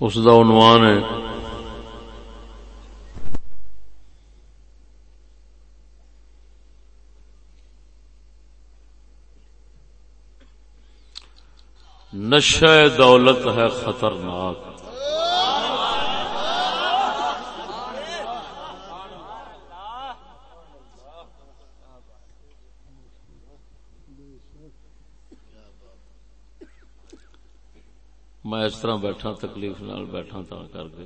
اس دا عنوان ہے۔ نشہ دولت ہے خطرناک۔ میں اس طرح بیٹھا تکلیف نال بیٹھا تا کر کے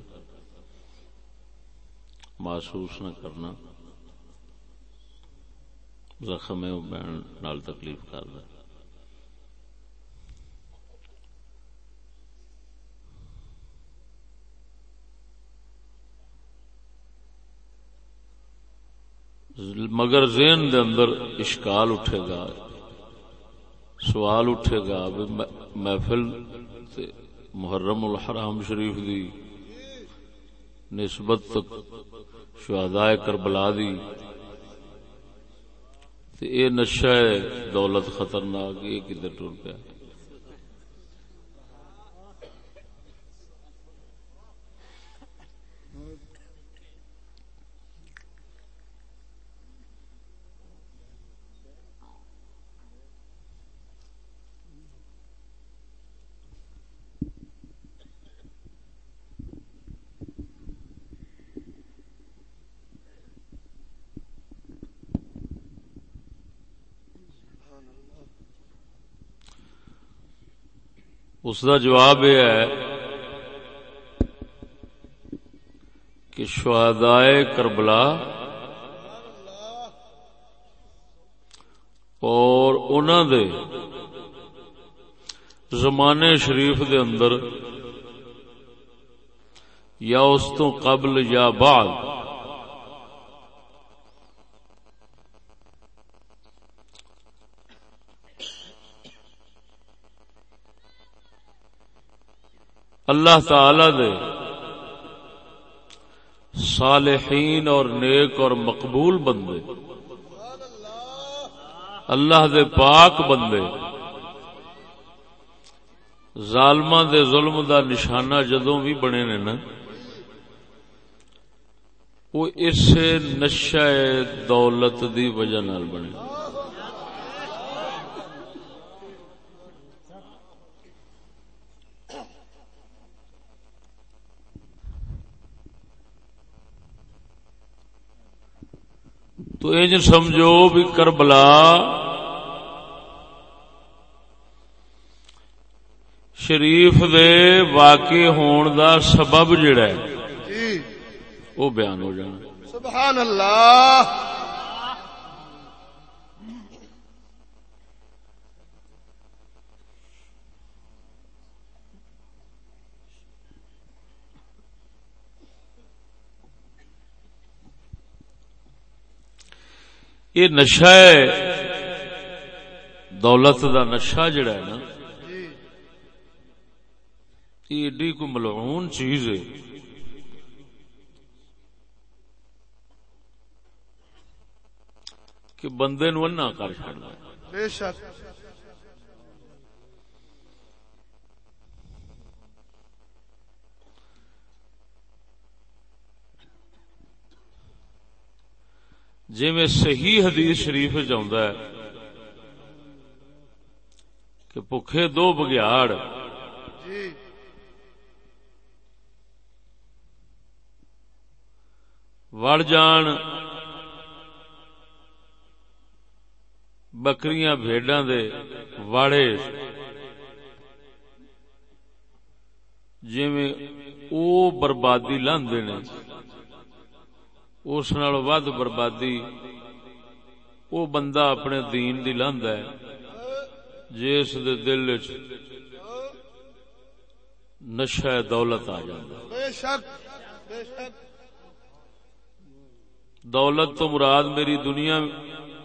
محسوس نہ کرنا۔ زخم بہن نال تکلیف کر رہا مگر ذہن دے اندر اشکال اٹھے گا، سوال اٹھے گا محفل محرم الحرام شریف دی نسبت شہداء کربلا دی۔ تے اے نشہ دولت خطرناک یہ کدھر ٹر پیا۔ اس کا جواب یہ ہے کہ شہدائے کربلا اور انہوں دے زمانے شریف دے اندر یا اس تو قبل یا بعد اللہ تعالی دے صالحین اور نیک اور مقبول بندے، اللہ دے پاک بندے ظالمہ دے ظلم دا نشانہ جدوں بھی بنے نے نا، وہ اس نشہ دولت دی وجہ نال بنے۔ تو انج سمجھو بھی کربلا شریف دے واقع ہون دا سبب جڑا ہے جی۔ وہ بیان ہو جانا سبحان اللہ یہ نشہ دولت دا نشہ جڑا ہے نا۔ یہ ایڈی کو ملعون چیز ہے۔ کہ بندے نو نہ کر چڑنا بے شک۔ جی میں صحیح حدیث شریف ہے کہ بھوکے دو بگیاڑ۔ جی۔ وڑ جان۔ بکریاں بھیڈاں دے واڑے جی او بربادی لاندے نے۔ اس نال ود بربادی وہ بندہ اپنے دین دی لاند ہے۔ جس دے دل چ نشہ دولت آ دولت تو مراد میری دنیا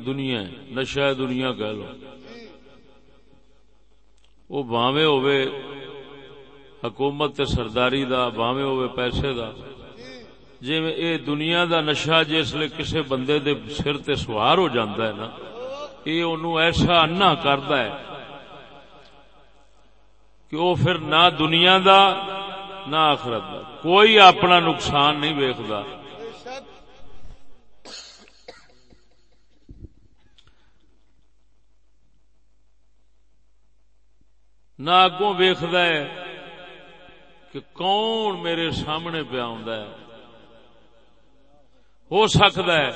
دنیا ہے۔ نشہ دنیا کہہ لو۔ وہ باوے ہوئے حکومت سرداری دا باوے ہوئے پیسے دا۔ جی اے دنیا دا نشہ جسے کسے بندے دے سر تے سوار ہو جاندا ہے نا یہ انہوں ایسا انا کردا ہے کہ وہ پھر نہ دنیا دا نہ آخرت دا۔ کوئی اپنا نقصان نہیں ویکھدا۔ نہ اگوں ویکھدا ہے کہ کون میرے سامنے پہ آندا ہے۔ ہو سکتا ہے۔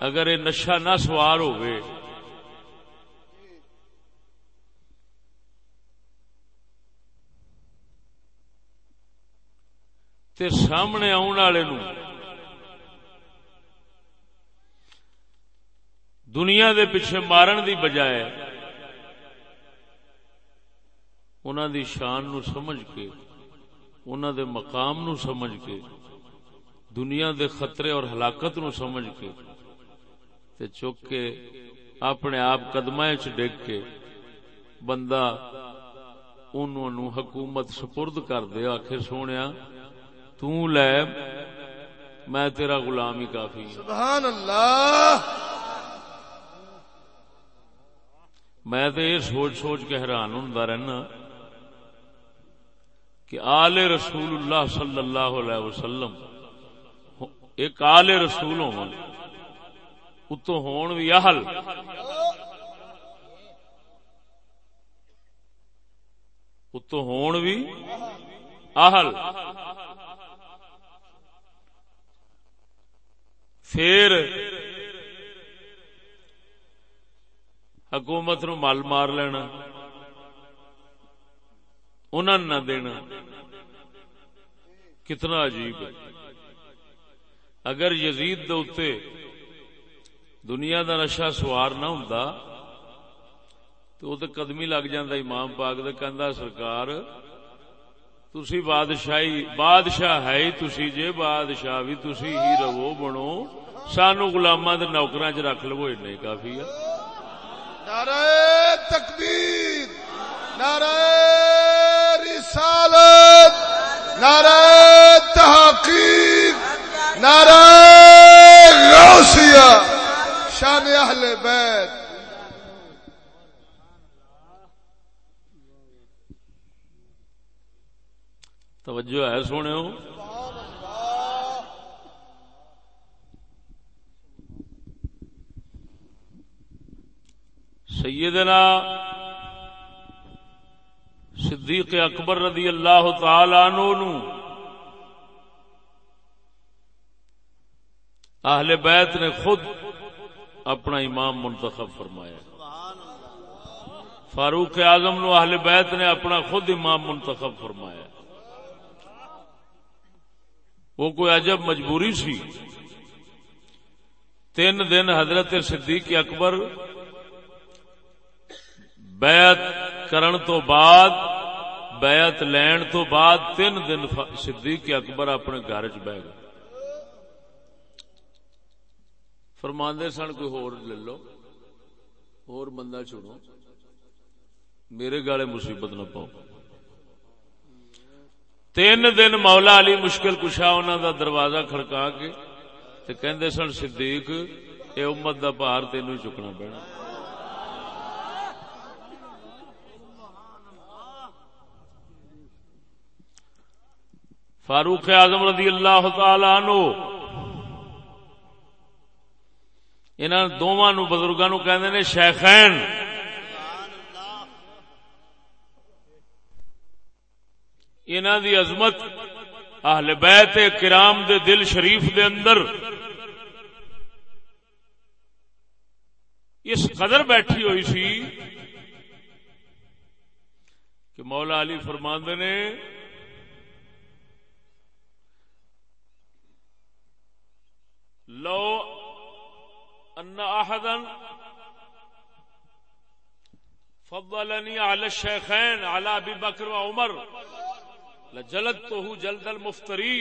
اگر یہ نشہ نہ سوار ہوئے۔ تے سامنے آن والے دنیا دے پیچھے مارن دی بجائے انہوں دی شان نو سمجھ کے انہوں دے مقام نو سمجھ کے دنیا دے خطرے اور ہلاکت نو سمجھ کے تے چک کے اپنے آپ قدم چ ڈگ کے بندہ انہوں نو حکومت سپرد کر دے آخر سونے تو لے میں تیرا غلام ہی کافی سبحان اللہ! میں تو یہ سوچ سوچ کے حیران ہوں رہنا کہ آل رسول اللہ صلی اللہ علیہ وسلم ایک آل رسول ہو اتو ہون بھی اہل اتو ہون بھی اہل پھر حکومت نو مل مار لینا انہوں نہ دینا کتنا عجیب ہے اگر یزید دے اتے دنیا دا نشہ سوار نہ ہوں تو وہ تو قدمی لگ جاندہ امام پاک دے کہندہ سرکار، تسی بادشاہی، بادشاہ ہے ہی تسی جے، بادشاہ بھی تسی ہی رو بنو۔ سانو غلاماں دے نوکراں چ رکھ لو نہیں کافی ہے۔ نعرہ تکبیر، نعرہ رسالت، نعرہ تحقیق۔ نعرہ غوثیہ، شان اہل بیت۔ توجہ ہے سونے ہو سیدنا صدیق اکبر رضی اللہ تعالی عنہ اہل بیت نے خود اپنا امام منتخب فرمایا۔ فاروق اعظم نو اہل بیت نے اپنا خود امام منتخب فرمایا۔ وہ کوئی عجب مجبوری سی۔ تین دن حضرت صدیق اکبر بیعت کرن تو بعد، بیعت لین تو بعد تین دن صدیق اکبر اپنے گھر چ بہ گئے۔ فرماندے سن کوئی ہور لے لو۔ اور بندہ چنو میرے گالے مصیبت نہ پاؤ۔ تین دن مولا علی مشکل کشا انہوں دا دروازہ کھڑکا کے تے کہندے سن صدیق، اے امت دا بھار تینو ہی چکنا پینا۔ فاروق اعظم رضی اللہ تعالی عنہ انہاں دوواں نو بزرگاں نو کہندے نے شیخین۔ انہاں دی عظمت اہل بیت کرام دے دل شریف دے اندر۔ اس قدر بیٹھی ہوئی سی کہ مولا علی فرماندے نے لو ان احدا فضلني على الشيخين، على ابي بكر وعمر لجلد تو جلد المفتری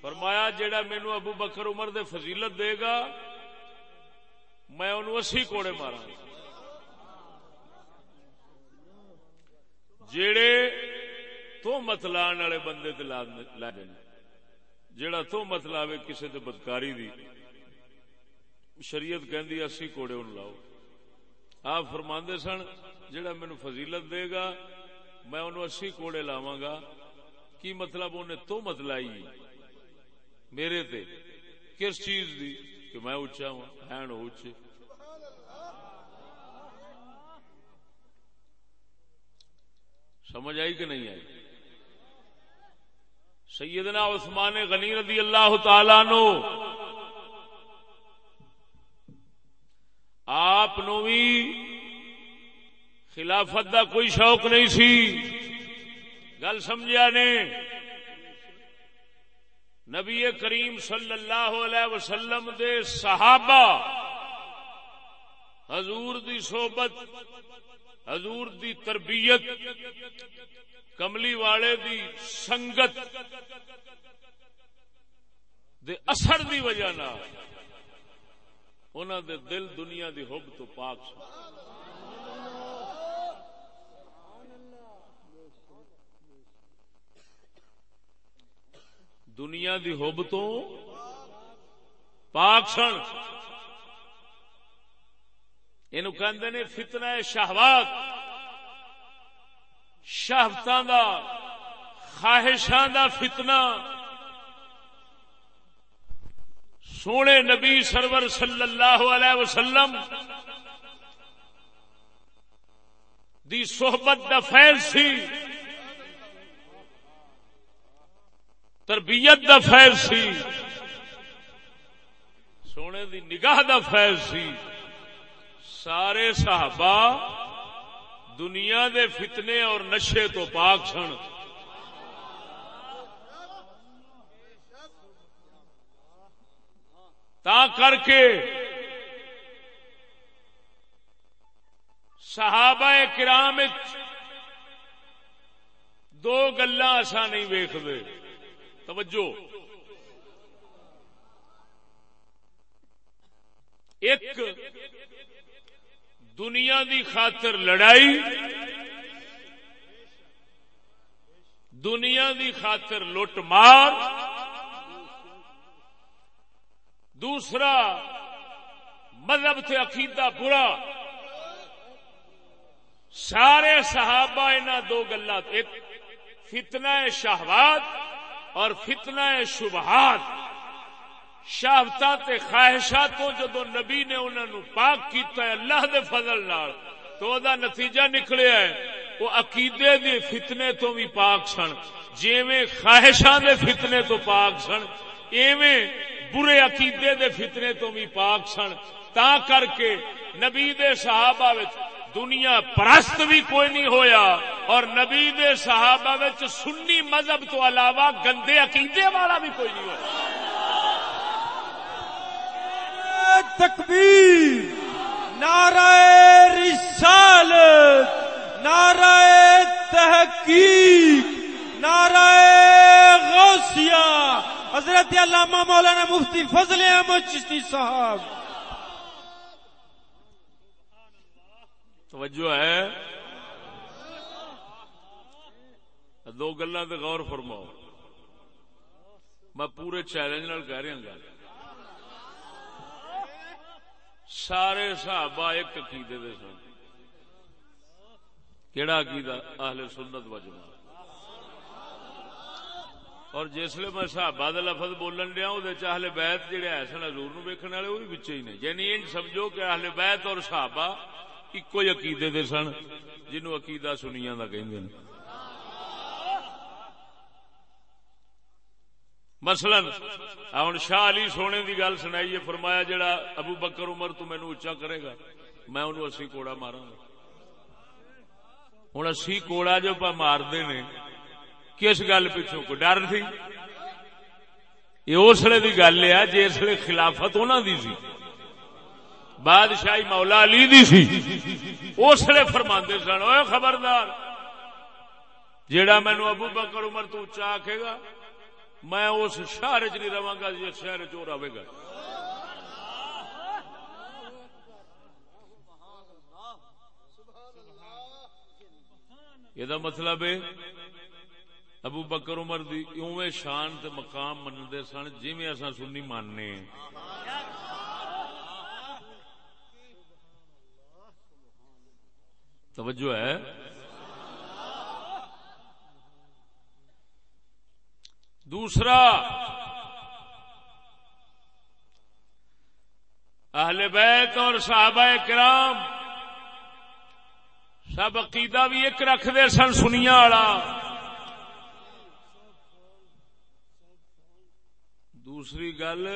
فرمایا، جیڑا مینو ابو بکر عمر دے فضیلت دے گا، میں انہوں اسی کوڑے مارا۔ جیڑے تو مت لان والے بندے تے لا دیں جیڑا تو مت لاوے کسے تے بدکاری دی۔ شریعت کہندی اسی کوڑے ان لاؤ۔ آپ فرماندے سن جیڑا مینو فضیلت دے گا، میں انہوں اسی کوڑے لاواں گا۔ کی مطلب انہیں تو مت لائی میرے تے؟ کس چیز دی؟ کہ میں اچا ہوں ہیں اچے سمجھ آئی کہ نہیں آئی؟ سیدنا عثمان غنی رضی اللہ تعالی نو آپ بھی خلافت دا کوئی شوق نہیں سی۔ گل سمجھا نے؟ نبی کریم صلی اللہ علیہ وسلم دے صحابہ، حضور دی صحبت، حضور دی تربیت، کملی والے دی سنگت دے اثر دی وجہ انہوں دے دل دنیا دی حب تو پاک دنیا دی حب تو پاک سن۔ یہ کہ فتنہ شہوات شہبت دا، خواہشاں دا فتنہ۔ سونے نبی سرور صلی اللہ علیہ وسلم دی صحبت دا فیل سی، تربیت دا فیل سی، سونے دی نگاہ دا فیل سی۔ سارے صحابہ دنیا دے فتنے اور نشے تو پاک سن۔ تا کر کے صحابہ کرام دو گلا ایسا نہیں ویختے توجہ۔ ایک دنیا دی خاطر لڑائی، دنیا دی خاطر لٹ مار دوسرا، مذہب سے عقیدہ برا۔ سارے صحابہ ان دو گلا ایک فتنہ شہوات اور فتنہ شبہات۔ شہبت خواہشات جدو نبی نے انہوں نے پاک کیتا ہے، اللہ دے فضل نال، تو دا نتیجہ نکلیا ہے۔ وہ عقیدے دے فتنے تو بھی پاک سن، جیویں خواہشاں دے فتنے تو پاک سن، ایویں برے عقیدے دے فتنے تو بھی پاک سن۔ تا کر کے نبی دے صحابہ وچ دنیا پرست بھی کوئی نہیں ہویا اور نبی دے صحابہ وچ سنی مذہب تو علاوہ گندے عقیدے والا بھی کوئی نہیں ہویا۔ تکبیر، نعرہ رسالت، نعرہ تحقیق نعرہ غوثیہ، حضرت علامہ مولانا مفتی فضل احمد چشتی صاحب۔ توجہ ہے؟ دو گلا غور فرماؤ۔ میں پورے چیلنج کہہ رہا گل سارے صحابہ ایک عقیدے دے سن۔ کیڑا عقیدہ؟ اہل سنت و جماعت۔ اور جسے میں صحابہ دا لفظ بولن دیا وہ اہل بیت جڑے ہے سن حضور نو ویکھن والے وہ بھی بچے ہی نہیں۔ یعنی ان سمجھو کہ اہل بیت اور صحابہ ایکو ہی عقیدے دے سن جنوں عقیدہ سنیاں دا کہندے ہیں مثلا ہوں شاہ علی سونے کی گل سنائیے، فرمایا جڑا ابو بکر عمر تو مینو اچا کرے گا، میں انہوں اسی کوڑا مارا گا۔ ہوں اسی کوڑا جو پا مارتے نے کس گل پیچھو کو ڈر تھی؟ یہ اسلے کی گل ہے جی جسے خلافت انہوں دی سی۔ بادشاہی مولا علی دی سی۔ اسلے فرما سن وہ خبردار، جیڑا مینو ابو بکر عمر تو اچا آکھے گا، میں اس شہر چ نہیں رہا گا جی شہر چ رہے گا۔ یہ مطلب ہے ابو بکر عمر دی اوے شان تے مقام منتے سن جی میں اصا سنی ماننے توجہ ہے؟ دوسرا، اہل بیت اور صحابہ کرام، سب عقیدہ بھی ایک رکھتے سن سنیا والا۔ دوسری گل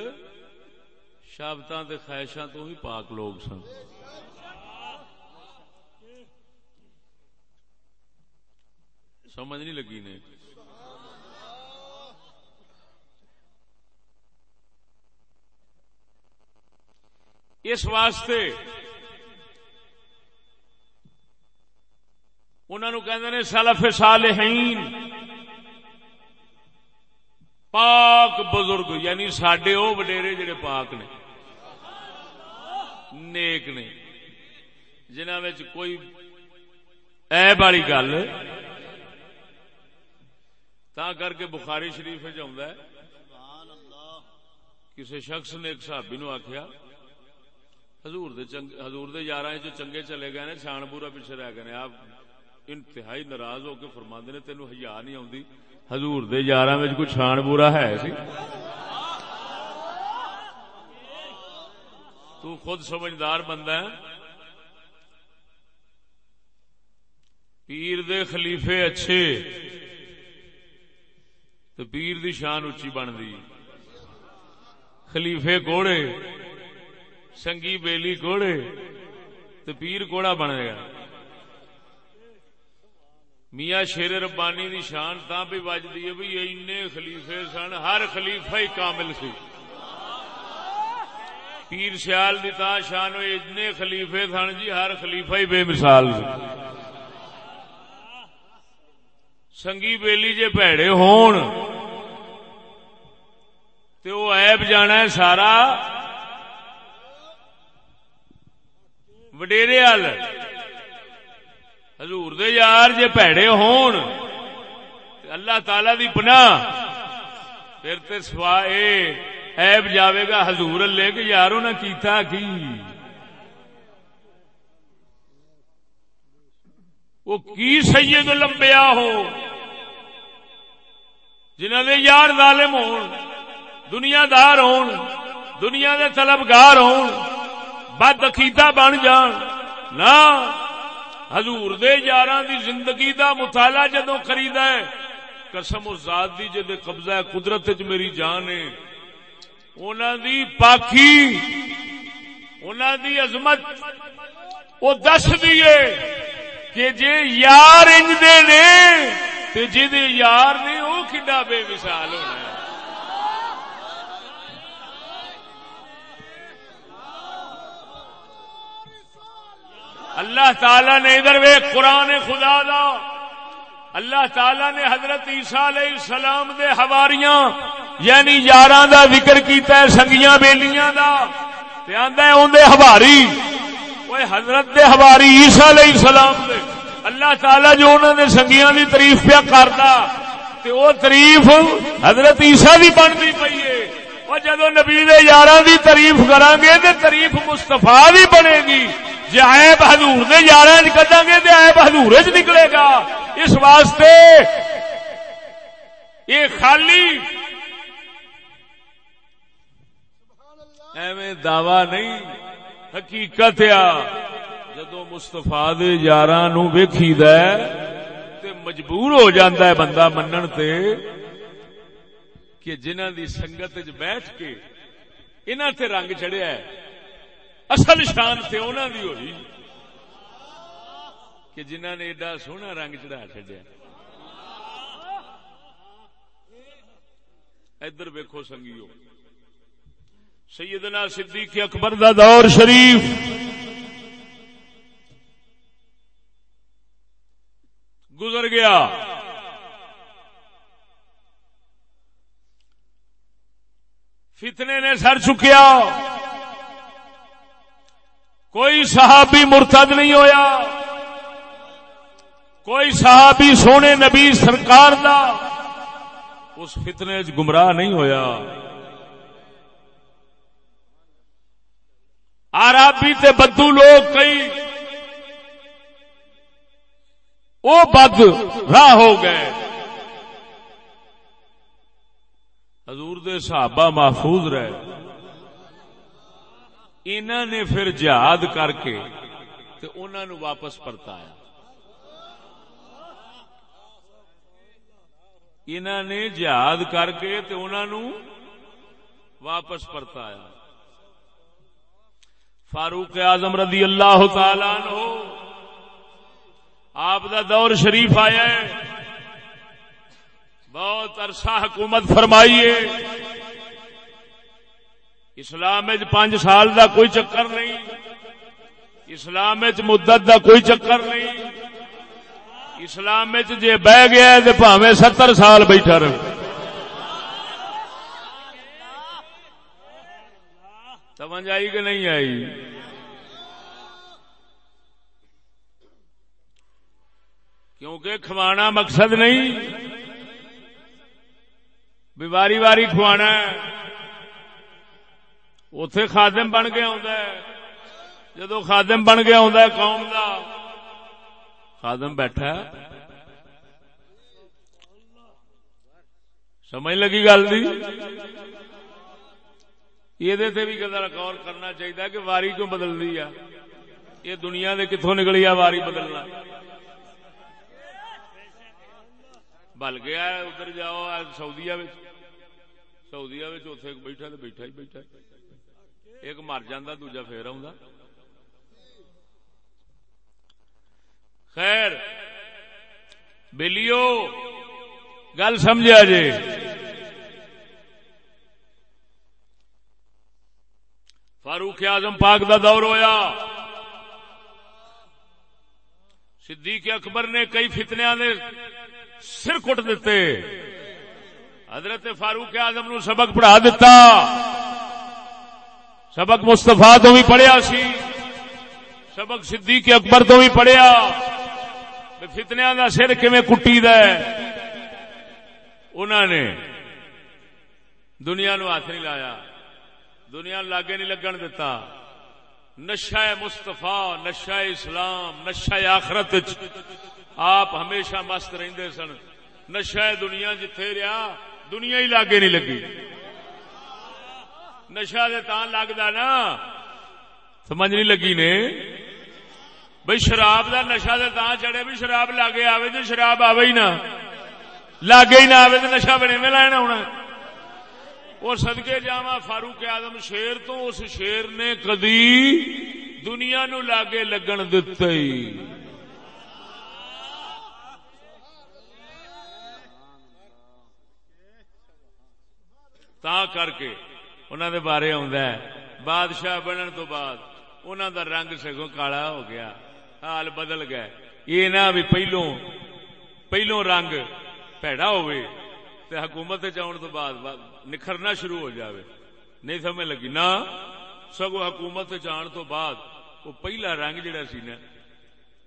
شابت خواہشاں تو ہی پاک لوگ سن۔ سمجھ نہیں لگی نے؟ اس واسطے انہوں کہ سلف صالحین۔ پاک بزرگ یعنی سڈے وہ وڈیرے جڑے پاک نے۔ نیک نے۔ جنہ کوئی ایب والی گل تا کر کے بخاری شریف ہے۔ کسی شخص نے ایک صحابی نو آخیا حضور دے حضور دے یار چنگے چلے گئے نے شان پورا پیچھے رہ گئے آپ انتہائی ناراض ہو کے فرما نے تین ہزار نہیں آتی ہزور دے یار کوئی چھان بورا ہے سی؟ تو خود سمجھدار بندہ ہے۔ پیر دے خلیفے اچھے، تو پیر دی شان اچھی بنتی خلیفے کوڑے، سنگی بیلی کوڑے، تو پیر کوڑا بن گیا۔ میاں شیر ربانی دی شان تا بھی بجتی ہے بھائی این خلیفے سن، ہر خلیفہ ہی کامل سی۔ پیر سیال دی تا شان این خلیفے سن جی ہر خلیفہ ہی بے مثال سی۔ سنگی بیلی جے پیڑے ہون، تے وہ ایب جانا ہے سارا۔ وڈیرے وال حضور دے یار جے پیڑے ہون اللہ تعالی دی پناہ۔ پھر تے سوا اے، عیب جاوے گا، حضور اللہ کہ یاروں نے کیتا کی؟ وہ کی سید لمبیا ہو؟ جنہ دے یار ظالم ہون، دنیا دار ہون، دنیا دے طلبگار ہون، بد عقیدہ بن جان۔ نہ حضور دے یاراں دی زندگی دا مطالعہ جدو خرید ہے، قسم و ذات دی جدے قبضہ ہے، قدرت وچ میری جان ہے۔ انہاں دی پاکی انہاں دی عظمت، او دس دیے کہ جے یار انج دے نے، تے جے دے یار نے، او کڈا بے مثال ہونا ہے۔ اللہ تعالی نے ادھر وے قرآن خدا دا۔ اللہ تعالی نے حضرت عیسیٰ علیہ السلام دے حواریاں یعنی یاراں دا ذکر کیتا ہے، سنگیاں بیلیاں دا۔ تے آندا ہے اون دے حواری۔ اوے حضرت دے حواری عیسیٰ علیہ السلام دے۔ اللہ تعالی جو انہاں دے سنگیاں دی تعریف پیا کردا، تے او تعریف حضرت عیسیٰ دی بنتی پئی ہے۔ او جدوں نبی دے یاراں دی تعریف کران گے تے تعریف مصطفی دی بنے گی۔ جی ایب ہزور نے یار کدا گے تو ایب ہزور چ نکلے گا۔ اس واسطے یہ خالی ایویں دعوی نہیں، حقیقت آ جدو مستفا یار ویکھی د مجبور ہو جاتا ہے بندہ منن تے کہ جنہ دی سنگت بیٹھ کے انہوں تے رنگ چڑھیا ہے۔ اصل شان تے انہوں دی ہوئی کہ جنہ نے ایڈا سونا رنگ چڑھا چڈیا ادھر ویکو سنگیو۔ سیدنا صدیق اکبر دا دور شریف۔ گزر گیا۔ فتنے نے سر چکیا۔ کوئی صحابی مرتد نہیں ہویا۔ کوئی صحابی سونے نبی سرکار دا اس فتنے چ گمراہ نہیں ہویا۔ آرابی تے بدو لوگ کئی وہ بد راہ ہو گئے۔ حضور دے صحابہ محفوظ رہے۔ انہوں نے پھر جہاد کر کے تے انہوں نے واپس پرتایا۔ انہوں نے جہاد کر کے تے انہوں نے واپس پرتایا۔ فاروق اعظم رضی اللہ تعالی عنہ، آپ دا دور شریف آیا ہے۔ بہت عرصہ حکومت فرمائیے اسلام پانچ سال دا کوئی چکر نہیں۔ اسلام مدت دا کوئی چکر نہیں۔ اسلام جے بہ گیا تو پاوے ستر سال بیٹھا رہے سمجھ آئی کہ نہیں آئی؟ کیونکہ کھوانا مقصد نہیں۔ بھی واری واری کھوانا اتے خادم بن کے جدو خادم بن کے قوم دا، خادم بیٹھا سمجھ لگی گل یہ بھی کدھر غور کرنا چاہیے کہ واری کیوں بدل دی ہے؟ یہ دنیا دے کتوں نکلی ہے واری بدلنا۔ بل گیا ادھر جاؤ سعودیا سعودیا بیٹھا تو بیٹھا ہی بیٹھا ایک مر جا دوجا پھر آ خیر، بلیو، گل سمجھا جی۔ فاروق اعظم پاک دا دور ہویا۔ صدیق اکبر نے کئی فتنیا نے سر کٹ دیتے۔ حضرت فاروق اعظم نو سبق پڑھا دیتا سبق مستفا تو بھی پڑھیا سی، سبق صدیق اکبر تو بھی پڑھیا۔ فتنیا دا سر کیویں کٹی د انہوں نے دنیا نو ہاتھ نہیں لایا، دنیا لاگے نہیں لگن دتا۔ نشا مستفا نشا اسلام نشا آخرت آپ ہمیشہ مست رہندے سن۔ نشا دنیا جتھے رہا دنیا ہی لاگے نہیں لگی۔ نشا لگتا نا۔ سمجھ نہیں لگی نے؟ بھائی شراب دا نشا تا چڑھے بھی شراب لاگے آوے تو شراب آوے ہی نہ لاگے ہی نہ آوے تو نشا بنے میں لینا ہونا۔ اور سدکے جا فاروق آدم شیر تو اس شیر نے کدی دنیا نو لاگے لگن دتا ہی۔ تا کر کے انہوں دے بارے ہے۔ بادشاہ بنن تو بعد انہوں دا رنگ سگوں کالا ہو گیا۔ حال بدل گئے۔ یہ نہ بھی پہلو پہلو رنگ پیڑا ہوئے تے حکومت چاؤن تو بعد نکھرنا شروع ہو جاوے۔ نہیں سمجھ لگی؟ نہ۔ سگو حکومت چان تو بعد وہ پہلا رنگ جڑا سی نا،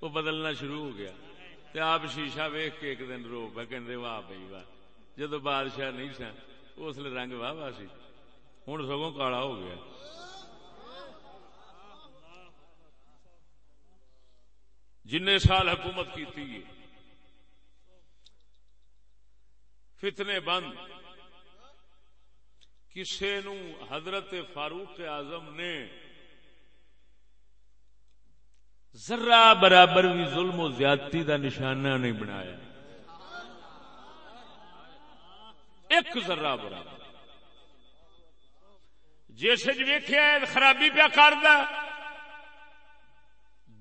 وہ بدلنا شروع ہو گیا۔ تے آپ شیشہ ویخ کے ایک دن رو پہ کہ واہ بھائی واہ۔ جدو بادشاہ نہیں سن، اس لیے رنگ واہ واہ سی۔ ہوں سگوں کالا ہو گیا۔ جن سال حکومت کی تھی فتنے بند۔ کسے نو حضرت فاروق اعظم نے ذرا برابر بھی ظلم و زیادتی دا نشانہ نہیں بنایا۔ ایک ذرا برابر۔ جیسے ویخیا خرابی پیا کر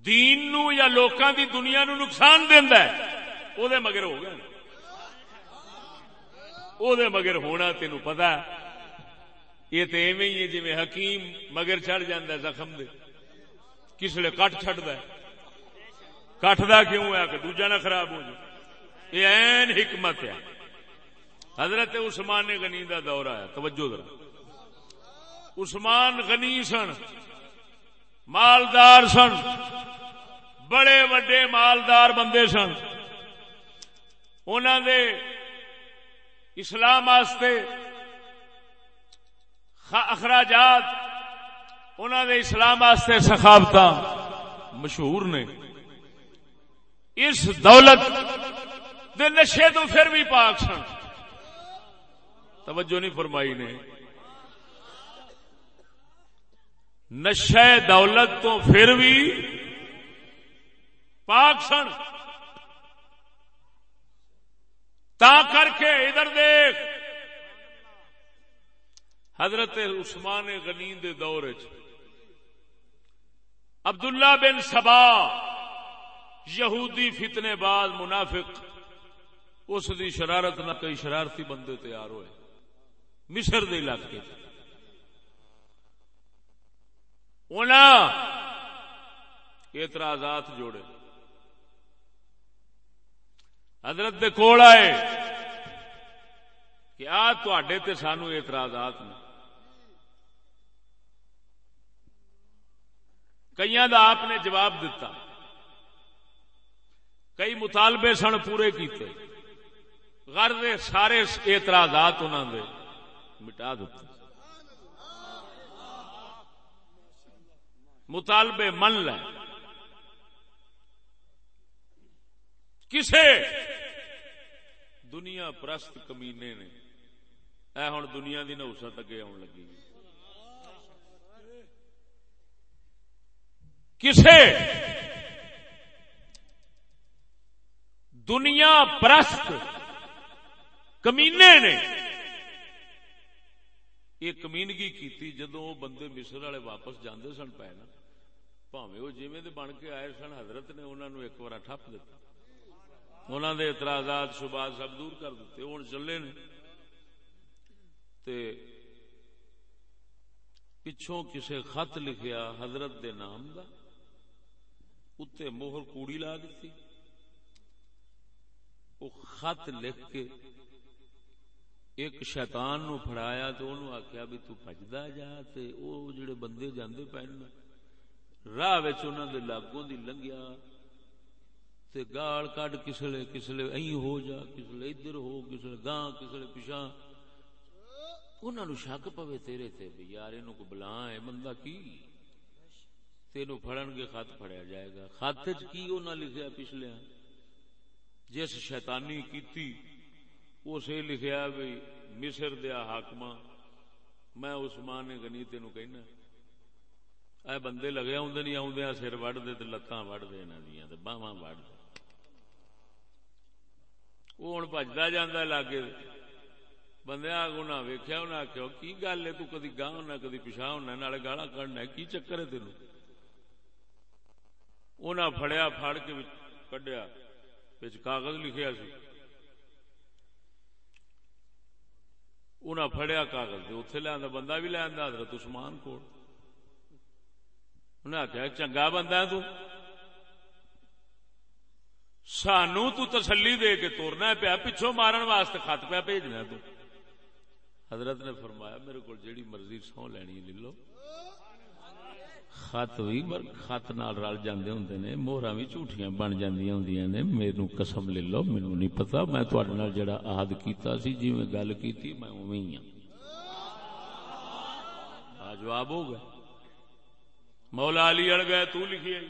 دین نو یا لوکاں دی دنیا نو نقصان دینا او دے مگر ہو گیا او دے مگر ہونا تین پتا یہ تو ایویں ہی ہے جی حکیم مگر چڑھ جاندہ زخم دے۔ کس لیے کٹ چڈ د کٹدا کیوں ہے کہ دوجا نہ خراب ہو جائے؟ یہ این حکمت ہے۔ حضرت عثمان غنی دا دور آیا توجہ ذرا۔ عثمان غنی سن، مالدار سن، بڑے وڈے مالدار بندے سن۔ انہوں دے اسلام اخراجات انہوں دے اسلام سخاوت مشہور نے۔ اس دولت دے نشے تو پھر بھی پاک سن۔ توجہ نہیں فرمائی نے۔ نشہ دولت تو پھر بھی پاک سن۔ تا کر کے ادھر دیکھ۔ حضرت عثمان غنی دے دور عبداللہ بن سبا، یہودی فتنے بعد منافق، اس دی شرارت نہ کئی شرارتی بندے تیار ہوئے۔ مصر دے علاقے۔ اعتراضات جوڑے۔ حضرت دے کول آئے کہ آ تے سانو اعتراضات نے۔ کئی دا آپ نے جواب دیتا کئی مطالبے سن پورے کیتے۔ غرض سارے اعتراضات انہوں نے مٹا دیتے مطالبے من لے۔ کسے؟ دنیا پرست کمینے نے۔ اے ہوں دنیا کی نوسط اگے آن لگی۔ کسے؟ دنیا پرست کمینے نے یہ کمینگی کی جدو وہ بندے مصر والے واپس جانے سن پے نا پاوے وہ جیویں بن کے آئے سن حضرت نے انہوں نے ایک بار ٹپ دیتا انہوں نے اعتراضات شبات سب دور کر دیتے ہوں چلے نے پچھوں کسے خط لکھیا حضرت دے نام دا اتنے موہر کوڑی لا دیتی وہ خط لکھ کے ایک شیطان نو پھڑایا تو انہوں آخیا بھی تو پجدا جا تے او جڑے بندے جاندے پہن راہ دے لاگوں دی لنگیا تے گال کڈ کسلے کسلے ائی ہو جا کسلے ادھر ہو کسلے گاں کسلے پیچھا انہاں نو شک پوے تیرے تے بھی یار اینو کو بلا ہے بندہ کی؟ تینو پھڑن گے، خط پھڑیا جائے گا۔ خط وچ کی انہاں لکھیا پچھلے جس شیطانی کیتی، اس لکھیا بھی مصر دیا حاکم میں عثمان گنی تین کہنا اے بندے لگے آدھے نہیں آدھے سر وڈ دے لتاں وڈ دے دیا باہواں وڈ دے۔ وہ ہوں بجتا جانا لاگے۔ بندے آگنا ویخیا انہیں آخیا کی گل ہے؟ تو کدی گاہ ہونا کدی پچھا ہونا نالے گالا کھڑنا کی چکر ہے تین انہیں فڑیا فڑ کے کڈیا کاغذ لکھیا سی۔ انہیں فڑیا کاغذ اتنے لیا بندہ بھی لیا حضرت عثمان کو انہیں آخیا چنگا بندہ ہے تو۔ سانو تو تسلی دے کے توڑنا پیا، پچھوں مارن واسطے خط پیا بھیجنا تو۔ حضرت نے فرمایا، میرے کو جیڑی مرضی سو لینی لے لو۔ خط بھی خط نال رل جاندے ہوندے نے موہراں بھی جھوٹیاں بن جاندیاں ہوندیاں نے۔ میرے قسم لے لو، مینوں نہیں پتہ۔ میں تواڈے نال جڑا عہد کیتا سی جویں گل کیتی، میں اوویں ہی ہاں۔ جواب ہو گیا۔ مولا علی اڑ گئے، تو لکھی آئی۔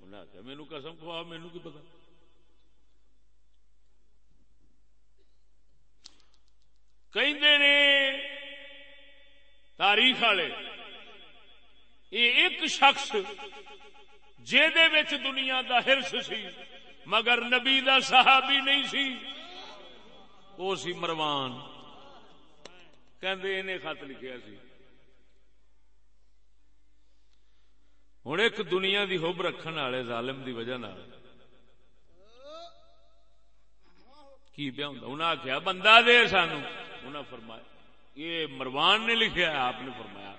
انہاں کہ مینوں قسم کھوا، مینوں کی پتہ۔ کہندے نے، تاریخ والے، یہ ایک شخص دنیا دا ہرس سی، مگر نبی دا صحابی نہیں سی وہ سی مروان۔ کہ خط لکھیا سی۔ ہوں ایک دنیا دی ہوب رکھن والے ظالم دی وجہ نال۔ کی پیا ہوں انہیں آخیا بندہ دے سانو. انہیں فرمایا، یہ مروان نے لکھا آپ نے فرمایا،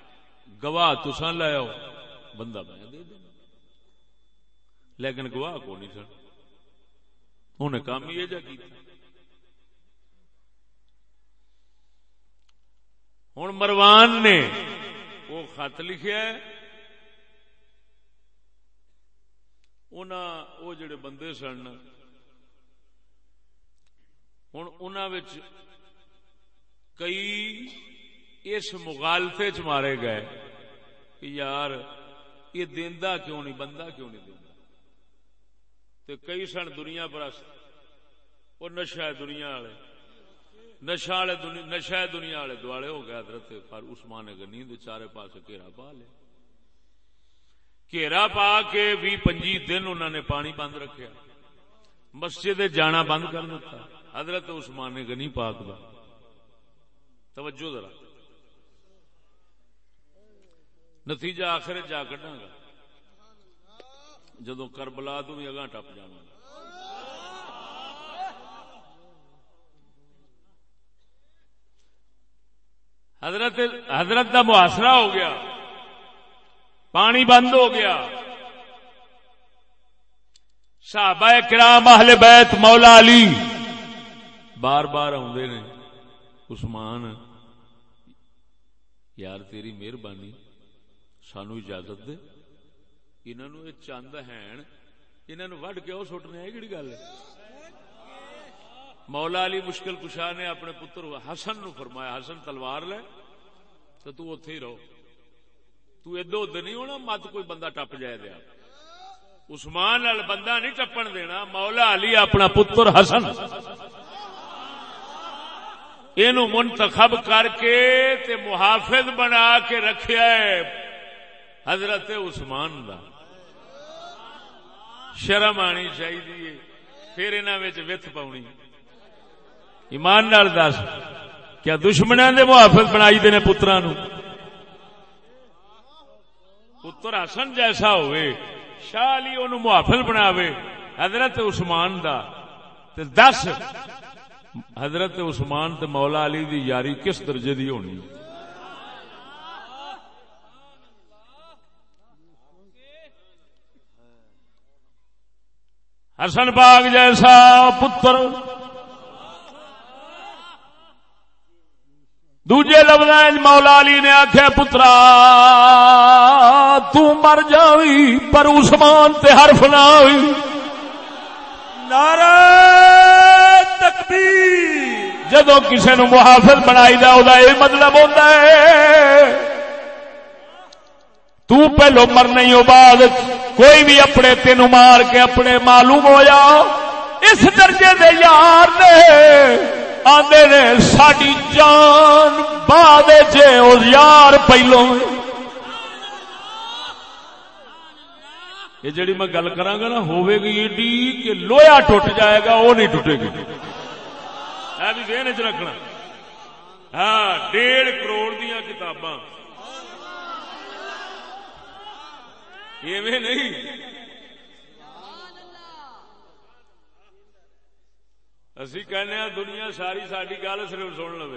گواہ تسا لاؤ بندہ میں دے دینا۔ لیکن گواہ کو نہیں سن؟ انہیں کام یہ جا کی ہوں مروان نے وہ خط لکھا وہ جڑے بندے سن ہوں ان کئی اس مغالفے چ مارے گئے کہ یار، یہ دینا کیوں نہیں، بندہ کیوں نہیں دینا تو کئی سن دنیا پرست وہ نشا ہے دنیا والے نشا والے نشا دنیا والے دوالے ہو گیا حضرت، پر عثمان غنی دے چارے پاس گھیرا پا لیا گھیرا پا کے بھی پنجی دن انہوں نے پانی بند رکھیا مسجد جانا بند کر دیتا حضرت عثمان غنی پاک دا توجہ ذرا نتیجہ آخر جا کڈا گا جدو کربلا تو بھی اگاں ٹپ جانا حضرت حضرت کا محاصرہ ہو گیا پانی بند ہو گیا۔ صحابہ کرام اہل بیت مولا علی بار بار آدھے نے، عثمان، یار تیری مہربانی، سانو اجازت دے۔ انہوں یہ چند ہے انہوں وڈ کے وہ سٹنے کہڑی گل مولا علی مشکل کشا نے اپنے پتر حسن نو فرمایا، حسن تلوار لے، تو تو اتے ہی رہو۔ تو ادھر ادھر نہیں ہونا، مت کوئی بندہ ٹپ جائے دیا۔ عثمان نال بندہ نہیں ٹپن دینا، مولا علی اپنا پتر حسن۔ یہ منتخب کر کے تے محافظ بنا کے رکھیا ہے حضرت عثمان دا۔ شرم آنی چاہیے، پھر انہوں وت پاؤنی ایمان نال دس، کیا دشمنوں دے محافظ بنائی دے پترا نو پتر حسن جیسا ہوئے شاہ علی اونوں محافظ بناوے حضرت عثمان دا تے دس حضرت عثمان تے مولا علی دی یاری کس درجے دی ہونی حسن باغ جیسا پتر دوجے لفظ مولا علی نے آخیا پترا تر جاوی پر عثمان تے حرف نہ ہوئی نعرہ تکبیر۔ جدو کسی نو محافظ بنائی دا دا یہ مطلب ہوتا ہے، تو پہلو مرنے ہو بعد کوئی بھی اپنے تینو مار کے اپنے معلوم ہو جا اس درجے دے یار نے۔ آدھے نے ساری جان بعد یار پہلو یہ جڑی میں گل کرا گا نا ہوے گی ایڈی کہ لویا ٹوٹ جائے گا وہ نہیں ٹوٹے گی۔ بھی ذہن چ رکھنا۔ ہاں ڈیڑھ کروڑ دیا کتاباں۔ ایویں نہیں۔ اسی کہنے ہاں دنیا ساری ساری گل صرف سن لو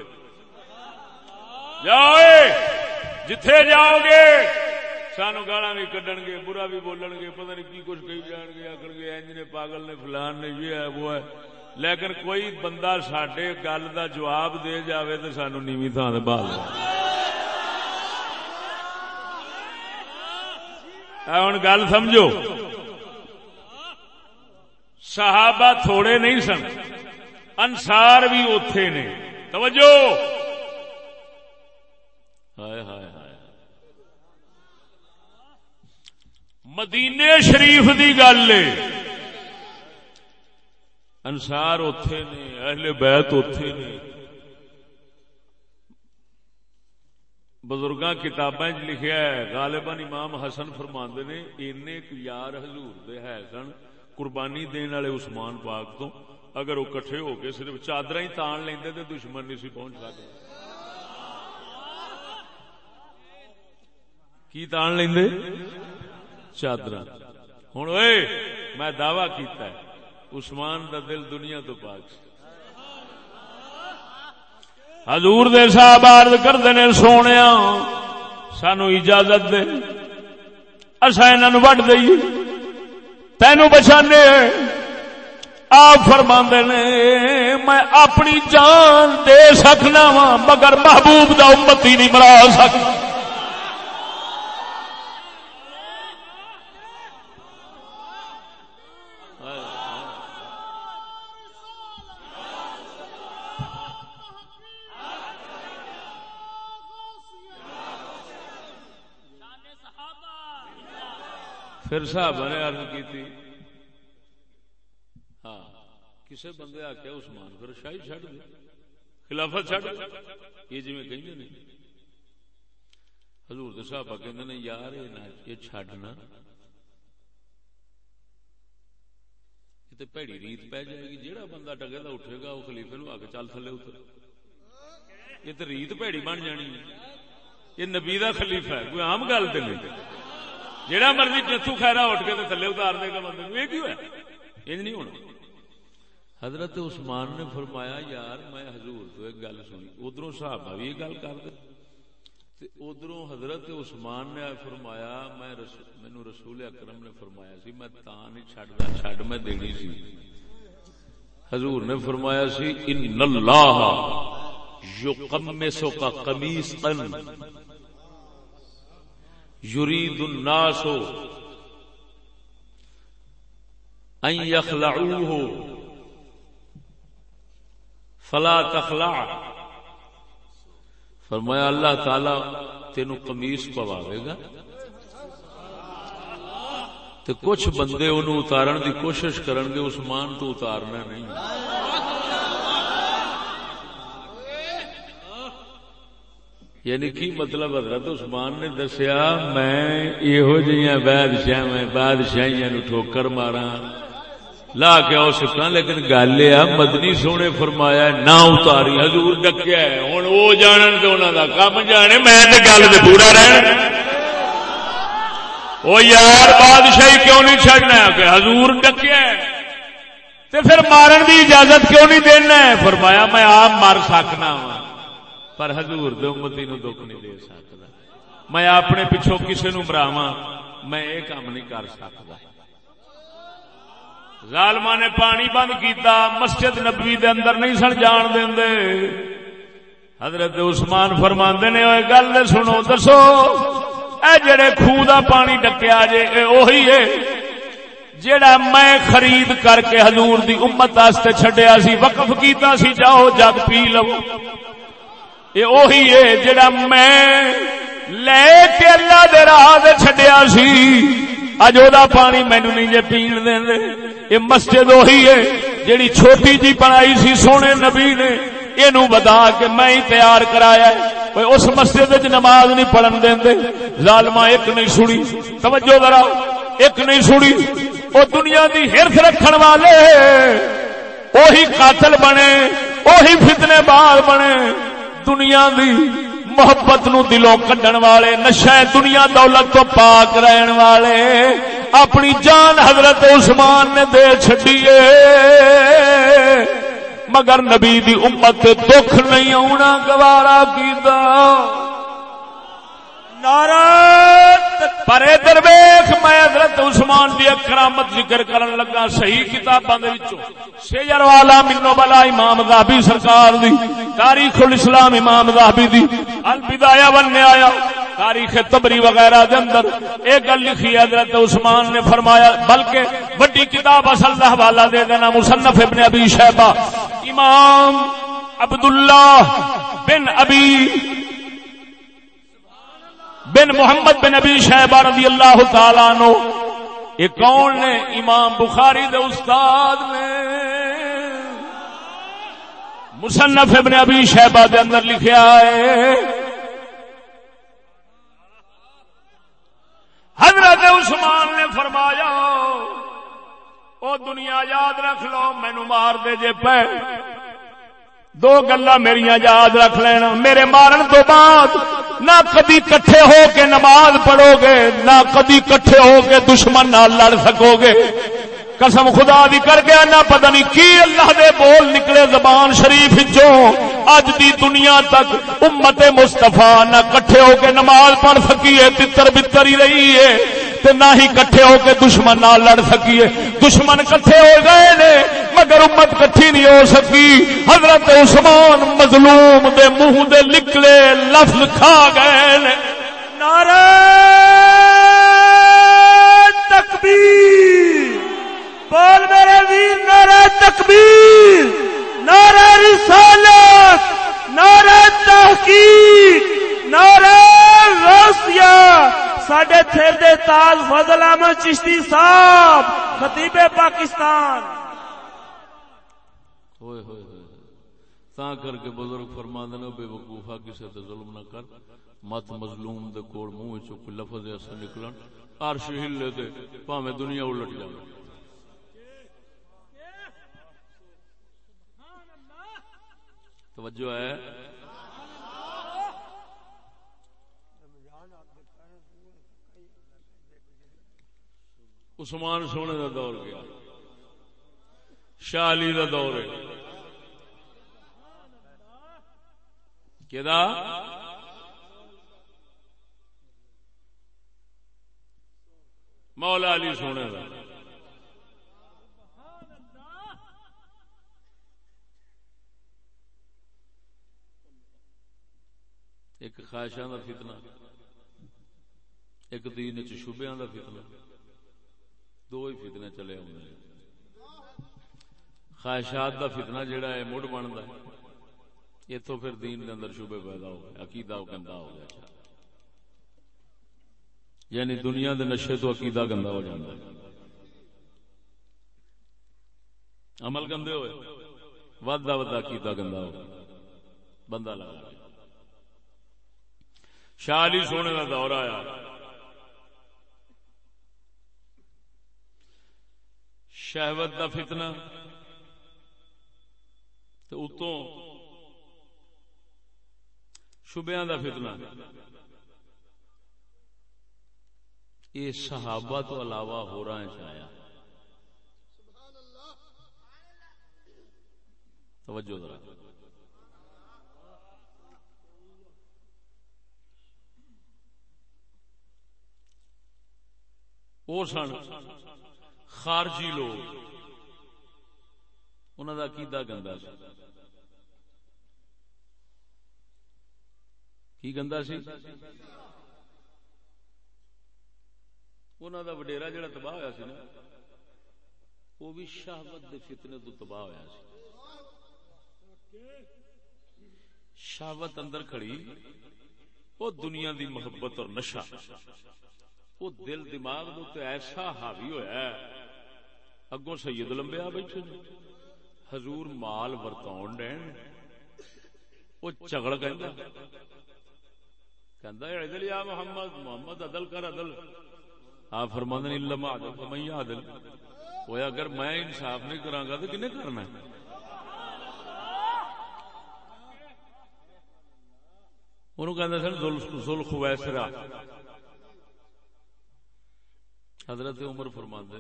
جاؤ جتھے جاؤ گے سانو گالا بھی کڈن گے برا بھی بولن گے پتہ نہیں کی کچھ کہی جان گے آخر گے انج نے پاگل نے فلان نے یہ ہے وہ ہے لیکن کوئی بندہ سڈے گل دا جواب دے جاوے تو سانو نیوی تھان بہال ہوں گل سمجھو صحابہ تھوڑے نہیں سن انسار بھی اتے نے۔ توجہ۔ ہائے ہائے ہائے۔ مدینے شریف دی گل انسار اتے نے، اہل بیت اتے نے۔ بزرگاں کتاباں لکھیا ہے، غالباً امام حسن فرماندے نے، اینے یار حضور دے ہے سن، قربانی دین والے عثمان پاک تو۔ اگر وہ کٹھے ہو کے صرف چادر ہی تان لیندے تے دشمن نہیں سی پہنچ سکتے۔ کی تان لیندے؟ چادر ہوں میں دعوی کیتا ہے، عثمان دا دل دنیا تو پاک حضور دے صاحب عرض کردے نے سونے سانو اجازت دے۔ اصا انہوں وڈ دئیے۔ تینو بچانے آپ فرما نے، میں اپنی جان دے سکنا وا مگر محبوب دا امتی نہیں مرا سکتا پھر صاحب نے ارد کی ہاں کسی بندے آخیا عثمان پھر شاہی چڈ دے، خلافت چڈ یہ جی میں کہیں نہیں حضور دے کہندے نے، یار، یہ نہ یہ تے پیڑی ریت پہ جائے گی۔ جیڑا بندہ ٹگے دا اٹھے گا وہ خلیفے نو آ کے چل تھلے اتر۔ یہ تے ریت پیڑی بن جانی۔ ہے یہ نبی دا خلیفہ ہے، کوئی عام گل تے نہیں۔ جیڑا مرضی چتو خیرا اٹھ کے تے تھلے اتار دے گا بندے نو، یہ کیوں ہے؟ یہ نہیں ہونا۔ حضرت عثمان نے فرمایا، یار، میں حضور تو ایک گل سنی. ادھر صحابہ بھی یہ گل کر دے۔ ادھر حضرت عثمان نے فرمایا، میں مینو رسول اکرم نے فرمایا سی، میں تا نہیں چڈتا چڈ میں دینی سی. حضور نے فرمایا سی ان اللہ یقمسو کا قمیص ان یرید الناس ان یخلعوه فلا تخلع۔ فرمایا اللہ تعالی تین کمیس پواوے گا۔ تو کچھ بندے ان اتارن دی کوشش کرن گے، عثمان تو اتارنا نہیں۔ یعنی کی مطلب حضرت عثمان نے دسیا، میں یہو جہاں بادشاہ، میں بادشاہیاں نو ٹھوکر مارا لا کے آ سکا لیکن گل یہ مدنی سونے فرمایا نہ اتاری، حضور ڈکیا ہوں وہ جان تو انہوں کا کم جانے، میں گل تو پورا رہنا وہ یار، بادشاہی کیوں نہیں چڑنا کہ حضور ڈکیا تے پھر مارن دی اجازت کیوں نہیں دینا؟ فرمایا، میں آپ مر سکنا وا پر حضور دے امتی نو دکھ نہیں دے سکتا میں اپنے پچھوں کسی نو مراوا میں یہ کام نہیں کر سکتا ظالما نے پانی بند کیتا، مسجد نبوی دے اندر نہیں سن جان دے حضرت عثمان فرما نے گل سنو، دسو، اے جڑے خو دا پانی ڈکیا جے، اے اوہی ہے۔ جڑا میں خرید کر کے حضور دی امت واسطے چھڈیا سی، وقف کیتا سی، جاؤ، جگ پی لو۔ یہ اوہی ہے جڑا میں لے کے اللہ دے راہ چھڈیا سی۔ اج وہ پانی مینو نہیں جے پین دیں یہ مسجد وہی ہے جیڑی چھوٹی جی بنائی سی سونے نبی نے۔ یہ بتا کے میں ہی تیار کرایا ہے۔ اس مسجد نماز نہیں پڑھن دیں ظالما ایک نہیں سنی۔ توجہ ذرا، ایک نہیں سنی۔ وہ دنیا دی ہرس رکھن والے وہی قاتل بنے وہی فتنے بار بنے۔ دنیا دی محبت نو دلوں کڈن والے نشے دنیا دولت تو پاک رہن والے۔ اپنی جان حضرت عثمان نے دے چڈیے مگر نبی دی امت دکھ نہیں آنا گوارا کیتا۔ پر درویش، میں حضرت عثمان دی کرامت ذکر کرن لگا، صحیح کتاباں دے وچوں۔ سیجر والا منو بلا امام ذہبی سرکار دی، تاریخ الاسلام امام ذہبی دی، البدایہ ون آیا، تاریخ تبری وغیرہ دے اندر۔ ایک گل لکھی حضرت عثمان نے فرمایا، بلکہ بڑی کتاب اصل دا حوالہ دے دینا مصنف ابن ابی شیبہ۔ امام عبداللہ بن ابی بن محمد بن ابی شہبہ رضی اللہ تعالی نو یہ کون نے امام بخاری دے استاد نے۔ مصنف ابن ابی شہبہ دے اندر لکھیا ہے۔ حضرت عثمان نے فرمایا، او دنیا یاد رکھ لو مینو مار دے جے پہ دو گلا میری یاد رکھ لینا میرے مارن تو بعد نہ کدی کٹھے ہو کے نماز پڑھو گے، نہ کدی کٹھے ہو کے دشمن نہ لڑ سکو گے۔ قسم خدا دی کر گیا نہ، پتہ نہیں کی اللہ دے بول نکلے زبان شریف جو اج دی دنیا تک امت مستفا نہ کٹھے ہو کے نماز پڑھ سکی ہے تتر بتر ہی رہی ہے۔ تے نہ ہی کٹھے ہو کے دشمن نہ لڑ سکیے۔ دشمن کٹھے ہو گئے نے، مگر امت کٹھی نہیں ہو سکی۔ حضرت عثمان مظلوم دے منہ دے نکلے لفظ کھا گئے نے۔ نعرہ تکبیر۔ بول میرے ویر، نعرہ تکبیر۔ نعرہ رسالت، نعرہ تحقیق، نعرہ غوثیہ سڈے تھر دے تاج فضل احمد چشتی صاحب، خطیب پاکستان۔ ہوئے ہوئے ہوئے۔ تا کر کے بزرگ فرما دینا بے وقوفا کسی تے ظلم نہ کر۔ مت مظلوم دے کوڑ منہ چ کوئی لفظ ایسا نکلن۔ عرش ہلے تے پاویں دنیا الٹ جائے توجہ ہے۔ عثمان سونے کا دور گیا۔ شاہ علی کا دور ہے۔ کدا مولا علی سونے کا ایک خواہشاں کا فتنہ، ایک دین چ شبیاں کا فتنہ۔ دو ہی فتنے چلے ہوئے خواہشات کا فتنہ جڑا ہے، مڑ بنتا ہے۔ اتو پھر دین کے اندر شبے پیدا ہو گیا عقیدہ گندا ہو گیا۔ یعنی دنیا دے نشے تو عقیدہ گندا ہو جاتا ہے۔ عمل گندے ہوئے ودا ودا عقیدہ گندا ہو بندہ لگا۔ شاہ علی سونے کا دور آیا۔ شہوت کا فتنہ۔ تو اتوں شبیاں کا فتنہ۔ یہ صحابہ تو علاوہ ہو رہا ہے چایا توجہ ذرا۔ وہ سن۔ خارجی لوگ۔ انہوں کا کیدا گندا سی؟ کی گندا سی؟ انہوں دا وڈیرا جڑا تباہ ہوا سی نا وہ بھی شہوت دے فتنے تو تباہ ہوا سی۔ شہوت اندر کھڑی وہ دنیا دی محبت اور نشہ۔ وہ دل دماغ تے ایسا حاوی ہویا ہے۔ اگوں سید لمبیا بیٹھے حضور مال ورتاؤن دین۔ وہ چگڑ کہندا کہندا اے عدل یا محمد محمد عدل کر عدل۔ آپ فرماندن علم عدل فمن عدل وہ اگر میں انصاف نہیں کراں گا تو کنے کرنا ہے؟ انہوں کہندے سن ذل خویسرا حضرت عمر فرماندے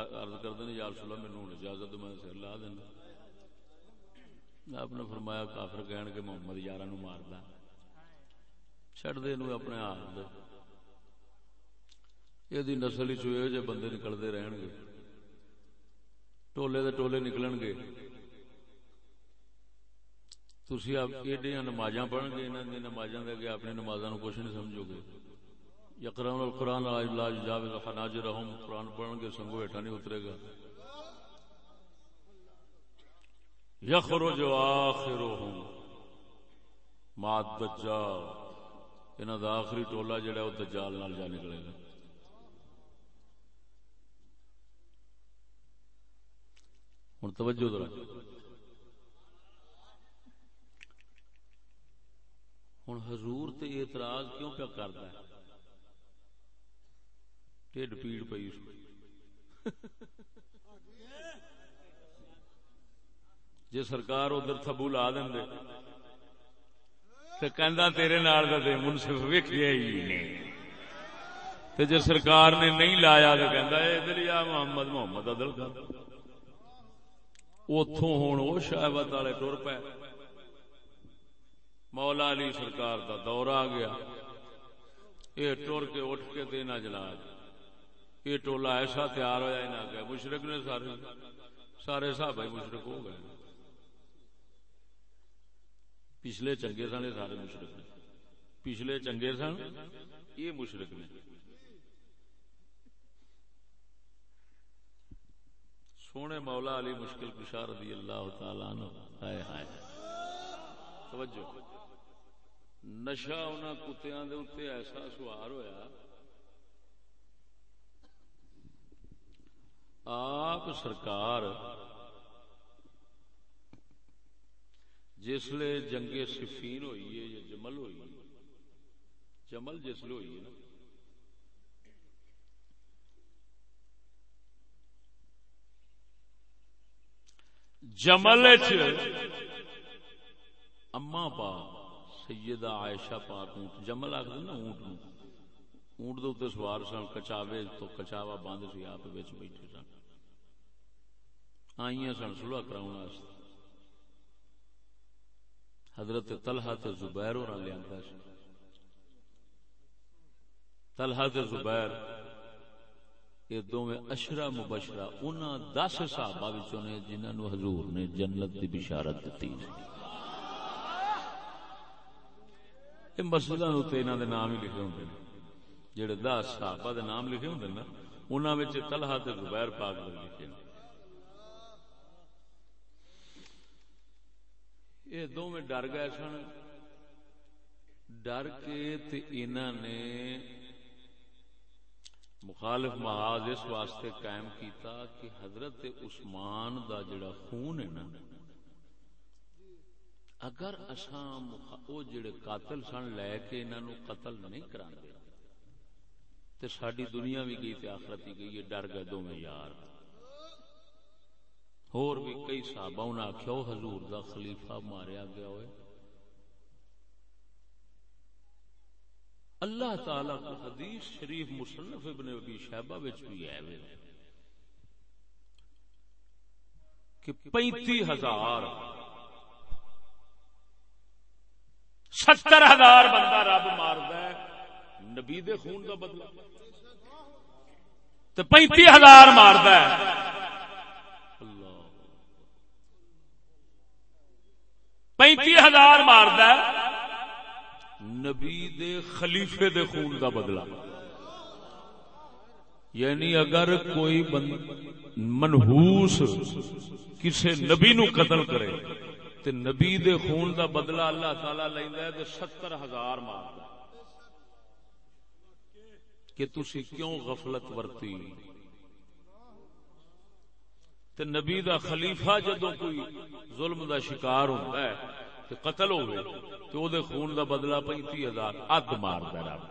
عرض کردے نے، یا رسول اللہ، مینوں اجازت میں سر لا دینا آپ نے فرمایا، کافر کہن کہ محمد یاراں نو ماردا چھڑ دے نو اپنے حال دے۔ یہ نسل ہی چوئے جے بندے نکلتے رہن گے۔ ٹولے دے ٹولے نکلن گے۔ تھی ایڈیاں نمازاں پڑھن گے انہوں نے دے گے اپنی نمازاں کچھ نہیں سمجھو گے۔ یقران القرآن لاج جاوے خناج رحم قرآن پڑھن گے، سنگو ہیٹھا نہیں اترے گا۔ یخرج آخرهم ما الدجال انہاں دا آخری ٹولا جڑا وہ دجال نال جا نکلے گا۔ ہوں توجہ ذرا۔ ہوں حضور تے اعتراض کیوں پیا کرتا ہے؟ ٹھڈ پیڑ پی جی سرکار ادھر تھبو لا دیں تو کہندا تیرے نال دا تے منصف ویکھیا ہی نہیں۔ تے جے سرکار نے نہیں لایا تو کہندا اے ادھر یا محمد محمد عدل کر اتوں ہوں وہ شہبت والے ٹر پے۔ مولا علی سرکار دا دور آ گیا۔ یہ ٹر کے اٹھ کے دینا جناب یہ ٹولا ایسا تیار ہوا نہ گیا مشرق نے سارے سارے صاحب مشرق ہو گئے۔ پچھلے چنگے سن یہ سارے مشرق نے۔ پچھلے چنگے سن یہ مشرق نے۔ سونے مولا علی مشکل کشا رضی اللہ تعالی عنہ، ہائے ہائے۔ توجہ۔ نشا انہاں کتیاں دے اوتے ایسا سوار ہویا۔ آپ سرکار جسلے جنگ صفین ہوئی ہے یا جمل ہوئی ہے؟ جمل جسلے ہوئی ہے نا۔ جمل اما پاک سیدہ عائشہ پاک اونٹ، جمل آخر نا اونٹ اونٹ دے اتنے سوار سن، کچاوے تو کچاوا بند سی، آپ بیٹھے سن۔ آئی سن سلوا کراؤ حضرت طلحہ تے زبیر اور لیا طلحہ تے زبیر، یہ دونوں اشرا مبشرہ، انہاں دس صحابہ وچوں نے جنہاں نو حضور نے جنت دی بشارت دتی۔ یہ مسجداں تے انہاں دے نام ہی لکھے ہوندے نے۔ جڑے دس صحابہ دے نام لکھے ہوندے نا، انہاں وچ طلحہ تے زبیر پاک دے لکھے نے۔ یہ دونوں ڈر گئے سن۔ ڈر کے تے نے مخالف محاذ اس واسطے قائم کیتا کہ حضرت عثمان دا جڑا خون ہے نا، اگر اساں او جڑے قاتل سن لے کے انہاں نو قتل نہیں کراندے تے ساڈی دنیا بھی گئی تے آخرت بھی گئی ڈر گئے دوویں یار۔ اور بھی کئی صحابہ انہاں آکھیا او حضور دا خلیفہ ماریا گیا ہوئے اللہ تعالی کو حدیث شریف مصنف ابن ابی شہبہ وچ بھی ہے وے کہ پینتی ہزار ستر ہزار بندہ رب مارد نبی دے خون دا بدلہ تو پینتی ہزار مارد پینتی ہزار مارد نبی دے خلیفے دے خون دا بدلا یعنی اگر کوئی منہوس کسی نبی نو قتل کرے، تے نبی دے خون دا بدلا اللہ تعالی لیندا ہے تے ستر ہزار ماردا کہ تسی کیوں غفلت ورتی؟ تے نبی دا خلیفہ جدو کوئی ظلم دا شکار ہوتا ہے تے قتل ہو گئے تو دے خون دا بدلہ پینتی ہزار اد مار دے رب۔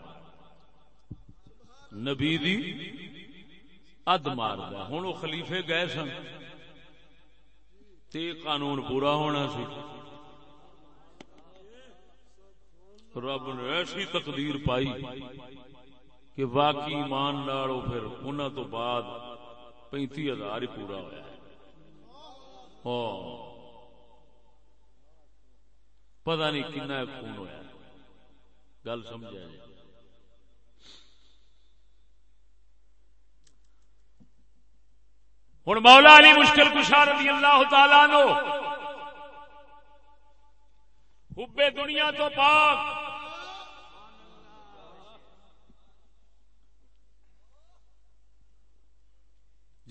نبی دی اد مار دے ہوں وہ خلیفے گئے سن۔ تے قانون پورا ہونا سی۔ رب نے ایسی تقدیر پائی کہ واقعی ایمان لاڑو پھر انہوں تو بعد پینتی ہزار ہی پورا ہوا ہے۔ ہاں۔ پتا نہیں کنا خون ہوا گل سمجھا جائے۔ ہوں مولا علی مشکل کشا رضی اللہ تعالی نو حبے دنیا تو پاک۔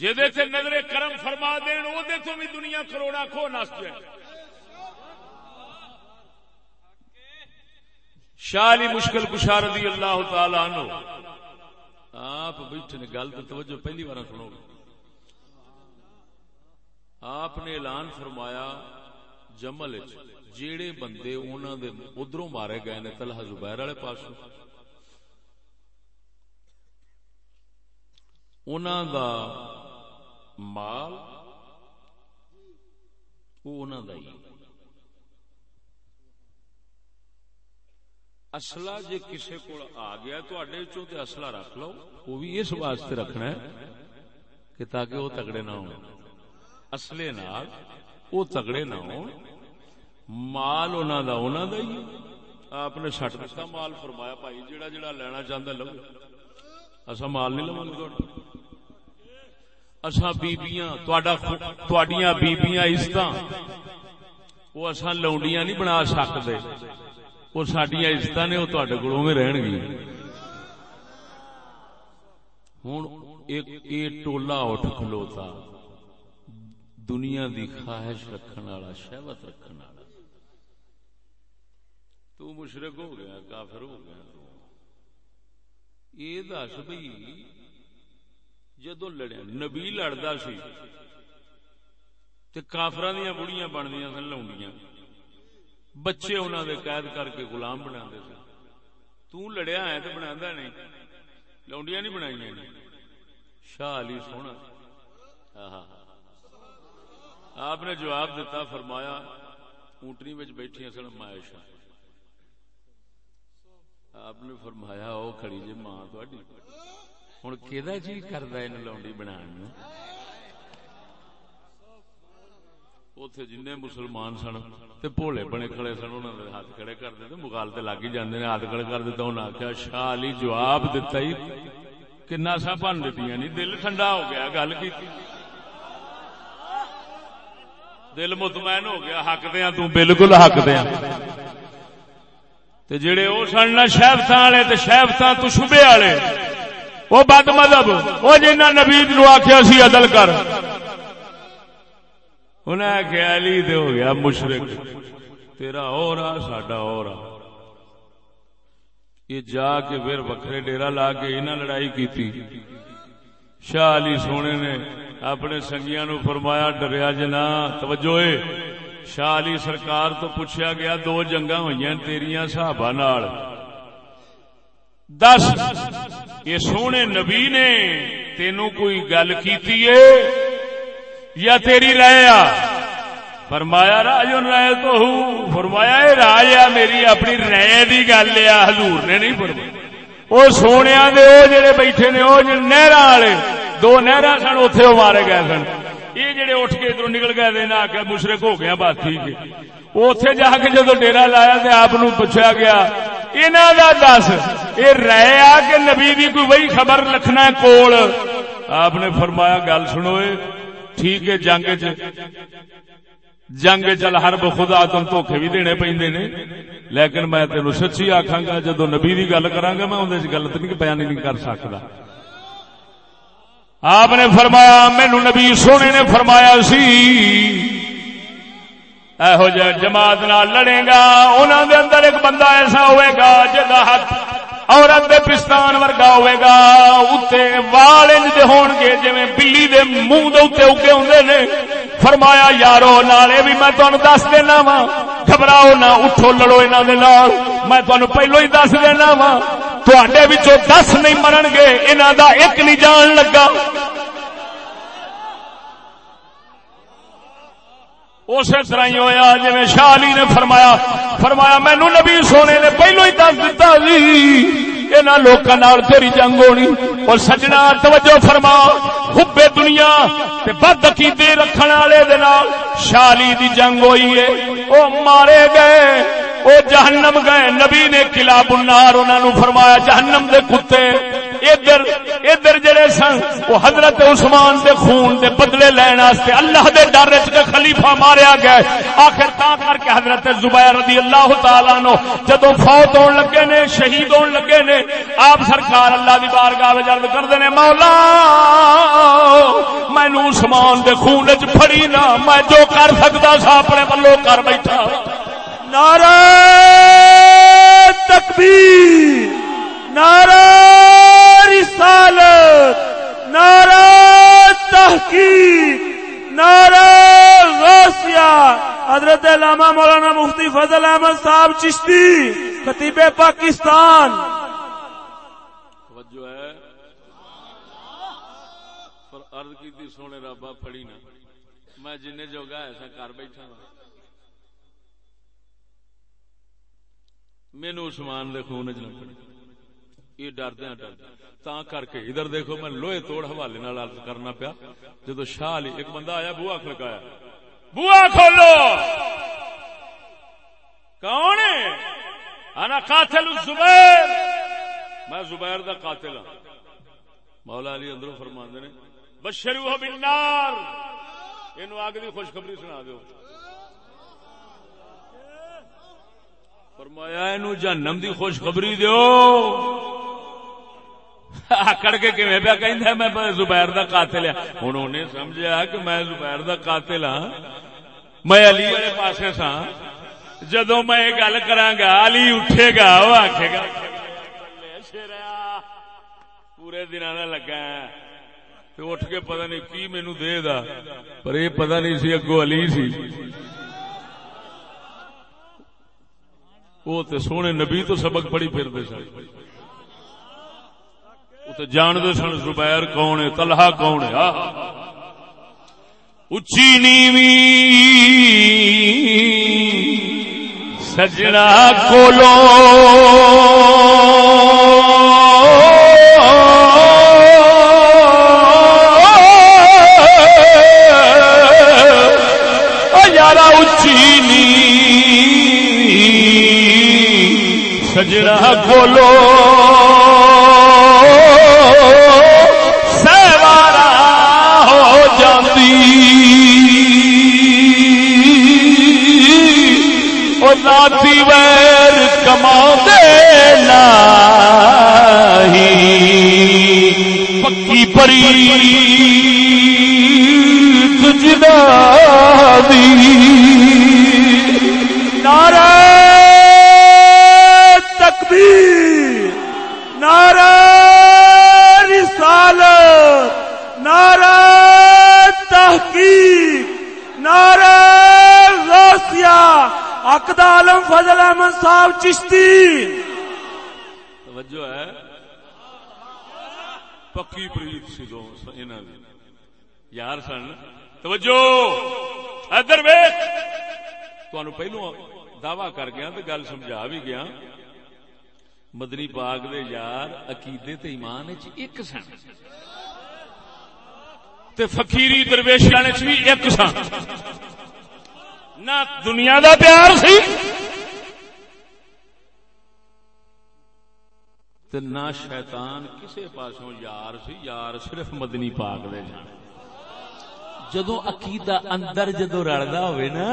جی نظر کرم فرما دین وہ تو بھی دنیا کروڑا کھو نس جائے۔ شاہ علی مشکل کشا رضی اللہ تعالی عنہ۔ آپ بیٹھے نے گل تو توجہ پہلی بار سنو۔ آپ نے اعلان فرمایا جمل جیڑے بندے انہوں دے ادھروں مارے گئے نے تلہ زبیر والے پاس انہوں دا مال وہ انہوں ہی۔ اصلا جی کسی کو آ گیا تو اصلا رکھ لو، وہ بھی اس واسطے رکھنا ہے کہ تاکہ وہ تگڑے نہ ہو اصلے نال وہ تگڑے نہ ہو مال انہوں دا انہوں دا ہی۔ آپ نے سٹ دتا، مال فرمایا، بھائی جڑا جڑا لینا چاہتا لو۔ اصا مال نہیں لوا گا اصا بیبیاں بیبیاں عزت وہ اصا لونڈیاں نہیں بنا سکتے وہ سڈیا عزت نے، وہ تے کو رہن گی ہوں ایک ٹولا اٹھ کھلوتا۔ دنیا دی خواہش رکھن والا، شہوت رکھن والا۔ تو مشرق ہو گیا، کافر ہو گیا۔ یہ دس بھائی جدو لڑیا نبی لڑتا سی کافر دیا بڑیاں بندیا سن لاؤنڈیاں بچے انہوں دے قید کر کے غلام بنا دے سن۔ تو لڑیا ہے تو بنا نہیں۔ لونڈیاں نہیں بنائی شاہ علی سونا۔ آہا۔ آپ نے جواب دیتا فرمایا، اونٹنی بچ بیٹھی سن مائشہ آپ نے فرمایا، او کھڑی جی ماں تھوڑی ہوں کہ جی کرتا ہے لونڈی بنا اتے جن مسلمان سن تے بھولے بنے کھڑے سن انہوں نے ہاتھ کھڑے کر دے مغال تے لگ ہی جاندے نے ہاتھ کھڑے کر دیتا انہوں نے آخیا شاہ علی جواب دتا ہی کہ ناسا بن دیتی نہیں دل ٹھنڈا ہو گیا گل کی دل مطمئن ہو گیا حق دیا تو بالکل حق دیا تے جڑے او سن نہ شہبتاں والے تے شہبتاں تو شبے والے وہ بد مذہب۔ وہ جنہ نبی نو آخیا سی عدل کر۔ انہیں آخیا علی دے ہو گیا مشرق تیرا اور آ، ساڈا اور آ۔ یہ جا کے پھر وکھرے ڈیرا لا کے انہیں لڑائی کی شاہ علی سونے نے اپنے سنگیاں نو فرمایا، ڈریا جنا، توجہ شاہ علی سرکار تو پوچھا گیا، دو جنگا ہوئی تیریا صحابہ نال۔ دس۔ یہ سونے نبی نے تینو کوئی گل کی یا تیری ریا فرمایا راج رائے تو ہوں۔ فرمایا اے راج آ میری اپنی رائے دی گل آ حضور نے نہیں فرمایا۔ وہ سونے دے او جڑے بیٹھے نے، وہ نہر والے، دو نہر سن اتے وہ مارے گئے سن۔ یہ جڑے اٹھ کے ادھر نکل گئے دن آ کے مشرق ہو گیا بات ٹھیک ہے۔ اتے جا کے جدو ڈیرا لایا تو آپ پوچھا گیا انہوں کا دس یہ رہے آ کہ نبی دی کوئی وہی خبر لکھنا ہے کول؟ آپ نے فرمایا، گل سنو ٹھیک ہے، جنگ جنگ چل ہر خدا تم دھوکھے بھی دینے پہ لیکن میں تین سچی آخا گا جدو نبی کی گل کرا میں اندر گلت نہیں، بیان نہیں کر سکتا آپ نے فرمایا مینو نبی سونے نے فرمایا سی یہو جہ جماعت نال لڑے گا انہوں دے اندر ایک بندہ ایسا ہوئے گا جگہ ہاتھ عورت دے پستان ورگا ہوئے گا اتنے وال انج دے ہون گے جی بلی دے منہ دے اتنے اگے ہوں نے فرمایا یارو نالے بھی میں تمہیں دس دینا وا گھبراؤ نہ اٹھو لڑو انہوں دے نال میں تمہیں پہلو ہی دس دینا وا تھوڑے دس نہیں مرن گے انہوں دا ایک نہیں جان لگا اسی طرح ہی ہوا جی شالی نے فرمایا فرمایا، مینو نبی سونے نے پہلو ہی دس دتا جی، یہاں لوگوں تیری جنگ ہونی۔ اور سجنا، توجہ فرما، حبے دنیا بد عقیدے رکھنے والے شالی دی جنگ ہوئی ہے۔ وہ مارے گئے وہ جہنم گئے۔ نبی نے قلعہ بنار انہوں فرمایا، جہنم دے کتے ادھر ادھر جڑے سن، وہ حضرت عثمان دے خون دے بدلے لین واسطے اللہ دے ڈر خلیفہ ماریا گیا آخر تا کر کے حضرت زبیر رضی اللہ تعالی نو جدوں فوت ہون لگے نے، شہید ہون لگے نے، آپ سرکار اللہ دی بارگاہ وچ عرض کردے نے، مولا، مینوں عثمان دے خون وچ پھڑی نہ، میں جو کر سکدا سا اپنے ولوں کر بیٹھا۔ نعرہ تکبیر۔ نعرہ رسالت، نعرہ تحقیق، نعرہ غوثیہ۔ حضرت علامہ مولانا مفتی فضل احمد صاحب چشتی، خطیب پاکستان۔ توجہ ہے۔ پر عرض کی تھی سونے رابا پڑی نا۔ میں جن جوگا ایسا کر بیٹھا مینو عثمان دے خون چ نہ پڑی۔ یہ ڈردیا ڈرد تا کر کے ادھر دیکھو، میں لوہے توڑ حوالے نال عرض کرنا پیا۔ جدو شاہ علی، ایک بندہ آیا بوا کھڑکایا۔ بوا کھولو! کون انا قاتل زبیر میں زبیر دا قاتل ہوں مولا علی اندروں فرماندے نے بشرو بالنار۔ اینو آگ دی خوشخبری سنا دیو۔ فرمایا، اینو جہنم دی خوشخبری دیو۔ آکڑ کے کیویں پیا کہندا میں زبیر دا قاتل ہاں۔ ہن انہیں سمجھیا کہ میں زبیر دا قاتل ہاں۔ میں علی والے پاسے سا جدو میں یہ گل کراں گا، علی اٹھے گا وہ آکھے گا، پورے دن لگا اٹھ کے پتہ نہیں کی مینو دے دا، پر یہ پتہ نہیں سی اگو علی سی۔ وہ تے سونے نبی تو سبق پڑھی پھرتے سن۔ وہ تے جانتے سن زبیر کون ہے، طلحہ کون ہے اچی نیوی سجنا کولو سجنا کولو سہوارا ہو جاتی او ذاتی ویر کما دینا پکی پری۔ تجنا عقد عالم فضل احمد صاحب چشتی۔ توجہ ہے۔ پکی پریت سی دو انہاں دی۔ یار سن۔ توجہ۔ ادھر ویکھ تانوں پہلو دعوی کر گیا تے گل سمجھا بھی گیا۔ مدنی پاک دے یار، عقیدے تے ایمان وچ ایک سن۔ تے فقیری درویشاں وچ بھی ایک سن۔ نہ دنیا دا پیار سی تے نہ شیطان کسے پاسوں یار سی، یار صرف مدنی پاک دے جان۔ جدو عقیدہ اندر جدو رلدا ہوئے نا،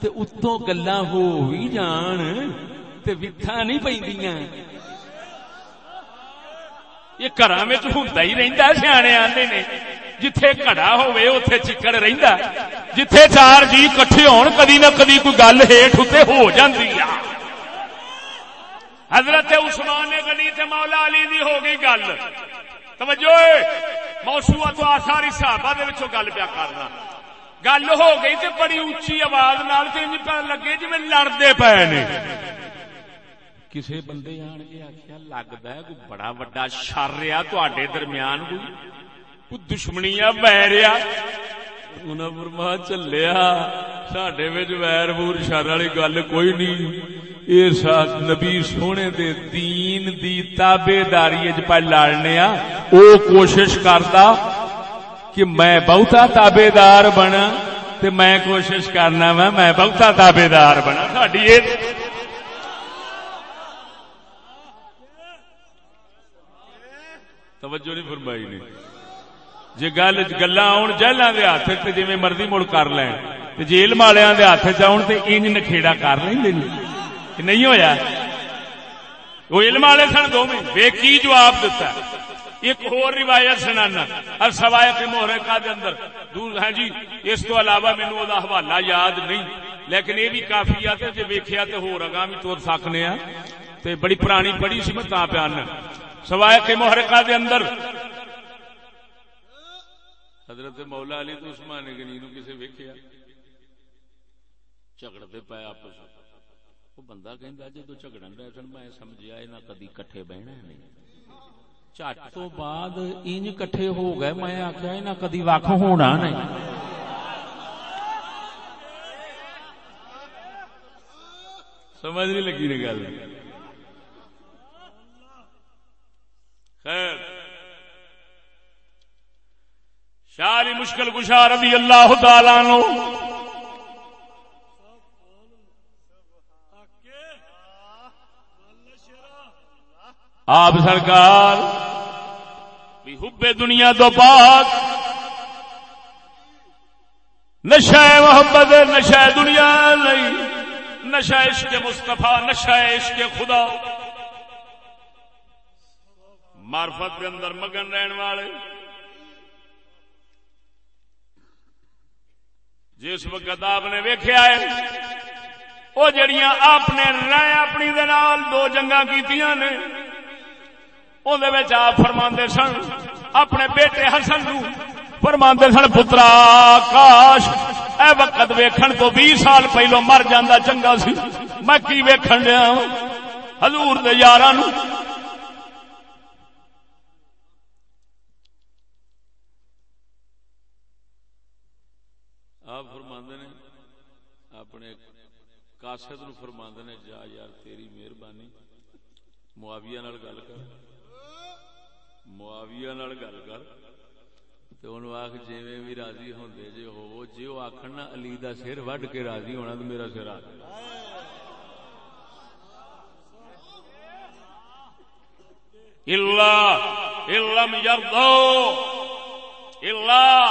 تے اتوں گلاں ہو بھی جان، تے وتھا نہیں پیندیاں یہ گھراں وچ ہوندا ہی رہندا سیانے آندے نے۔ جتھے گھڑا ہوئے اوتھے چکڑ رہندا جتھے چار جی اکٹھے ہون کدی نہ کدی کوئی گل ہیٹھ تے ہو جاندی آ حضرت عثمان غنی تے مولا علی دی ہو گئی گل توجہ اے تو آثار صحابہ دے وچوں گل پیا کرنا گل ہو گئی تے بڑی اونچی آواز نال تے انج پہ لگے جویں لڑدے پے نے کسے بندے آن کے آخیا لگتا ہے کوئی بڑا وڈا شر آ تواڈے درمیان کوئی کوئی دشمنی آ ویر انہاں فرما چلیا ساڈے وچ ویر وور شر والی گل کوئی نہیں اے نبی سونے دے دین دی تابے داری لڑنے آ او کوشش کردا کہ میں بہتا تابے دار بنا تے میں کوشش کرنا وا میں بہتا تابے دار بنا ساڈی اے توجہ نہیں فرمائی نے جی گل گلا آن جہلوں کے ہاتھ سے جی مرضی مڑ کر لین۔ تے جی علم والوں کے ہاتھ چ آن تے انج نکھےڑا کر لیں کہ نہیں ہویا؟ وہ علم والے سن دو بے کی جواب دیتا ہے ایک اور روایت سنانا۔ اور سوائے کے محرکا دے اندر۔ دور ہے ہاں جی اس تو علاوہ میں مینو وہ حوالہ یاد نہیں۔ لیکن یہ بھی کافی آ جی ویکیا تو ہو رگا بھی تور سکنے آ ہاں۔ تے بڑی پرانی پڑھی سی میں تا پیانا سوائے کے محرکا دے اندر۔ حضرت مولا علی تو عثمان گنی نو کسے ویکھیا؟ جھگڑتے پے آپس وہ بندہ کہندا جدو جھگڑن رہے سن، میں سمجھیا انہاں کدی کٹھے بہنا نہیں۔ چٹ تو بعد انج کٹھے ہو گئے، میں آخیا انہاں کدی وکھ ہونا نہیں۔ سمجھ نہیں لگی نا گل۔ مشکل کشا رضی اللہ تعالی نو آپ سرکار، بھی حب دنیا تو پاک۔ نشہ محبت، نشہ دنیا نہیں۔ نشہ عشق مصطفیٰ، نشہ عشق خدا۔ معرفت کے اندر مگن رہن والے۔ جس وقت آپ نے ویخیا ہے وہ جڑیاں آپ نے رائے اپنی دے نال دو جنگا کیتیاں نے اندر آپ فرما سن، اپنے بیٹے حسن نو فرما سن، پترا کاش اے وقت ویکھن تو بھی سال پہلو مر جانا چنگا سی، میں کی ویکھن دیا حضور دے یاراں نو آپ فرماندے نے اپنے کاسد نو فرماندے نے، جا یار، تیری مہربانی. معاویہ نال گل کر۔ معاویہ نال گل کر۔ تے اونوں آکھ جویں بھی راضی ہوندے، جے ہو، جے او آکھن نا، علی دا سر وڈ کے راضی ہونا تے میرا سر آ اللہ علم یرضو اللہ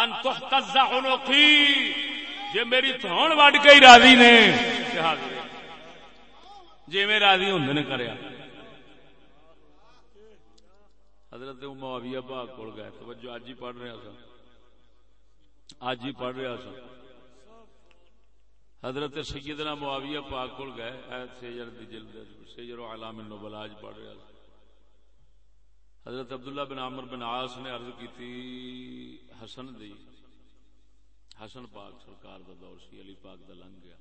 ان تحتز عنقی جے میری تھون وڈ کے ہی راضی نے تے میں راضی ہوندے نے کریا۔ حضرت معاویہ پاک کول گئے، توجہ اج ہی پڑھ رہا سا۔ اج ہی پڑھ رہا سا۔ حضرت سیدنا معاویہ پاک کول گئے، اے سیجر دی جلد سیجر علام النبلاء اج پڑھ رہا سا۔ حضرت عبداللہ بن عامر بن عاص نے عرض کی تھی حسن دی۔ حسن پاک سرکار دا دور سی، علی پاک دا لنگ گیا۔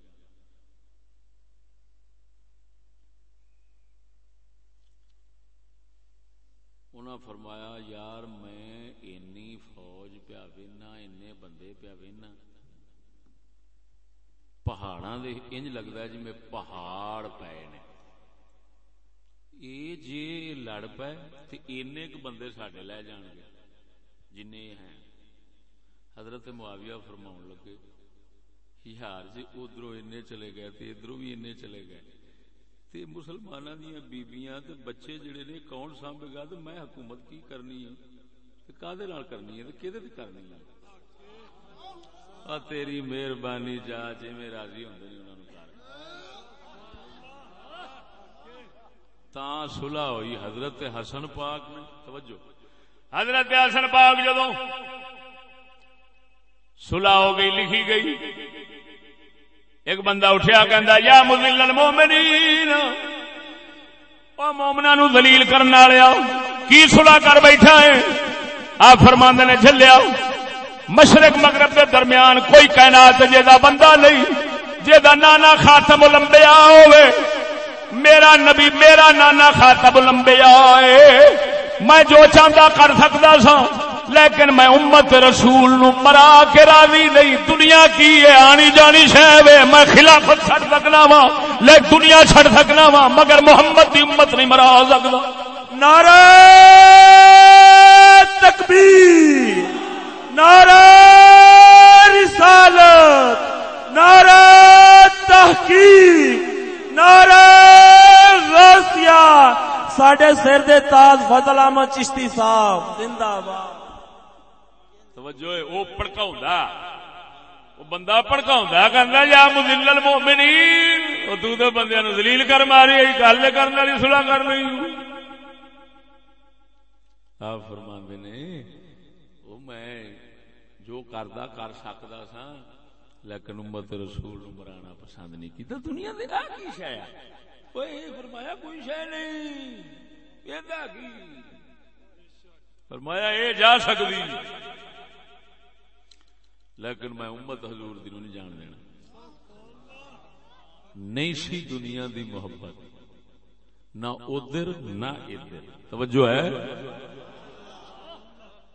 انہاں فرمایا، یار میں اینی فوج پیا وینا اینے بندے پیا وینا پہاڑاں دے انج لگدا ہے جی میں پہاڑ پے نے۔ اے جے جی لڑ پے، تے اینے ک بندے ساڈے لے جان گے جنے ہیں۔ حضرت معاویہ فرماون لگے یار جی ادھروں اینے چلے گئے تے ادھروں بھی اینے چلے گئے۔ تے مسلماناں دیاں بیبیاں تے بچے جڑے نے، کون سانبے گا تے میں حکومت کی کرنی ہے؟ تے کادے نال کرنی ہے؟ تے کیدے تے کرنی ہے؟ آ تیری مہربانی جا جے میں راضی ہوندے نے انہاں نوں کر۔ تاں صلح ہوئی حضرت حسن پاک نے، توجہ۔ حضرت حسن پاک جدوں صلح ہو گئی، لکھی گئی۔ ایک بندہ اٹھیا، کہندا، یا مذل المؤمنین، او مومناں نو ذلیل کرن والیا کی صلح کر بیٹھا ہے؟ آپ فرماندے نے جھلیا مشرق مغرب دے درمیان کوئی کائنات جیدا بندہ نہیں، جیدا نانا خاتم الانبیاء ہوے میرا نبی، میرا نانا خاتم الانبیاء ہے۔ میں جو چاہتا کر سکتا سا لیکن میں امت رسول نو مرا کے راضی نہیں۔ دنیا کی ہے، آنی جانی شہ میں خلافت چھڑ سکنا وا۔ لیکن دنیا چھڑ سکنا وا، مگر محمد دی امت نہیں مرا سکتا نعرہ تکبیر، نعرہ رسالت، نعرہ تحقیق، نعرہ غوثیہ۔ ساڈے سر دے تاج فضل احمد چشتی صاحب، زندہ باد۔ توجہ ہے، وہ پڑکاؤں وہ بندہ پڑکاؤں کہندا یا مذل المؤمنین۔ او تو تے بندیاں نو ذلیل کر ماری ای گل کرن والی صلح کر نہیں آپ فرماندے نے او میں جو کردا، کر سکدا سا لیکن امت رسول نو مرانا پسند نہیں کیتا۔ دنیا دے آ کی شے ہے؟ فرمایا، کوئی شے نہیں۔ ایندا کی؟ فرمایا، اے جا سکدی۔ لیکن میں امت حضور دی نہیں جان دینا۔ نہیں سی دنیا دی محبت، نہ ادھر نہ ادھر۔ توجہ ہے؟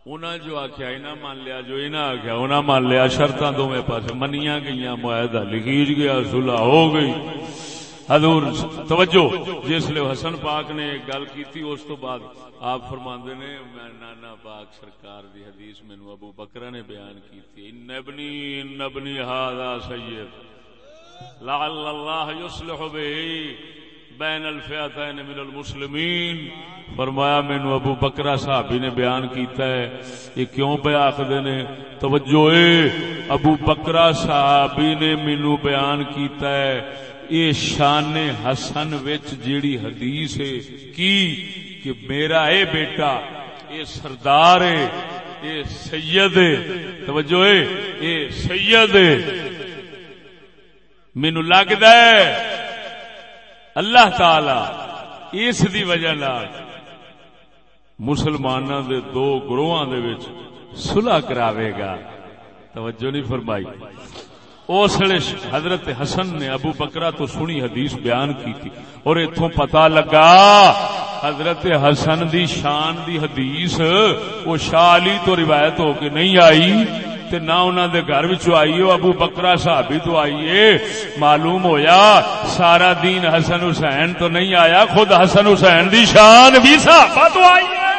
انہاں جو آخیا انہاں مان لیا جو انہاں آخیا انہاں مان لیا شرطاں دونوں پاس منیاں گئیاں، معاہدہ لکھی گیا، صلح ہو گئی۔ حضور، توجہ۔ جس لیے حسن پاک نے گل کی اس تو بعد آپ فرماندے نے، میں نانا پاک سرکار دی حدیث میں ابو بکرہ نے بیان کی تھی ان ابنی ان ابنی ہذا سید۔ لعل اللہ یصلح به بین الفئتین من المسلمین۔ فرمایا مینو ابو بکرا صحابی نے بیان کیتا ہے۔ یہ کیوں پہ آخدے نے؟ توجہ اے، ابو بکرا صحابی نے مینو بیان کیتا ہے۔ یہ شان حسن وچ جیڑی حدیث ہے، کی؟ کہ میرا اے بیٹا، اے سردار ہے اے سید ہے توجہ اے اے سید ہے مینو لگدا ہے، اللہ تعالی اس دی وجہ نال مسلماناں دے دو گروہاں دے وچ صلح کراوے گا۔ توجہ نہیں فرمائی۔ اس لیے حضرت حسن نے ابو بکرا تو سنی حدیث بیان کی تھی اور اتوں پتا لگا حضرت حسن دی شان دی حدیث وہ شالی تو روایت ہو کے نہیں آئی تے نہ انہوں دے گھر وچ آئی ہو ابو بکرا صحابی تو آئیے معلوم ہویا سارا دین حسن حسین تو نہیں آیا، خود حسن حسین دی شان بھی صحابہ تو آئی ہے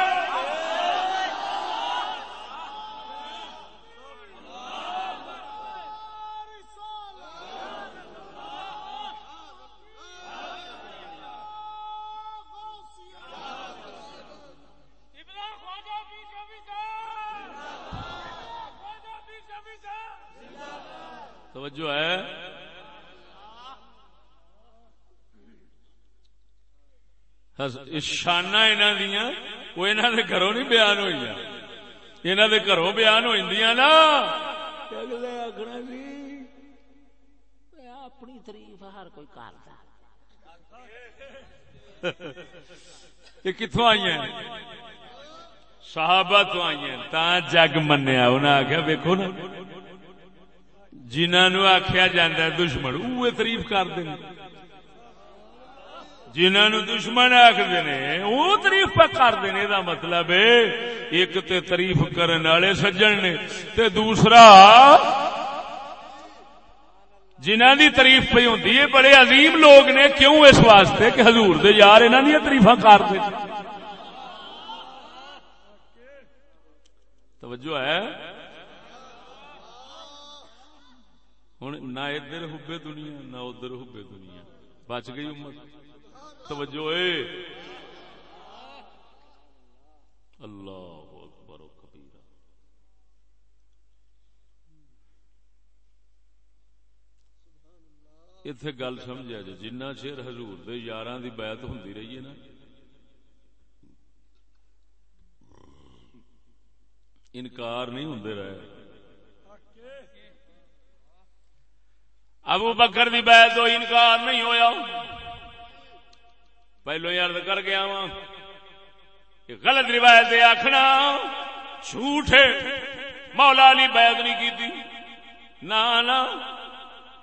توجہ ہے شانہ انہوں دیا وہ انہوں دے گھروں نہیں بیان ہوئی انہوں دے گھروں بیان ہو نا۔ اگلے آخنا جی۔ اپنی تاریف ہر کوئی کرتا یہ کتوں آئی ہیں صحابہ تو آئی ہیں تا جگ منیا انہیں آخیا ویکو نا۔ جنہوں آخیا جا دشمن وہ تاریف کرتے جنہوں دشمن آخر وہ تاریف پہ کرتے یہ مطلب ایک تے تاریف کرنے والے سجن نے، تے دوسرا جنہ دی تاریف پہ ہوتی ہے، بڑے عظیم لوگ نے، کیوں اس واسطے کہ حضور دے یار انہوں دیا تاریفا کرتے توجہ ہے؟ ہوں نہ ادھر ہوبے دنیا، نہ ادھر ہوبے دنیا، بچ گئی امت۔ توجہ اے اللہ اکبر و کبیرہ۔ اتے گل سمجھا جی جنہ چیر حضور دے یاراں دی بیعت ہوندی رہی ہے نا۔ انکار نہیں ہوندے رہے۔ ابو بکر دی بیعت تو انکار نہیں ہویا۔ پہلو یاد کر گیا وا غلط روایت آخنا جھوٹ ہے۔ مولا علی بیعت نہیں کی تھی نہ،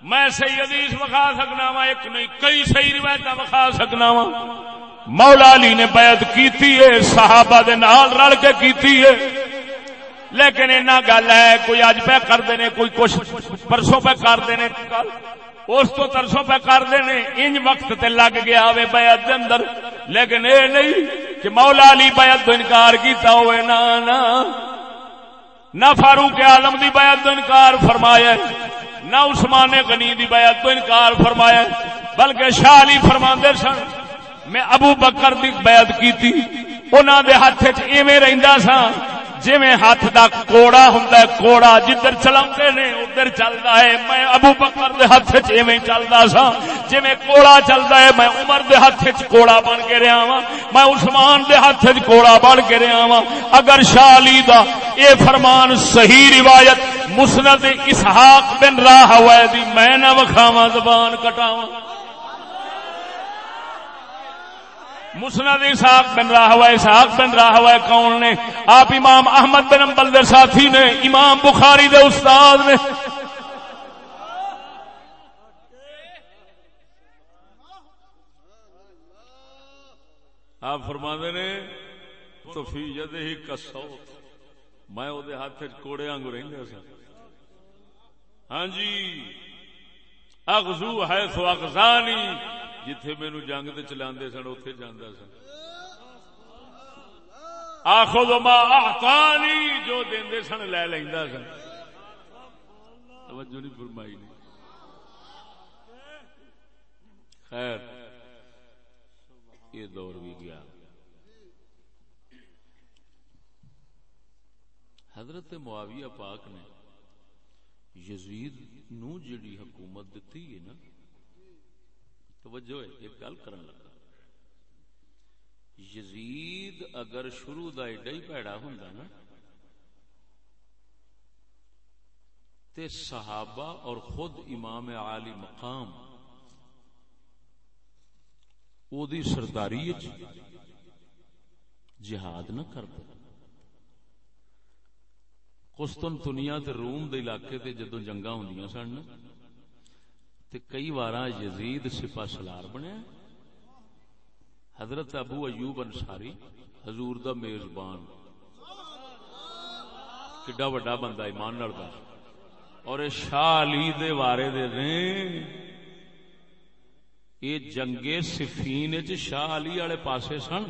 میں صحیح حدیث بخا سکنا وا ایک نہیں، کئی صحیح روایت بخا سکنا وا مولا علی نے بیعت کی ہے، صحابہ دے نال رل کے کیتی ہے۔ لیکن اینا گل ہے، کوئی اج پہ کرتے نے کوئی کچھ پرسوں پہ کرتے نے اس تو ترسوں پہ کرتے نے انج وقت تے لگ گیا ہوئے بیعت دے اندر۔ لیکن اے نہیں کہ مولا علی بیعت تو انکار کیتا ہوئے۔ نا نا نہ فاروق عالم دی بیعت تو انکار فرمایا ہے۔ نہ عثمان غنی دی بیعت تو انکار فرمایا ہے۔ بلکہ شاہ علی فرماندے سن، میں ابو بکر دی بیعت کیتی۔ انہاں دے ہاتھ وچ ایویں رہندا سا جی میں ہاتھ دا کوڑا ہوں کوڑا جدھر چلا نے، ادھر چلتا ہے۔ میں ابو بکر دے ہاتھ چیویں چلتا سا۔ جی کوڑا چلتا ہے، میں عمر دے ہاتھ چ کوڑا بن کے رہا وا میں عثمان دے ہاتھ چ کوڑا بن کے رہا وا اگر شاہ علی دا اے فرمان صحیح روایت مسند اسحاق بن راہ ہوئے دی، میں نہ وکھاوا زبان کٹاواں۔ مسند اسحاق بن رہا ہوا اسحاق بن رہا ہوا کون نے؟ آپ امام احمد بن امبل دے ساتھی نے، امام بخاری دے استاد نے۔ آپ فرما نے، تو فی جد ہی کسو میں وہ ہاتھ کوڑے آنگو رہا سا ہاں جی۔ اغزو ہے سو اغزانی۔ جتھے مینو جنگ تے چلا سن اتے جانا سن آخو دو ماں آتانی جو دے سن لے لینا سن توجہ نہیں فرمائی نہیں خیر یہ دور بھی گیا حضرت معاویہ پاک نے یزید نو جڑی حکومت دیتی ہے نا توجہ ہے، ایک گل کرن لگا۔ یزید اگر شروع دا ایڈا ہی پیڑا ہوندا نا، تے صحابہ اور خود امام عالی مقام او دی سرداری جہاد نہ کرتا قسطنطنیہ تے روم دے علاقے تے جدوں جنگاں ہوندیاں سن تے کئی بار یزید سپا سلار بنیا حضرت ابو ایوب انصاری، حضور دا میزبان۔ کڈا وڈا بندہ ایمان نال اور یہ شاہ علی دے وارے دے نے یہ جنگے سفین چ شاہ علی والے پاسے سن۔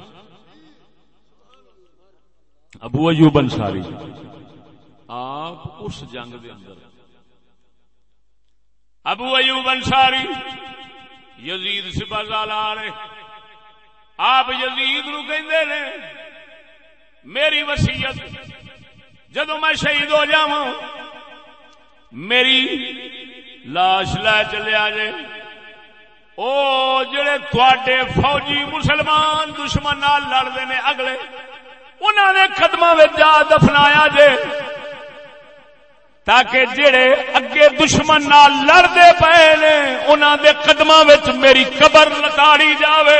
ابو ایوب انصاری، آپ اس جنگ دے اندر ابو ایوب انصاری، یزید سپاہ آ رہے آپ یزید نو کہندے نے، میری وسیعت جدو میں شہید ہو جاواں، میری لاش لے چلے آجے۔ او جڑے تواڈے فوجی مسلمان دشمن نال لڑدے نے اگلے، انہاں دے قدماں وچ جا دفنایا جے۔ تاکہ جڑے اگے دشمن نال لڑدے پے نے، انہاں دے قدماں وچ میری قبر لتاڑی جاوے۔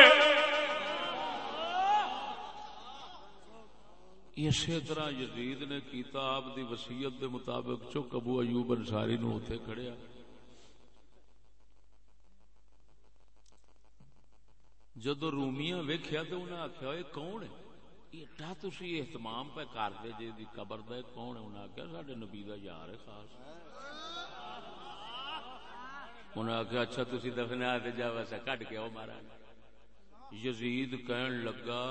اسی طرح یزید نے کیتا، آپ دی وسیعت دے مطابق چک ابو ایوب انصاری نو اتنے کھڑیا۔ جدو رومیاں ویکھیا تو انہیں آخیا یہ کون ہے؟ ایڈا تھی اہتمام پہ کرتے جی دی قبر دا کون ہے؟ انہیں آخیا سڈے نبی دا یار ہے خاص۔ انہیں آخیا اچھا تھی دفنا جا ویسا کٹ کے آؤ مارا یزید کہن لگا،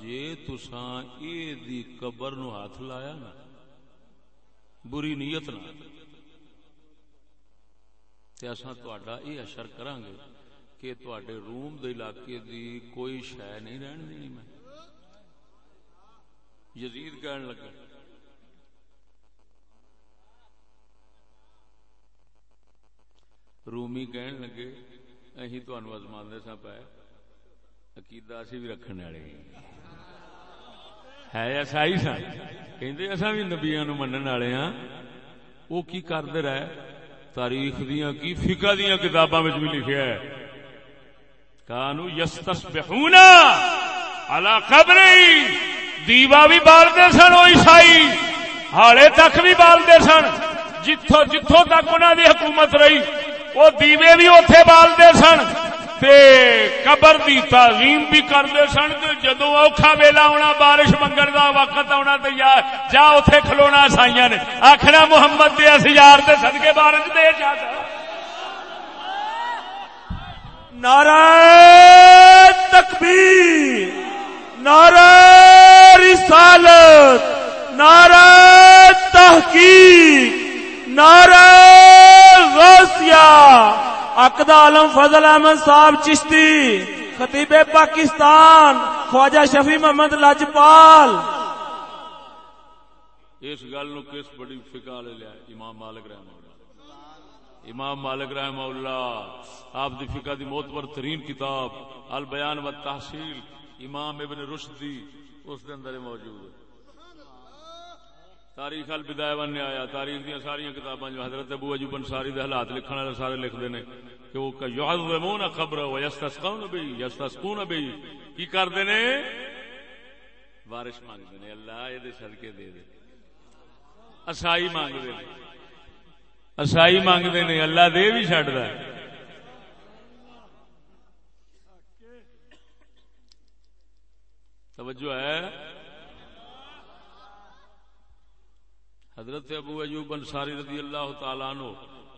جے تساں اے دی قبر نو ہاتھ لایا نا، بری نیت نہ تے اساں تہاڈا اے اشر کران گے کہ تہاڈے روم دے علاقے دی کوئی شے نہیں رہن دینی میں۔ یزید کہن لگا۔ رومی کہن لگے اہیں تانوں ازماندے سا پے عقیدہ اسی بھی رکھنے والے ہے ایسا ہی سن کہ اصا بھی نبیا نو منن والے ہاں۔ وہ کی کرتے رہے؟ تاریخ دیا کی، فقہ دیا کتاباں بھی لکھیا ہے۔ کانو یستسبحون علی قبر دیوا بھی بالتے سن، وہ عیسائی۔ ہالے تک بھی بالتے سن۔ جتوں جتوں تک انہوں دی حکومت رہی، وہ دیوے بھی اوتھے بالتے سن۔ تے قبر دی تعظیم بھی کرتے سن، تے جدو اوکھا ویلا آنا بارش منگن دا وقت آنا تے یا جا اوتھے کھلونا سائیاں نے۔ آخنا محمد دے اسیار تے صدقے بارش دے جاتا نعرہ تکبیر۔ نعرہ رسالت، نعرہ تحقیق، نعرہ غوثیہ۔ عقد عالم فضل احمد صاحب چشتی، خطیب پاکستان، خواجہ شفیع محمد لاجپال۔ اس گل نو کس بڑی فکا لے لیا امام مالک رحمہ اللہ۔ امام مالک رحمہ اللہ، آپ دی فقہ دی موتبر ترین کتاب، البیان و تحصیل امام ابن رشدی اس دے اندر موجود ہے۔ تاریخ البدایہ ون آیا۔ تاریخ دیا ساری کتاباں جو حضرت ابو ایوب انصاری دے حالات لکھن والے سارے لکھ دے نے کہ وہ کہ یعظمون قبر و یستسقون بی یستسقون بی۔ کی کر دے نے بارش مانگ دے نے اللہ اے دے صدقے دے دے۔ اسائی مانگ دے نے اسائی مانگ دے نے اللہ دے بھی چھڈ دا توجہ ہے؟ حضرت ابو ایوب انصاری رضی اللہ تعالیٰ عنہ،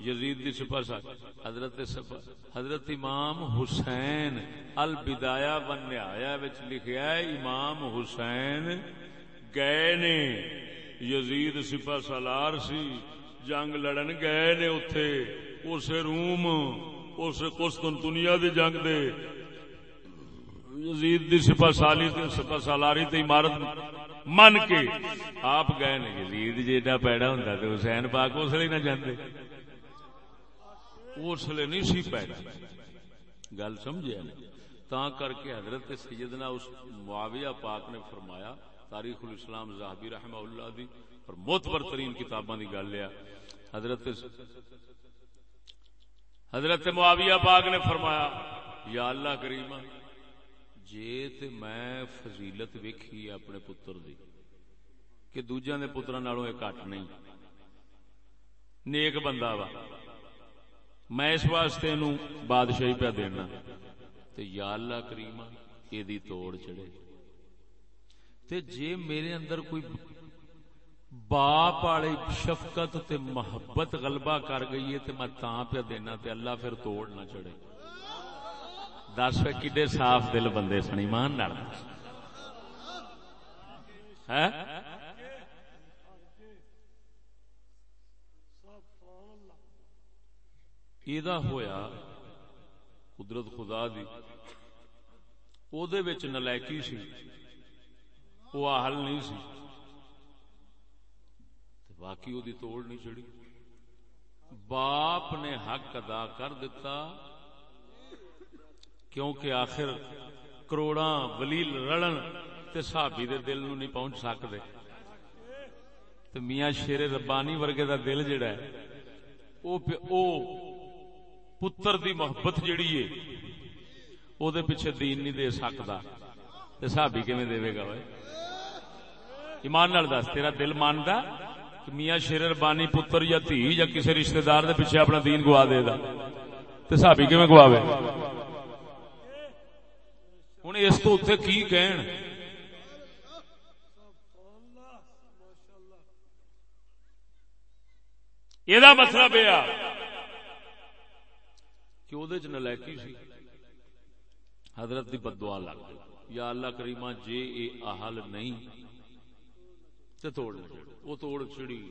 یزید دی سپا سا، حضرت سپا حضرت امام حسین البدایہ ون نہایا وچ لکھیا ہے، امام حسین گئے نے، یزید سپا سالار سی، جنگ لڑن گئے نے اوتھے اس روم، اس قسطنطنیہ دی جنگ دے یزید دی سپا سالی تے سپا سالاری تے عمارت من کے۔ آپ گئے نے یزید جیڈا پیڑا ہوں تو حسین پاک اس لیے نہ جاندے۔ اس لیے نہیں سی پیڑا۔ گل سمجھے تا کر کے حضرت سیدنا اس معاویہ پاک نے فرمایا، تاریخ الاسلام زاہبی رحمہ اللہ دی اور موتبر ترین کتاباں دی گل لیا۔ حضرت حضرت معاویہ پاک نے فرمایا، یا اللہ کریمہ جے تے میں فضیلت ویکھی اپنے پتر دی کہ دوجیاں دے پتراں نالوں اے گھٹ نہیں نیک بندہ وا میں اس واسطے نو بادشاہی پہ دینا تے یا اللہ کریمہ یہ دی توڑ چڑے تے جے میرے اندر کوئی باپ والی شفقت تے محبت غلبہ کر گئی ہے تے میں تاں پہ دینا تے اللہ پھر توڑ نہ چڑے دس پہ کڈے صاف دل بندے سن ایمان نال ہے ہویا قدرت خدا دی او دے وچ نلائکی سی وہ حل نہیں سی تے باقی وہ توڑ نہیں چڑی باپ نے حق ادا کر دیتا کیونکہ آخر کروڑا ولیل رڑن تے صحابی دے دل نو نہیں پہنچ سکتے تے میاں شیر ربانی ورگے دا دل جڑا ہے، او پہ او پتر دی محبت جڑی ہے او دے پیچھے دین نہیں دے سکتا تے صحابی کیویں دے گا اوئے ایمان نال دس، تیرا دل ماندا کہ میاں شیر ربانی پتر یا دھی یا کسی رشتہ دار دے پیچھے اپنا دین گوا دے گا۔ تے صحابی کیویں گواوے؟ ہن اس تو اوتے کی کہن؟ یہ مطلب یہ کہ وہ نلائکی سی۔ حضرت دی بدعا لگ گئی۔ یا اللہ کریمہ، جے اے احل نہیں، تے توڑ وہ توڑ چڑی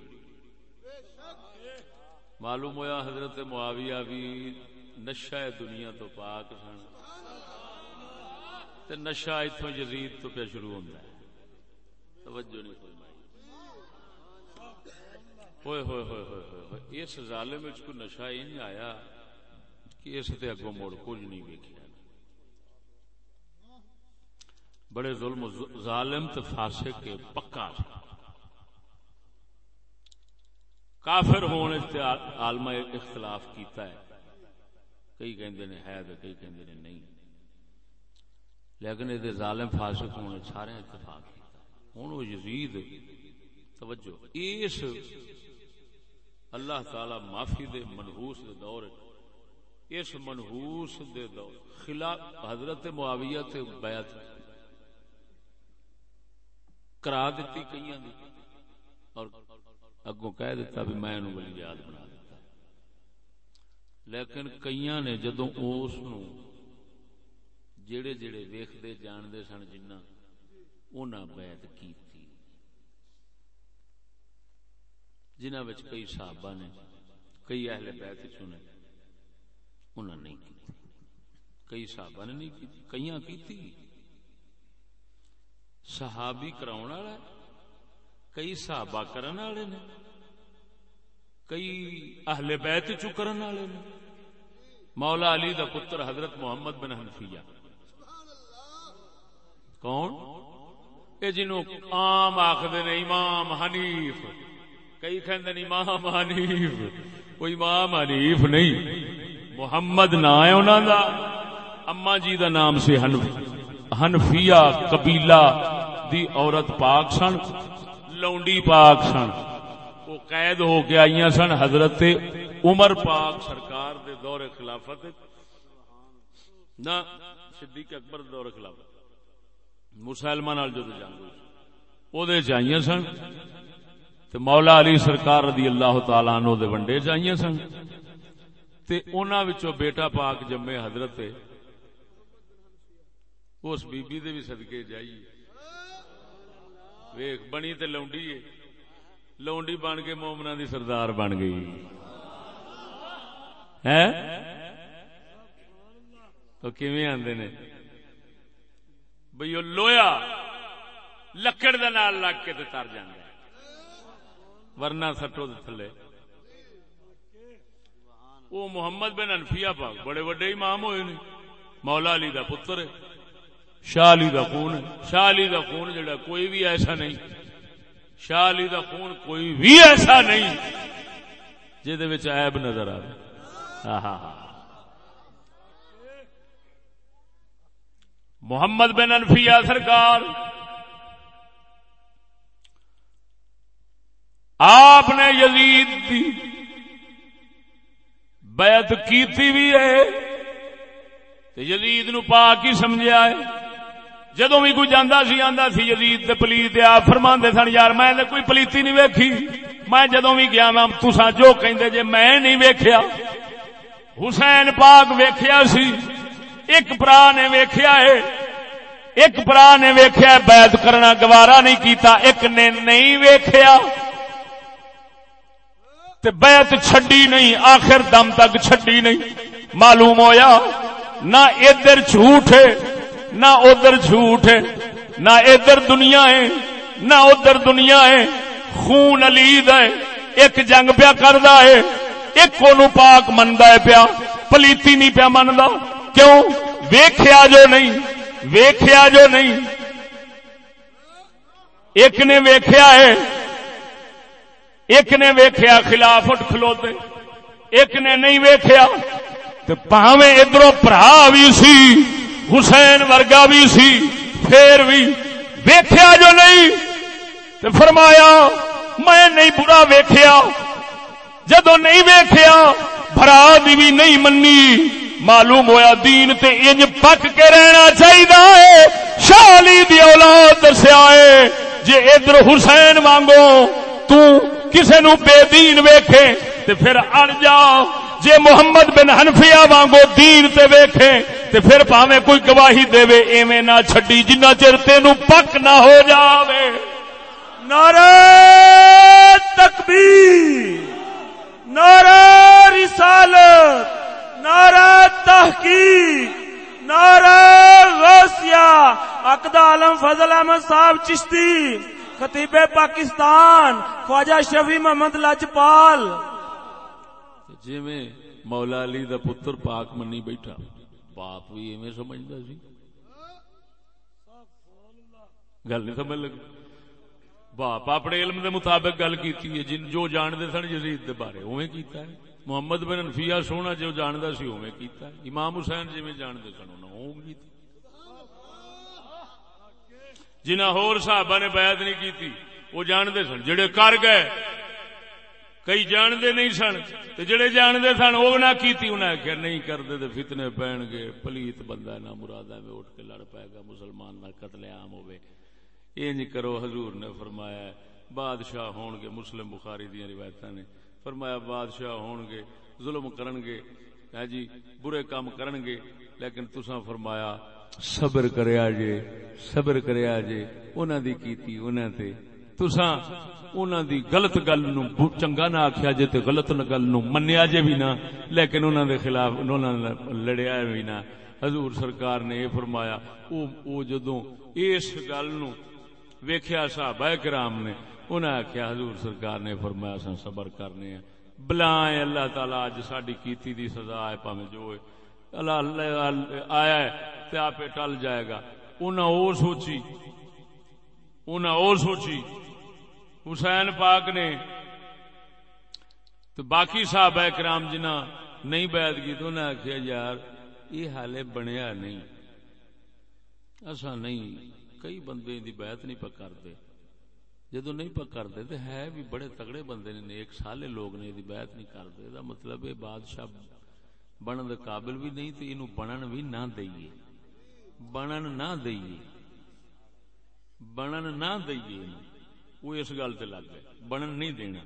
معلوم ہویا حضرت معاویہ بھی نشہ دنیا تو پاک سن۔ تے نشہ اتوں یزید تو پہ شروع ہوتا ہے۔ توجہ نہیں فرمائی۔ ہوئے ہوئے ہوئے ہوئے ہوئے اس ظالم وچ کوئی نشہ ہی نہیں آیا کہ اس تے اگوں موڑ کچھ نہیں ویکھیا۔ بڑے ظلم ظالم تے فاسق کے پکا۔ کافر ہونے تے عالم اختلاف کیتا ہے۔ کئی کہندے نے ہے تے کئی کہندے نے نہیں۔ لیکن یہ ظالم فاسق ہونے سارے اتفاق کیتا۔ ہن وہ یزید، توجہ۔ اس اللہ تعالی معافی دے منحوس دے دور اس منحوس دے دور۔ خلاف حضرت معاویہ تے بیعت کرا دیتی کئیاں دی۔ اور اگوں کہہ دیتا بھی میں انہوں ولی یاد بنا دیتا۔ لیکن کئیاں نے جدوں اس نو جڑے جڑے ویکھدے جاندے سن جنہ انہاں بیعت کیتی۔ جنہاں وچ کئی صحابہ نے، کئی اہل بیت چنے انہاں نہیں کی کئی صحابہ نے نہیں کی کئیاں کی صحابی کراؤن والا کئی صحابہ کرن والے نے، کئی اہل بیت چ کرن والے نے۔ مولا علی دا پتر حضرت محمد بن حنفیہ۔ کون؟ اے جنوں عام آخدے نے امام حنیف۔ کئی کہندے امام حنیف۔ وہ امام حنیف نہیں۔ محمد نا ہے انہاں دا۔ اما جی دا نام سے حنفیہ قبیلہ دی عورت پاک سن، لونڈی پاک سن۔ وہ قید ہو کے آئی سن حضرت عمر پاک سرکار دے دور خلافت۔ نہ صدیق اکبر دور خلافت۔ مسلمان جو جنگ وہ چاہیے سن۔ تے مولا علی سرکار رضی اللہ تعالی عنہ دے ونڈے چاہیے سن۔ تے انہاں وچوں بیٹا پاک جمے حضرت اس بی بی دے بھی صدقے جائیے ویخ بنی تے لونڈی ہے۔ لونڈی بن کے مومنا دی سردار بن گئی۔ ہے تو کیویں آندے نے؟ بھئی وہ لویا لکڑ دے نال لگ کے تے تر جاندا ورنہ سٹو دے تھلے۔ وہ محمد بن انفیہ پاک، بڑے بڑے امام ہوئے نے۔ مولا علی دا پتر ہے، شاہ علی دا خون ہے۔ شاہ علی دا خون جڑا کوئی بھی ایسا نہیں۔ شاہ علی دا خون کوئی بھی ایسا نہیں جہد عیب نظر آ رہا محمد بن انفیہ سرکار۔ آپ نے یزید دی بیعت کیتی بھی ہے تے یزید نو پاک ہی سمجھیا ہے۔ جدوں بھی کوئی جاندا سی، آندا سی، یزید تے پلیت آ فرماندے سن، یار میں تے کوئی پلیتی نہیں ویکھی۔ میں جدوں بھی گیا میں تساں جو کہندے، جے میں نہیں ویکھیا، حسین پاک ویکھیا سی۔ ایک برا نے ویکھیا ہے، ایک برا نے ویکھیا بیعت کرنا گوارا نہیں کیتا، ایک نے نہیں ویکھیا۔ تے بیعت چھڈی نہیں، آخر دم تک چھڈی نہیں۔ معلوم ہویا، نہ ادھر جھوٹ ہے، نہ ادھر جھوٹ ہے۔ نہ ادھر دنیا ہے، نہ ادھر دنیا ہے۔ خون علید ہے، ایک جنگ پیا کردا ہے، ایک کو پاک مندا ہے پیا۔ پلیتی نہیں پیا مندا۔ کیوں ویکھیا جو نہیں، ویکھیا جو نہیں۔ ایک نے ویکھیا ہے، ایک نے ویکھیا خلاف اٹھ کھلوتے، ایک نے نہیں ویکھیا۔ تے پاویں ادھروں برا بھی سی، حسین ورگا بھی سی، پھر بھی ویکھیا جو نہیں۔ تے فرمایا، میں نہیں برا ویکھیا جدو نہیں ویکھیا، برا دی بھی نہیں منی معلوم ہویا دین تے انج پک کے رہنا چاہیے شالی دی اولاد دسیا ہے جے ادھر حسین وانگو تو کسے نو بے دین ویکھے تے پھر اڑ جا۔ جے محمد بن حنفیہ وانگو دین تے ویکھے تے پھر پاویں کوئی گواہی دے ایویں نہ چھڈی جنہ چر تینو پک نہ ہو جاوے۔ نعرہ تکبیر، نعرہ رسالت۔ نعرہ تحقیق، نعرہ غوثیہ، عقد عالم فضل احمد صاحب چشتی، خطیب پاکستان، خواجہ شفیع محمد لاجپال۔ جی میں مولا علی دا پتر پاک منی بیٹھا، باپ بھی ایویں سمجھدا سی۔ گل نہیں سمجھ لگی۔ باپ اپنے علم دے مطابق گل کیتی ہے، جن جو جاندے سن یزید دے بارے، اوویں کیتا ہے۔ محمد بن انفیہ سونا جو جاندا سی اوویں کیتا امام حسین جویں جاندے سن، انہاں اوویں کیتا جنہ ہور صحابہ نے بیعت نہیں کیتی، وہ جاندے سن۔ جڑے کر گئے، کئی جاندے نہیں سن۔ تے جڑے جاندے سن، وہ نہ کیتی، انہاں کہ نہیں کردے تے فتنے پین گے۔ پلیت بندہ نہ مرادہ میں اٹھ کے لڑ پائے گا، مسلمان نہ قتل عام ہوے انج کرو، حضور نے فرمایا بادشاہ ہون گے، مسلم بخاری دیاں روایتاں نے۔ فرمایا بادشاہ ہون گے، ظلم کرن گے ہے جی برے کام کرن گے، لیکن تساں فرمایا، صبر کریا جے، صبر کریا جے، انہاں دی کیتی انہاں تے۔ تساں انہاں دی غلط گل نو چنگا نہ آکھیا جے تے غلط گل نو منیا جے بھی نہ، لیکن انہاں دے خلاف انہاں نے لڑیا بھی نہ۔ حضور سرکار نے یہ فرمایا، او او جدوں اس گل نو ویکھیا صحابہ کرام نے انہاں آکھیا، حضور سرکار نے فرمایا، اساں صبر کرنے ہیں۔ بلا اللہ تعالی اج ساڈی کیتی دی سزا ہے، پاویں جو ہے۔ اللہ اللہ آیا ہے تے آپ ٹل جائے گا۔ انہاں او سوچی، انہاں او سوچی۔ حسین پاک نے تو باقی صاحب کرام جنہ نہیں بیعت کی تو انہیں آخیا یار، یہ حالے بنیا نہیں۔ ایسا نہیں، کئی بندے دی بیعت نہیں پک کرتے جدو نہیں پک کرتے تو ہے بھی بڑے تگڑے بندے نے ایک سالے لوگ نے، دی بیعت نہیں کرتے دا مطلب ہے بادشاہ بنن دے قابل بھی نہیں تو یہ بنن بھی نہ دئیے۔ بنن نہ دئیے۔ بنن نہ دئیے۔ وہ اس گل سے لگ گئے۔ بنن نہیں دینا۔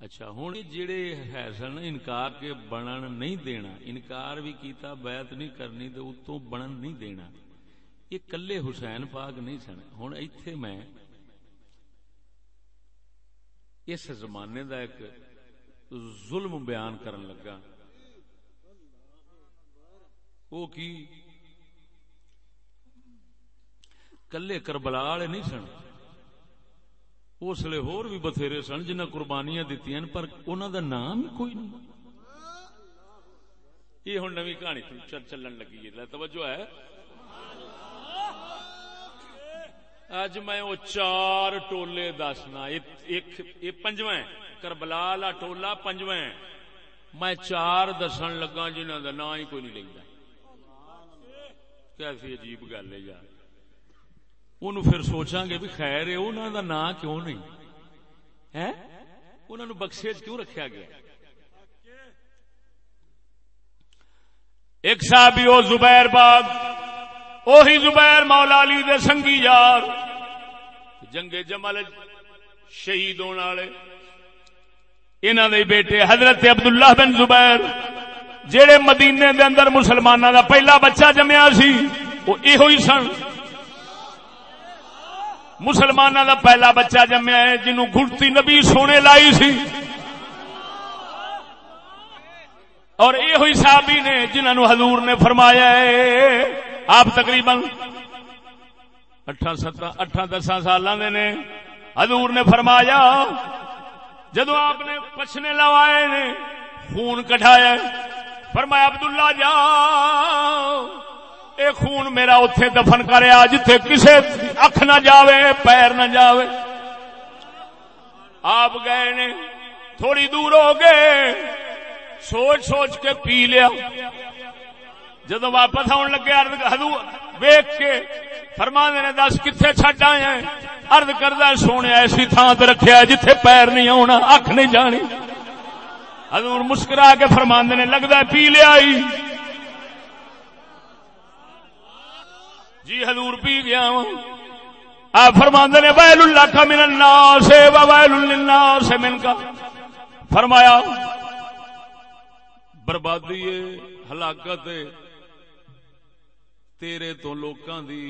اچھا ہوں جڑے ہے سن انکار کے بنن نہیں دینا، انکار بھی کیتا، بیعت نہیں کرنی تو اتوں بنن نہیں دینا۔ یہ کلے حسین پاک نہیں سن۔ ہوں ایتھے میں اس زمانے دا ایک ظلم بیان کرن لگا۔ وہ کی؟ کلے کربلا والے نہیں سن۔ اس لیے ہور بھی بتھیرے سن جنہیں قربانیاں دیتی پر انہوں دا نام ہی کوئی نہیں۔ یہ ہوں نوی کہانی چلن لگی ہے۔ توجہ ہے۔ اج میں وہ چار ٹولے دسنا پنجواں کربلا والا ٹولا پنجواں میں چار دسن لگا جنہوں کا نام ہی کوئی نہیں لگتا کیسی عجیب گل ہے یار ان سوچا گے بھی خیر ہے انہوں کا نام کیوں نہیں ہے انہوں نے بخشے کیوں رکھا گیا ایک صاحب زبیر باغ اوہی زبیر مولا علی دے سنگی یار۔ جنگ جمل شہید ہونے والے۔ انہوں بیٹے حضرت عبداللہ بن زبیر جہے مدینے دے اندر مسلمانوں دا پہلا بچہ جمیا سی، وہ یہ سن۔ مسلمانوں دا پہلا بچہ جمیا ہے، جنہوں گھڑتی نبی سونے لائی سی۔ اور یہ ہوئی صحابی نے جنہوں حضور نے فرمایا ہے آپ تقریباً اٹھا دسا سال نے۔ حضور نے فرمایا جدو آپ نے پچھنے لوائے نے، خون کٹایا فرمایا، عبداللہ جا اے خون میرا اتے دفن کریا جتھے کسے اکھ نہ جاوے، پیر نہ جاوے۔ آپ گئے نے، تھوڑی دور ہو گئے۔ سوچ سوچ کے پی لیا۔ جدو واپس آن لگے ارد ویک کے فرما نے، دس کتنے چڈ آئے ارد کردہ، سونے، ایسی تھان تے رکھیا جتھے پیر نہیں آنا اکھ نہیں جانی۔ حضور مسکرا کے فرماندے نے لگتا پی لیا ہی۔ جی حضور پی گیا ہاں۔ آپ فرماندے نے، ویل اللہ کا من الناس، و ویل للناس من کا فرمایا، بربادی ہلاکت تیرے تو لوکاں دی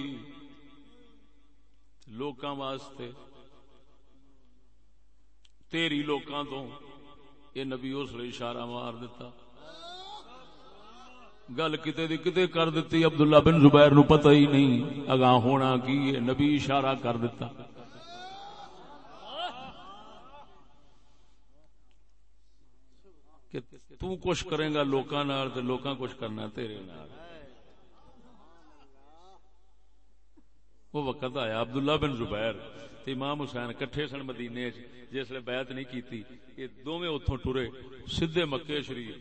لوکاں واسطے تیری لوکاں تو یہ نبی اس لیے اشارہ مار دیتا گل کتے دی کتے کر دیتی عبداللہ بن زبیر نو پتہ ہی نہیں اگاں ہونا کی ہے نبی اشارہ کر دیتا کہ تو کچھ کریں گا لوکاں نال تے لوکاں کچھ کرنا تیرے نال وہ وقت آیا عبداللہ بن زبیر تے امام حسین کٹھے سن مدینے جس نے بیعت نہیں کیتی، یہ دوویں اوتھوں ٹرے سیدھے مکے شریف۔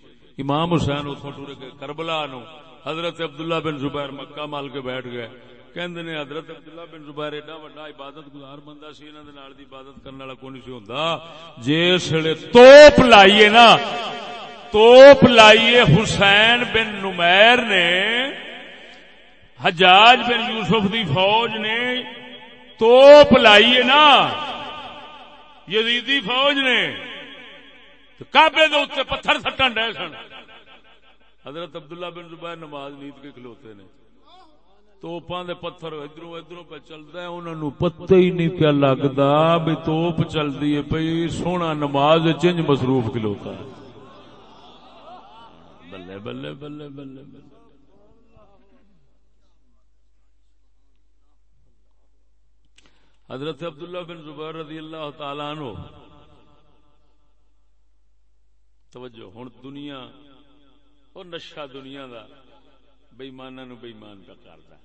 امام حسین اتوں ٹورے گئے کربلا نو حضرت عبداللہ بن زبیر مکہ مال کے بیٹھ گئے۔ کہندے نے حضرت عبداللہ بن زبیر ایڈا بڑا عبادت گزار بندہ سی، انہاں دے نال دی عبادت کرنے والا کوئی نہیں سی ہوندا؟ جس ویلے توپ لائیے نا، توپ لائیے حسین بن نمیر نے حجاج بن یوسف دی فوج نے توپ لائیے نا، یزیدی فوج نے کابے دے اتنے پتھر سٹن ڈے سن۔ حضرت عبداللہ بن زبیر نماز نیت کے کھلوتے نے۔ توپاں دے پتھر ادھروں ادھروں پہ چلتا ہے انہوں نے پتہ ہی نہیں پیا لگتا بھی توپ چلتی ہے پی سونا نماز چنج مصروف کھلوتا ہے۔ بلے بلے بلے بلے بلے بلے۔ حضرت عبداللہ بن زبیر رضی اللہ تعالی عنہ۔ توجہ ہوں دنیا اور نشا دنیا دا بےمانا نو بےمان کا کرتا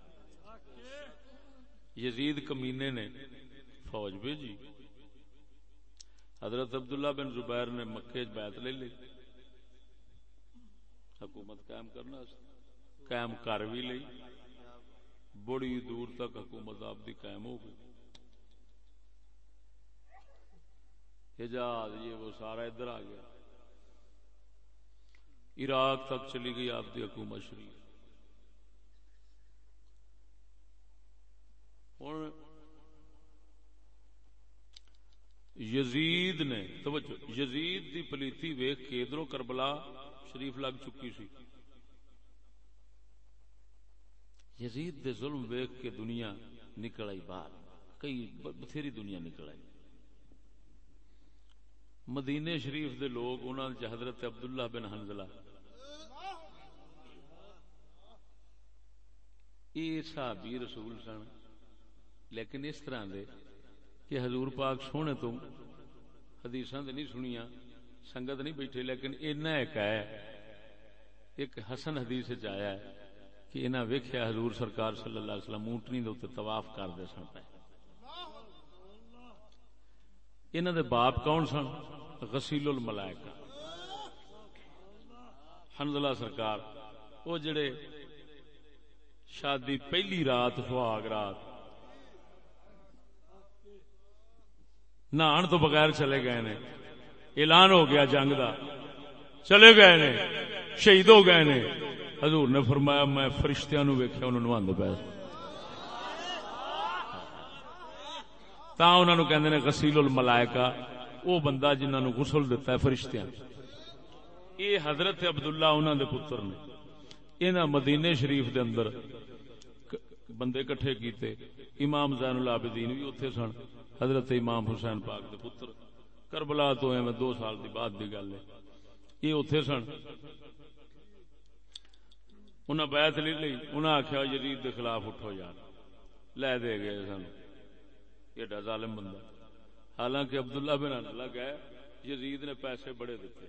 یزید کمینے نے فوج بھیجی۔ حضرت عبداللہ بن زبیر نے مکے بیعت لے لی۔ حکومت قائم کرنا قائم کر بھی لی بڑی دور تک حکومت آپ دی قائم ہو گئی۔ حجاز، یہ وہ سارا ادھر آ گیا۔ عراق تک چلی گئی آپ کی حکومت شریف۔ ہوں یزید نے، توجہ، یزید دی پلیتی ویخ کے ادھر کربلا شریف لگ چکی سی۔ یزید دے ظلم ویخ کے دنیا نکل آئی باہر، کئی بتھیری دنیا نکل آئی۔ مدینے شریف دے لوگ انہوں نے حضرت عبداللہ بن حنزلہ۔ یہ صحابی رسول سن، لیکن اس طرح دے کہ حضور پاک سونے تو حدیث نہیں سنیا سنگت نہیں بیٹھے، لیکن اینا ایک ہے، ایک حسن حدیث آیا ہے کہ انہاں ویکھیا حضور سرکار صلی اللہ علیہ وسلم اونٹنی دے اوتے طواف کردے سن۔ پے انہاں دے باپ کون سن؟ غسیل الملائکہ۔ حنزلہ سرکار، وہ جڑے شادی پہلی رات سہاگ رات نہان تو بغیر چلے گئے نے، اعلان ہو گیا جنگ دا، چلے گئے نے، شہید ہو گئے نے۔ حضور نے فرمایا، میں فرشتیاں نو ویکھیا، انہوں نواندے پے۔ تا انہاں نو کہندے نے غسیل الملائکہ او بندہ جنہاں نو غسل دیتا ہے فرشتیاں۔ یہ حضرت عبداللہ انہاں دے پتر نے۔ انہاں مدینے شریف دے اندر بندے کٹھے کیتے۔ امام زین العابدین بھی اوتھے سن۔ حضرت امام حسین پاک دے پتر۔ کربلا تو ایویں دو سال دی بعد دی گل ہے۔ یہ اوتھے سن۔ انہاں بیعت نہیں لئی انہاں آکھیا یزید دے خلاف اٹھو یار۔ لے دے گئے سن۔ ایڈا ظالم بندہ۔ حالانکہ عبداللہ بن حنزلہ گئے، یزید نے پیسے بڑے دیتے،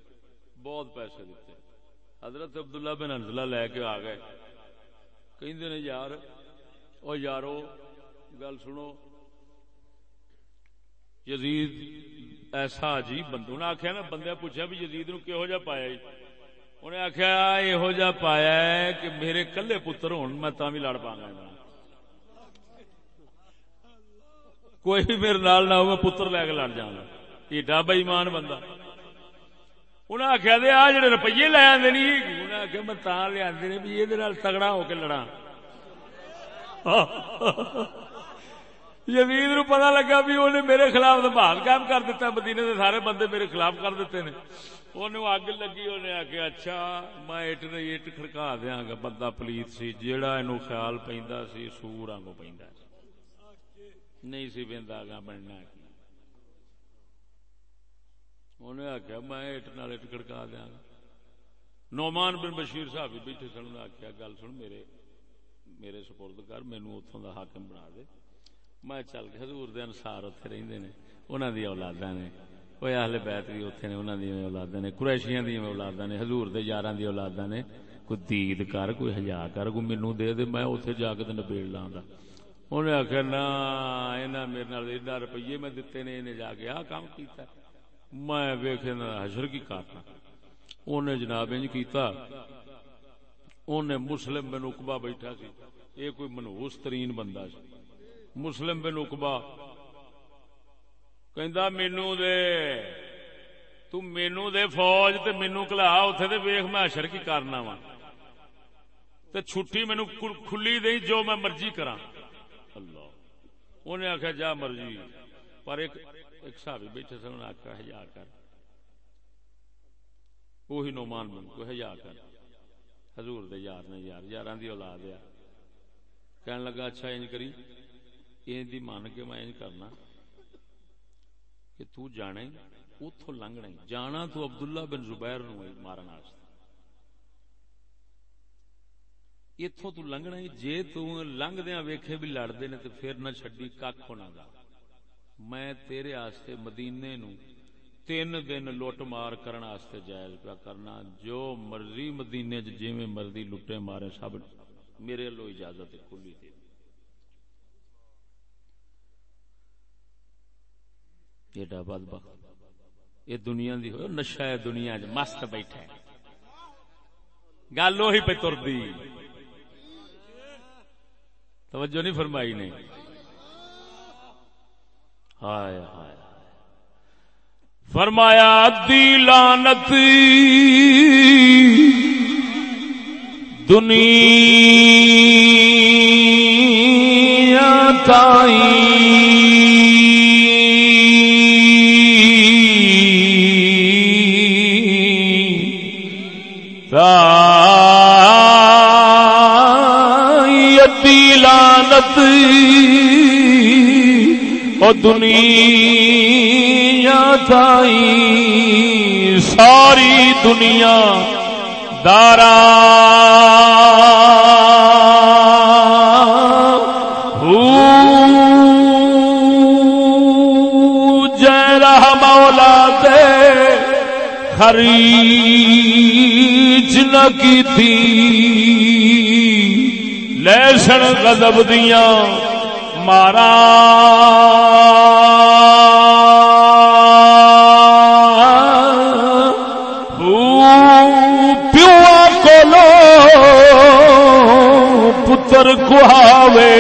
بہت پیسے دیتے۔ حضرت عبداللہ بن حنزلہ لے کے آ گئے۔ کہندے نے، یار، او یارو، گل سنو۔ یزید ایسا عجیب بندہ انہیں آخیا نا بندے پوچھا بھی یزید نو کہہو جا پایا جی انہیں آخیا یہو جا پایا ہے کہ میرے کلے پتر ہون، میں تا بھی لڑ پا گا۔ کوئی بھی میرے نال نہ ہو پتر لے کے لڑ جانا۔ ایڈا بےمان بندہ۔ انہیں آخیا دے، آ جڑے روپیے لے آتے نہیں انہیں آخیا میں تا لیا بھی یہ تگڑا ہو کے لڑا یزید نو پتا لگا بھی انہیں میرے خلاف تو بحال کام کر دیتا مدینے دے سارے بندے میرے خلاف کر دیتے نے۔ انہوں اگ لگی انہیں آخیا اچھا میں اٹ نے اٹ کھڑکا دیا گا۔ بندہ پلیت سی، جیڑا اینو خیال پیندا سی، سور آنگو پیندا سی۔ نہیں سی پیندا گا بننا انہیں آخیا میں اٹ نال اٹ کھڑکا دیا گا نعمان بن بشیر صاحب بھی بیٹھے سن آخیا گل سن، میرے میرے سپرد کر مینو اتوں دا حاکم بنا دے۔ میں چل کے حضور دے انسار اتنے رہندے نے، انہاں دی اولاداں نے۔ وہ اہل بیت بھی اتنے نے، انہاں دی اولاداں نے۔ قریشیاں دی اولاداں نے، حضور دے یاراں دی اولاداں نے۔ کوئی دید کر، کوئی حیا کر، کوئی مینوں دے دے، میں اوتھے جا کے تے نبیڑ لاں گا انہیں آخیا، نا انہاں میرے نال ایڈا روپیے میں دتے نے انہیں جا کے آ کام کیتا میں ویکھے حشر کی کرنا انہیں جناب انج کیتا۔ انہیں مسلم بن اقبا بیٹھا سی۔ یہ کوئی منہوس ترین بندہ سی۔ مسلم بن اقبا کہندا مینو دے تو مینو دے فوج تے مینو کلا اوتھے تے ویکھ میں اشر کی کرنا وا تے چھٹی مینو کھلی دئی جو میں مرضی کراں۔ انہیں آخیا، جا مرضی. پر ایک ایک صحابی بیٹھے سن انہیں آخیا کر. وہی نعمان بن کو، ہزار کر. حضور دے یار نے یار، یاراں دی اولاد ہے۔ کہنے لگا اچھا انج کری انج دی مان کے میں انج کرنا کہ تو جانے اتوں لنگنا جانا تو عبداللہ بن زبیر نو مارن واسطے اتوں تو لنگنا ہی دیا ویکھے بھی لڑتے نے تو پھر نہ چڈی کھ ہونا گا میں تیرے آستے مدینے نو تین دن لٹ مار کرن آستے جائز پیا کرنا جو مرضی مدینے جی مرضی لٹے مارے سب میرے لو اجازت کھلی ایڈا بد بخت یہ دنیا دی ہو نشا ہے دنیا مست بیٹھا ہے گل وہی پہ تردی توجہ نہیں فرمائی نے۔ ہائے ہائے فرمایا دی لانت دنیا تائیں لانت او دنیا تائی ساری دنیا دارا جے مولا دے خریج نہ کی تھی لہسن غضب دیاں، مارا۔ پیو کولو پتر کہاوے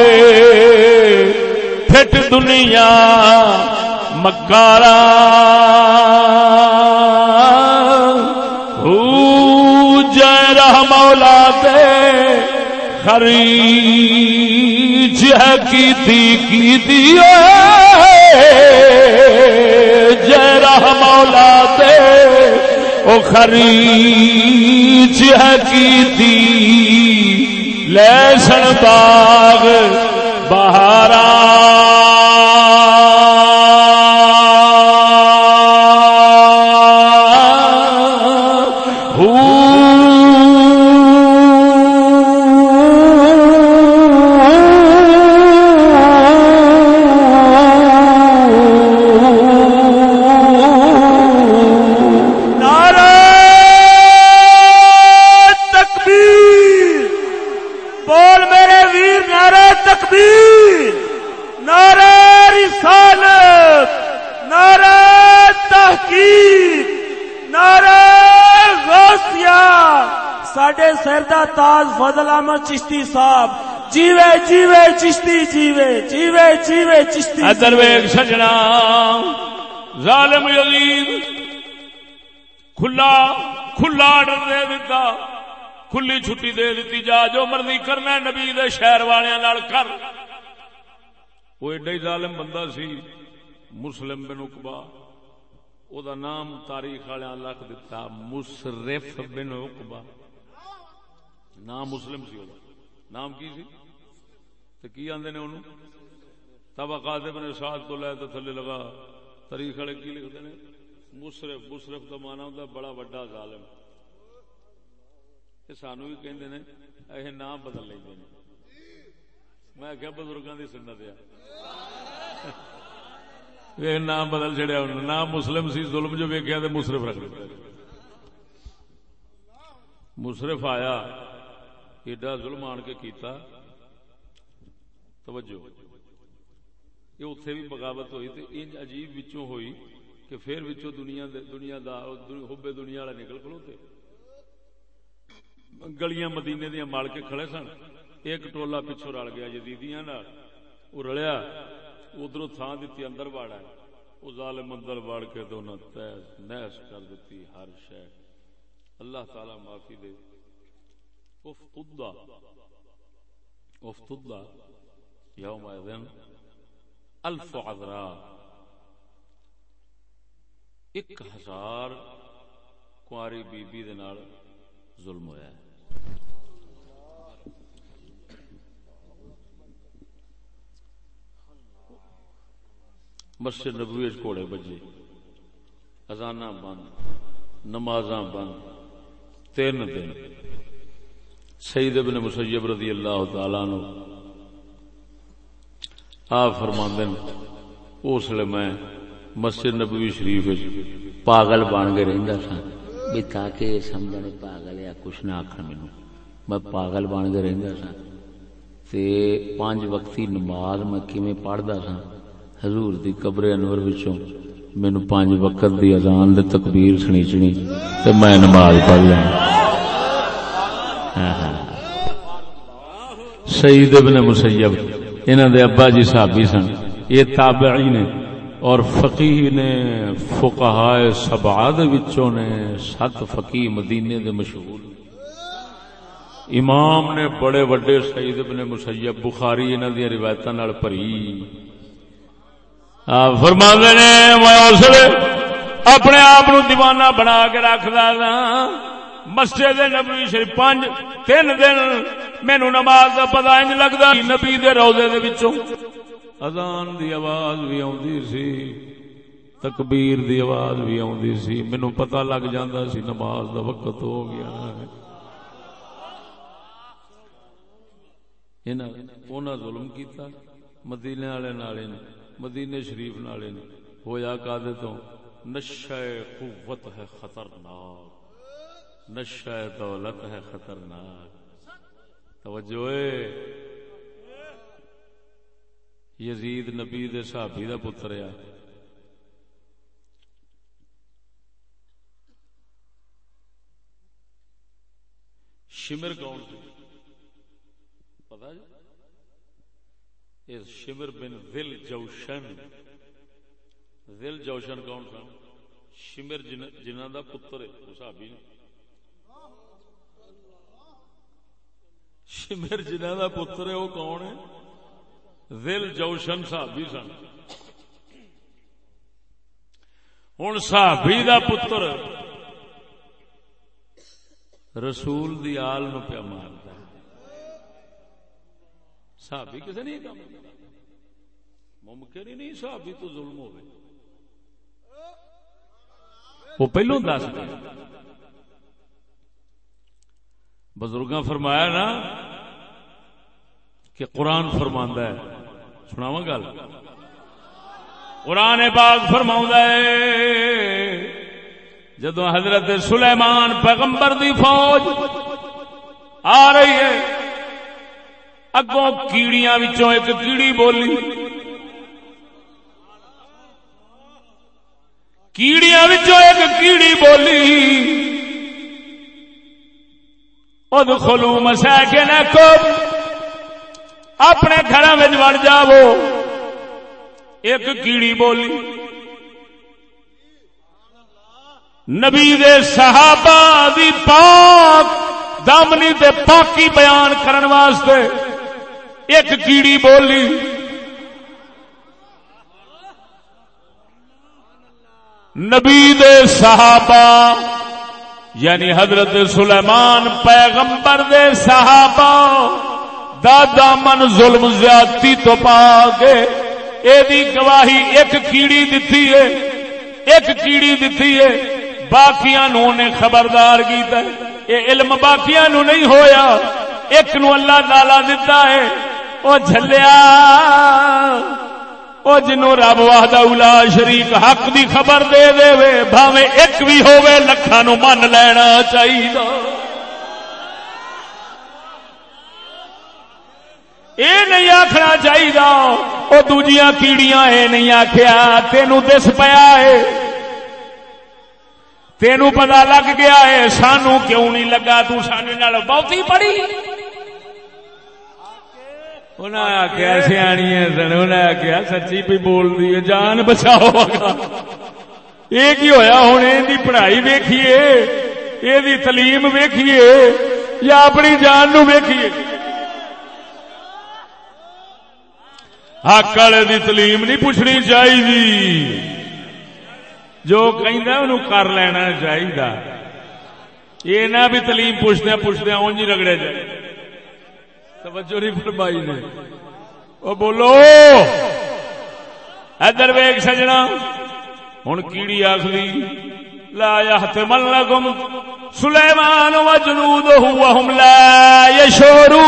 پھٹ دنیا، مکارا۔ جے رحمہ مولا دے خریج ہے کی دی، کی دیے جہ مولا دے، او خریج ہے کی دی، لے سن باغ، بہار دے دیتی، جا جو مرضی کرنا نبی دے شہر والے نال کر۔ وہ ایڈا ہی ظالم بندہ سی، مسلم بن اقبا۔ او دا نام تاریخ والے لکھ دیتا مصرف بن اقبا۔ نام مسلم سی وہ نام کی سی؟ تے کی آندے نے انہوں طبقات ابن سعد تو لے تو تھلے لگا۔ تاریخ والے کی لکھتے ہیں مصرف مصرف کا مانا ہوتا بڑا وڈا ظالم۔ یہ سانو بھی کہندے نے یہ نام بدل لیں میں کیا بزرگوں کی سنت آ یہ نام بدل چڑیا انہوں نام مسلم سی، ظلم جو ویکیا تو مصرف رکھ دیا مصرف آیا، ایڈا ظلم آن کے کیتا۔ توجہ۔ یہ اتنے بھی بغاوت ہوئی تو ان عجیب وچوں ہوئی کہ پھر وچوں دنیا دے دنیا دا حبے دنیا والے نکل کھلوتے۔ گلیاں مدینے دیا مال کے کھڑے سن ایک ٹولا پچھو رل گیا جدیدیاں وہ رلیا ادھر تھان دیتی اندر واڑا وہ ظالم اندر واڑ کے دونوں تیز نحس کر دیتی ہر شہ اللہ تعالی معافی دے افتدا افتدا یوم دن الف عذرا ایک ہزار کاری بی بی دے نال ظلم ہویا ہے مسجد نبوی کوڑے بجے۔ ازانا بند، نمازاں بند، تین دن۔ سید ابن مسیب رضی اللہ تعالی نو آ فرماندے اس لیے میں مسجد نبوی شریف پاگل بن کے رہندا سا بھی تاکہ سمجھنے پاگل یا کچھ نہ آخر مینو میں پاگل بن کے رہندا سا تے پانچ وقتی نماز میں کیویں پڑھدا سا حضور دی قبر انور وچوں مینو پانچ وقت دی اذان دے تکبیر سنیچنی تے میں نماز پڑھ لینا ہاں، ہاں، ہاں۔ سعید ابن مسیب انہوں دے ابا جی صحابی سن۔ یہ تابعی نے اور فقیہ نے، فقہائے سبعہ دے وچوں نے، سات فقیہ مدینے دے مشہور امام نے بڑے وڈے سعید ابن مسیب، بخاری انہاں دی روایتاں نال بھری۔ فرماندے نے، میں اس اپنے آپ دیوانہ بنا کے رکھدا ہاں مسجد نبوی شریف پانچ، تین دن مینو نماز کا پتا انج لگتا نبی دے روزے دے وچوں اذان دی آواز بھی آندی سی، تکبیر دی آواز بھی آندی سی۔ مینو پتا لگ جاندا سی نماز دا وقت ہو گیا ہے۔ انہاں ظلم کیتا، مدینے والے نالے نے مدینے شریف نالے نے ہویا کادے تو نشہ قوت ہے خطرناک۔ نشہ دولت ہے خطرناک۔ توجہ یزید نبی دے صحابی دا پتر ہے۔ شمر کون سی پتا جی یہ شمر بن ذل جوشن. ذل جوشن کون سا؟ شمر جنہ دا پتر ہے، وہ صحابی نے۔ شمر جنہ دا پتر ہے، وہ کون ہے؟ دل جوشن صحابی سن۔ ہوں صحابی دا پتر۔ رسول دی آل نو پیا مارتا صحابی کسے نہیں کام ممکن ہی نہیں صحابی تو ظلم ہوئے۔ وہ پہلو دس دے۔ بزرگاں فرمایا نا کہ قرآن فرماندہ ہے۔ سناوا گل۔ قرآن باغ فرما ہے جدو حضرت سلیمان پیغمبر دی فوج آ رہی ہے اگوں کیڑیاں وچوں ایک کیڑی بولی۔ کیڑیاں وچوں ایک کیڑی بولی۔ ادخلوا مساکنکم اپنے گھر میں وڑ جاو ایک کیڑی بولی۔ نبی دے صحابہ دی پاک دامنی تے پاکی بیان کرن واسطے۔ ایک کیڑی بولی۔ نبی دے صحابہ یعنی حضرت سلیمان پیغمبر دے صحابہ، دادا من ظلم زیادتی تو پا کے اے گواہی ایک کیڑی دتی ہے، ایک کیڑی دتی ہے۔ باقیاں نو نے خبردار کیتا ہے۔ علم باقیاں نو نہیں ہویا، ایک نو اللہ تعالی دتا ہے۔ او جھلیا۔ او جنو رب وحدہ اولا شریک حق دی خبر دے دے وے بھاوے ایک بھی ہووے، لکھاں نو من لینا چاہیے اے نہیں آخنا چاہیے وہ دوجیاں کیڑیاں اے نہیں آخیا تینو دس پیا ہے تینو پتا لگ گیا ہے سانو کیوں نہیں لگا؟ تو سانے بہت ہی پڑی۔ انہیں آخیا سیانی انہیں آخیا سچی پی بول دی جان بچاؤ یہ کی ہویا ہوں یہ پڑھائی ویکھیے یہ تعلیم ویکھیے یا اپنی جان نو ویکھیے حق والے دی تعلیم نہیں پوچھنی چاہیے جو کہ کر لینا چاہیے یہ نہ بھی تعلیم پوچھتے پوچھتے اونج رگڑے جائے توجہ نہیں فرمائی نے۔ وہ بولو۔ ادھر ویگ سجنا۔ ہوں کیڑی آخری۔ لا يحتمل لكم سليمان وجنوده وهم لا يشعرون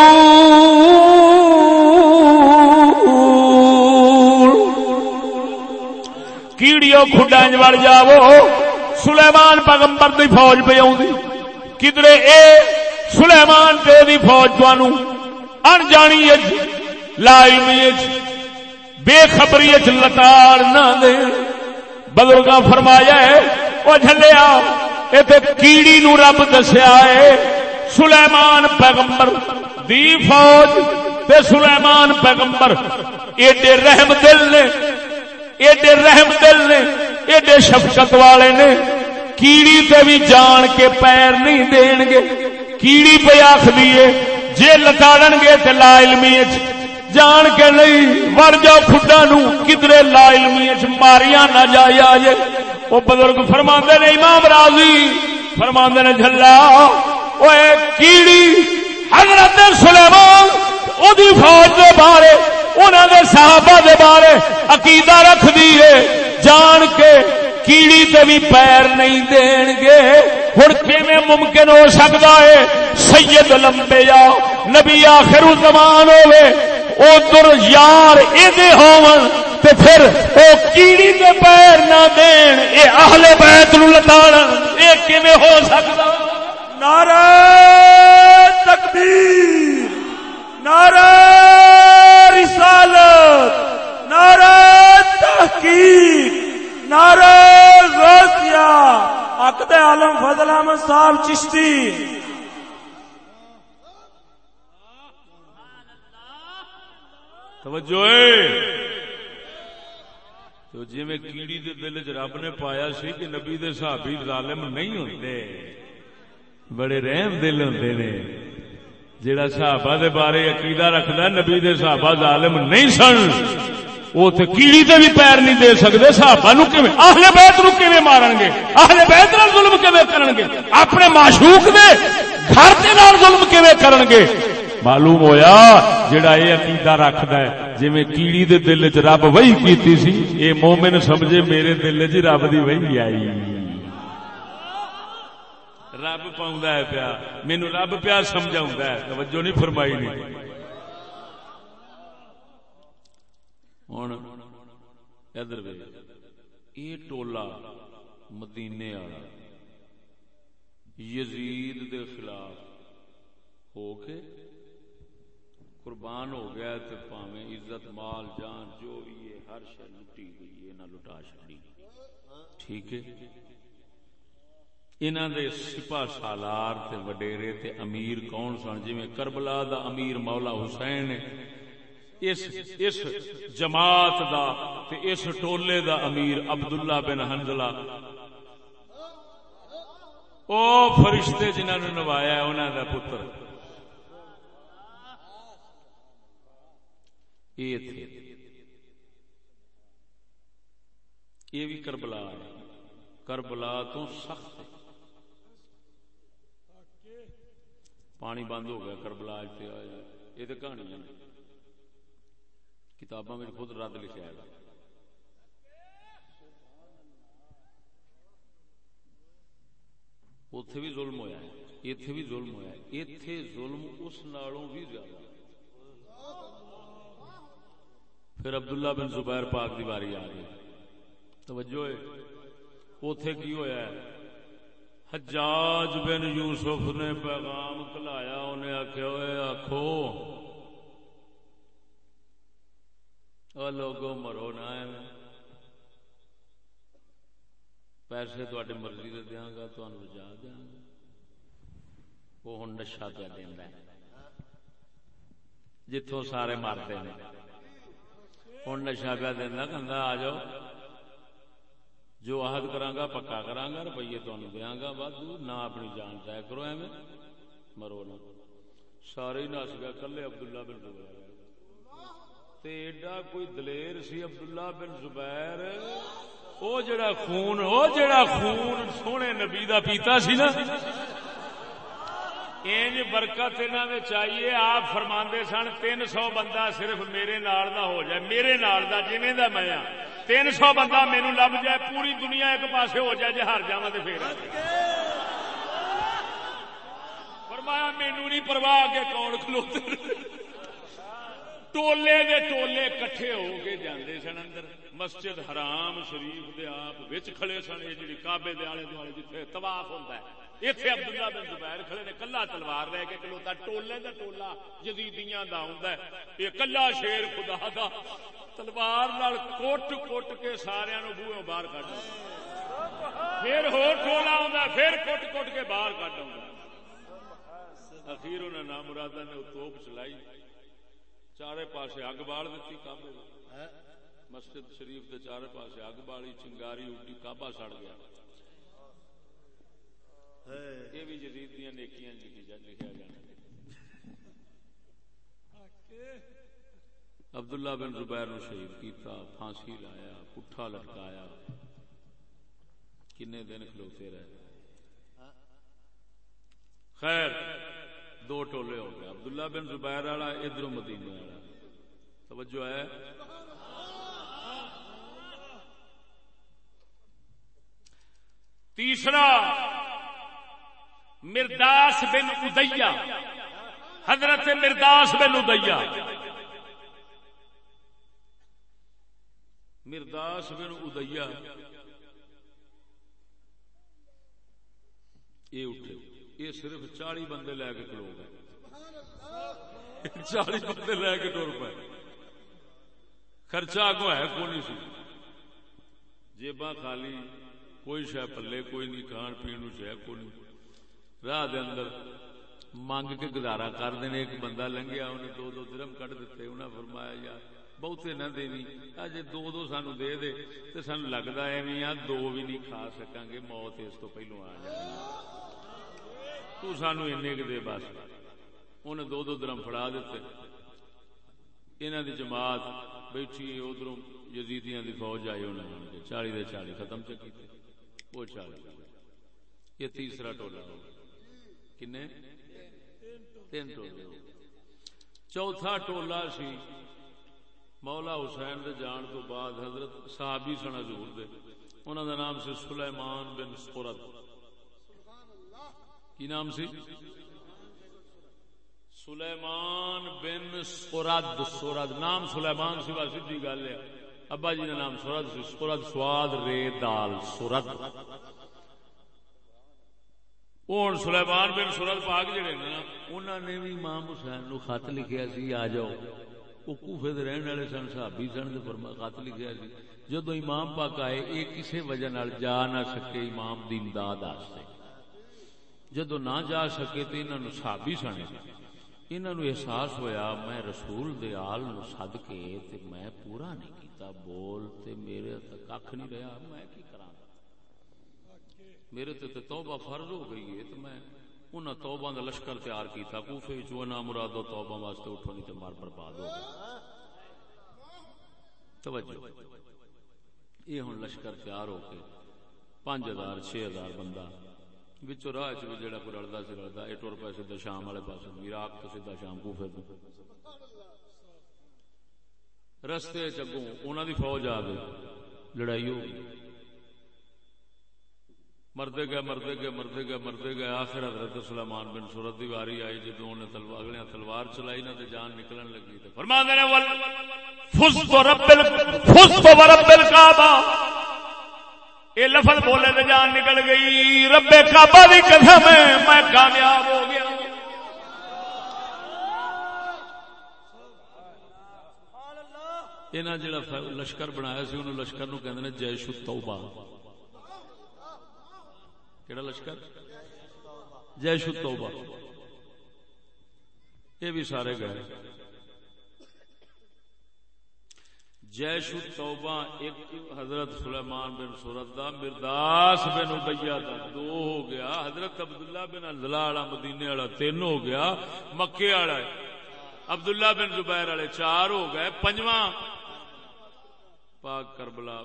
کیڑیو کھڈا وڑ جاو سلیمان پیغمبر دی فوج پہ آؤں کدرے اے سلیمان تے دی فوج تانوں۔ ان جانی جی، لا علمی جی۔ بے خبری جی، لتاڑ نہ دے۔ بزرگ فرمایا ہے وہ جلیا یہ کیڑی نو رب دسیا ہے۔ سلیمان پیغمبر دی فوج تے سلیمان پیغمبر، ایڈے رحم دل نے، ایڈے رحم دل نے، ایڈے شفقت والے نے۔ کیڑی تے بھی جان کے پیر نہیں دین گے۔ کیڑی پہ آخ دیے جے لتاڑن گے تے لا علمی جان کے نہیں وڑ جاؤ خدا نو۔ کدرے لا علمی ماریاں نہ جائے آجے۔ وہ بزرگ فرما نے، امام راضی فرما نے جلا وہ کیڑی حضرت سلیمان او فوج دے بارے انہوں دے صحابہ دے بارے عقیدہ رکھ دیے جان کے کیڑی تے بھی پیر نہیں دین گے ہوں کیویں ممکن ہو سکتا ہے؟ سید لمبے یا نبی آخر زمان ہوے ادھر یار یہ ہون تے پھر او کیڑی دے پیر نہ دین، اے اہل بیت نو لتاڑن اے کیویں ہو سکتا نعرہ تکبیر، نعرہ رسالت، نعرہ تحقیق۔ نعرہ غوثیہ عقد عالم فضل احمد صاحب چشتی۔ توجہ تو جی میں کیڑی دے دل چ رب نے پایا سی کہ نبی دے صحابی ظالم نہیں ہوتے بڑے رحم دل ہوتے نے۔ جڑا صحابہ دے بارے عقیدہ رکھدا نبی دے صحابہ ظالم نہیں سن۔ وہ تے کیڑی تے بھی پیر نہیں دے سکدے صحابہ نو کیویں؟ اہل بیت نو کیویں مارن گے اہل بیت نال ظلم کیویں کرن گے اپنے معشوق دے گھر دے نال ظلم کیویں کرن گے معلوم ہویا جڑا اے عقیدہ رکھدا ہے، جویں کیڑی دے دل وچ رب وہی کیتی سی، اے مومن سمجھے میرے دل وچ رب دی وہی آئی۔ رب پاؤں ہے پیا مینو رب پیا سمجھا ہے، توجہ نہیں فرمائی نہیں۔ ہوں ادھر یہ ٹولا مدینے والا یزید دے خلاف ہو کے قربان ہو گیا تو پاویں عزت مال جان جو بھی ہے ہر شہ لٹی گئی ہے نہ لٹا چڑی ٹھیک ہے انہوں دے سپا سالار تے وڈیرے تے امیر کون سن جی کربلا دا امیر مولا حسین ہے اس اس جماعت دا تے اس ٹولے دا امیر عبداللہ بن حنزلہ۔ او فرشتے جنہوں نے نوایا ہے انہوں دا پتر۔ یہ تھے۔ یہ بھی کربلا۔ کربلا تو سخت پانی بند ہو گیا، کربلا یہ تو کہانی کتاباں میں خود رد لکھا ہے۔ اتے بھی ظلم ہویا ہے اتے بھی ظلم ہویا ہے۔ اتے ظلم اس نالوں بھی زیادہ پھر عبداللہ بن زبیر پاک دی باری آ گئی۔ توجہ اتے کی ہویا ہے؟ حجاج بن یوسف نے پیغام کلایا انہیں آخیا ہوئے آخو لوگو مرو نہ پیسے تھوڑی مرضی دے دیا گا تمہیں جا دیا گا۔ وہ ہوں نشا پہ دینا جتوں سارے مرتے ہیں ہوں نشا پہ دینا کہ آ جاؤ۔ جو عہد کرانگا پکا کرانگا روپیے تمہیں دیا گا۔ وادو نہ اپنی جان طے کرو ایویں۔ مرو نہ۔ سارے نس گیا، کلے عبداللہ بن زبیر۔ تے ایڈا کوئی دلیر سی عبداللہ بن زبیر۔ او جڑا خون، او جڑا خون سونے نبی دا پیتا سی نا۔ انج برکت انہاں وچ چاہیے آپ فرماندے سن 300 بندہ صرف میرے نال دا ہو جائے، میرے نال دا جویں دا میں ہاں۔ تین بندہ مینو لب جائے، پوری دنیا ایک پاس ہو جائے جی ہار جا تو پھر۔ فرمایا مینو نہیں پرواہ کے کون کھلوتے ٹولے دے ٹولے کٹھے ہو کے جاندے سن اندر۔ مسجد حرام شریف دے آپ وچ کھڑے سن، یہ جڑی کعبے دے آلے دوالے جتھے طواف ہوندا ہے۔ ایتھے عبداللہ بن زبیر کھڑے نے کلا تلوار لے کے کھلوتا، ٹولے دا ٹولا یزیدیاں دا ہوندا ہے۔ یہ کلا شیر خدا دا۔ تلوار نال کوٹ کوٹ کے سارے نو بوئے باہر کٹ پھر ہو ٹولا آ پھر کوٹ کوٹ کے باہر کٹ آ اخیر انہیں نام نے توپ چلائی۔ چارے پاسے اگ بال دیتی کابے مسجد شریف کے چارے پاسے اگ بالی چنگاری اڈی کابا سڑ گیا۔ یہ بھی جدید دیا نیکیاں لکھا جانا۔ عبداللہ بن زبیر نو شہید کیتا پھانسی لایا پٹھا لٹکایا۔ کنے دن کھلوتے رہے۔ خیر دو ٹولے ہو گئے۔ عبداللہ بن زبیر والا ادھر مدینے والا۔ توجہ ہے۔ تیسرا، مرداس بن ادیا حضرت مرداس بن ادیا مرداس بن ادیا یہ اٹھے۔ یہ صرف چالی بندے لے کے کلو گئے۔ چالی بندے لے کے ٹور پائے۔ خرچہ کو ہے کون سی۔ جیبا خالی کوئی شہ پلے کوئی نہیں کھان پی شہ کو نہیں۔ راہ دے اندر منگ کے گزارا کر دینے ایک بندہ لنگیا انہیں دو دو درم کٹ دیتے انہیں فرمایا یار بہتے نہ دینی۔ اج دو دو سانو دے دے تو سانو لگتا ہے آ دو بھی نہیں کھا سکا گے موت اس تو پہلو آ جائے۔ تو سانو این دے بس۔ انہیں دو دو درم فڑا دیتے۔ انہوں دی جماعت بیٹھی ادھر یزیدیاں دی فوج آئی انہوں نے چالی دے چالی ختم چ کیتے وہ چالی۔ یہ تیسرا ٹولا ہو۔ کنے؟ تین ٹولے ہو۔ چوتھا ٹولا سی مولا حسین دے جان تو بعد حضرت صحابی سن حضور دے۔ انہوں دا نام سی سلیمان بن سورت کی نام سی؟ سلیمان بن سورد سورد نام سلیمان سی، بس سیدھی گل ہے۔ ابا جی نے نام سورد سی سورد سواد رے دال سورد ہوں سلیمان بن سورد پاک جڑے نا انہوں نے بھی امام حسین نو خط لکھیا سی، آ جاؤ۔ وہ کوفے دے رہن والے سن، صحابی سن تے فرما خط لکھیا سی۔ جدو امام پاک آئے یہ کسی وجہ نال جا نہ سکے امام دی امداد واسطے جدو نہ جا سکے تو انہوں نے صحابی سنے۔ انہوں نے احساس ہویا میں رسول دے آل نو سد کے تے میں پورا نہیں کیتا۔ بول تے میرے تک کھ نہیں رہا میں کی کراں؟ میرے تے تے توبہ فرض ہو گئی ہے تو میں انہاں توبہ دا لشکر تیار کیتا۔ کوفے وچ نا مرادو توبہ واسطے اٹھو نہیں تے مار برباد ہو گئے۔ توجہ۔ یہ ہن لشکر تیار ہو کے پانچ ہزار، چھ ہزار بندہ بچوں راہ چ جڑا کوئی رلدا سی رلدا اے ٹر پے سیدھا شام والے پاس عراق تو سیدھا شام کوفے تو۔ رستے چگوں انہاں دی فوج آ گئی لڑائی ہو گئی۔ مردے گئے مردے گئے مردے گئے مردے گئے۔ آخر حضرت سلیمان بن سورت دی واری آئی جدو انہیں تلوار اگلے تلوار چلائی نہ تے جان نکلن لگی تے فرما دے ول فزت رب ال فزت رب الکعبہ یہ لفظ بولے تے جان نکل گئی۔ رب کعبہ دی قسم ہے، میں کامیاب ہو گیا۔ انہاں جڑا لشکر بنایا سی، انہوں لشکر نو کہندے نے جیش التوبہ۔ کیڑا لشکر؟ جیش التوبہ۔ یہ بھی سارے گئے۔ جیش التوبہ، ایک حضرت سلیمان بن سورت دا، مرداس بن ابیا دا، دو ہو گیا۔ حضرت عبداللہ بن انزلہ والا مدینے والا، تین ہو گیا۔ مکے والا عبداللہ بن زبیر والے چار ہو گئے۔ پنجواں پاک کربلا،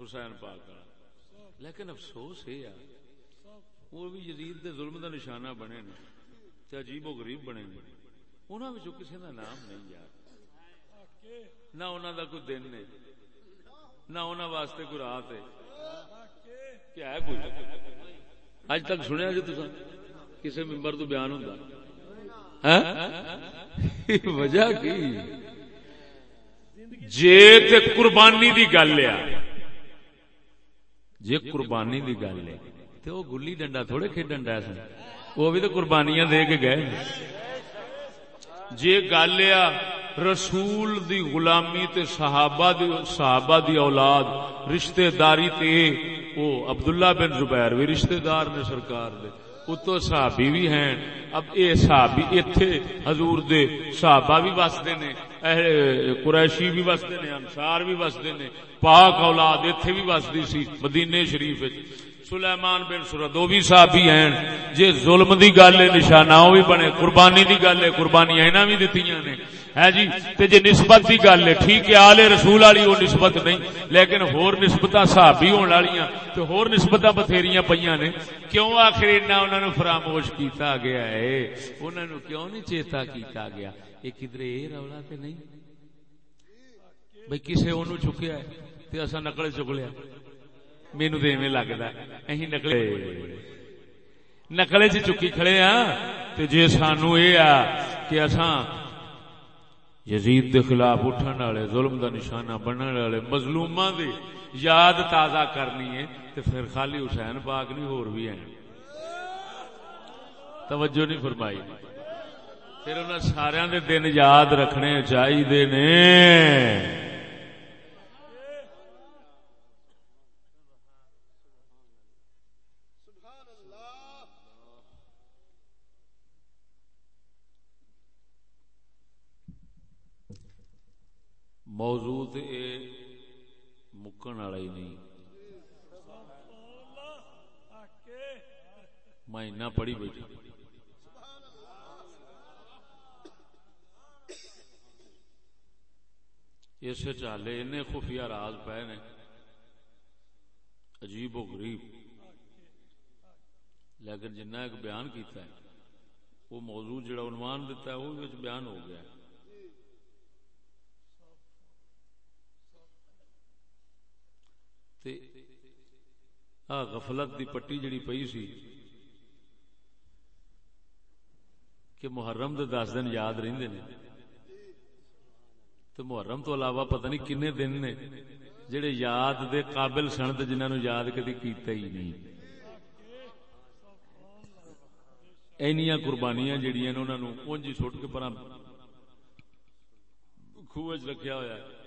حسین پاک والا۔ لیکن افسوس یہ ہے وہ بھی یزید دے ظلم دا نشانہ بنے نے، تے عجیب و غریب بنے نے۔ انہاں وچوں کسی دا نام نہیں یار۔ نہ انہاں دا کوئی دن ہے، نہ انہاں واسطے کوئی رات ہے۔ کیا ہے کوئی؟ اج تک سنیا جی تساں؟ کسی ممبر تو بیان ہوندا۔ ہاں؟ وجہ کی؟ جے تے قربانی دی گل ہے۔ جے قربانی دی گل ہے۔ تے وہ گلی ڈنڈا تھوڑے کھیڈن ڈا سن۔ وہ بھی تو قربانیاں دے کے گئے۔ جے گل آ رسول دی غلامی تے صحابہ دی صحابہ دی اولاد رشتہ داری تے او عبداللہ بن زبیر بھی رشتہ دار نے سرکار دے۔ اتو صحابی بھی ہیں۔ اب اے صحابی ایتھے حضور دے صحابہ بھی وسدے نے قریشی بھی وسدے نے، انصار بھی وسدے نے، پاک اولاد ایتھے بھی وسدی سی مدینے شریف وچ۔ سلیمان بن سورت وہ بھی صحابی ہیں۔ جے ظلم دی گل ہے، نشانہ بھی بنے، قربانی دی گل ہے، قربانیاں انہاں بھی دتیاں نے۔ ہے جی؟ تے جے نسبت دی گل ہے، ٹھیک ہے، آل رسول والی وہ نسبت نہیں، لیکن ہور نسبتاں صحابی ہون والیاں، تے ہور نسبتاں بتھیریاں پیاں نے۔ کیوں آخر انہاں انہاں نو فراموش کیتا گیا ہے؟ انہاں نو کیوں نہیں چیتا کیتا گیا؟ اے کدھر اے رولا تے نہیں؟ بھئی کسے اونوں چکیا ہے تے اساں نقل چک لیا۔ مینو تو ایویں لگتا اہی نکلے نکلے چ چکی کھڑے ہاں تے جے سانو یہ آ کہ اساں یزید دے خلاف اٹھن والے، ظلم دا نشانہ بننے والے، مظلوماں دی یاد تازہ کرنی ہے، تے پھر خالی حسین پاک نہیں، ہور بھی ہیں۔ توجہ نہیں فرمائی۔ پھر انہاں سارے دے دن یاد رکھنے چاہیے نے۔ موضوع تے مکن والا ہی نہیں۔ میں نہ پڑھی بیٹھا۔ اس چالے ان خفیہ راز پے نے۔ عجیب و غریب۔ لیکن جنہ ایک بیان کیتا ہے، وہ موضوع جڑا عنوان دیتا ہے، وہ بیان ہو گیا ہے۔ تے آ غفلت دی پٹی جڑی پئی سی کہ محرم دے دس دن یاد رہندے نے۔ تو محرم تو علاوہ پتہ نہیں کنے دن نے جڑے یاد دے قابل سن تے جنہاں نو یاد کدی کیتا ہی نہیں۔ اینیاں قربانیاں جڑیاں نے انہاں نو اونج سٹ کے پراں خوہ رکھیا ہویا ہے۔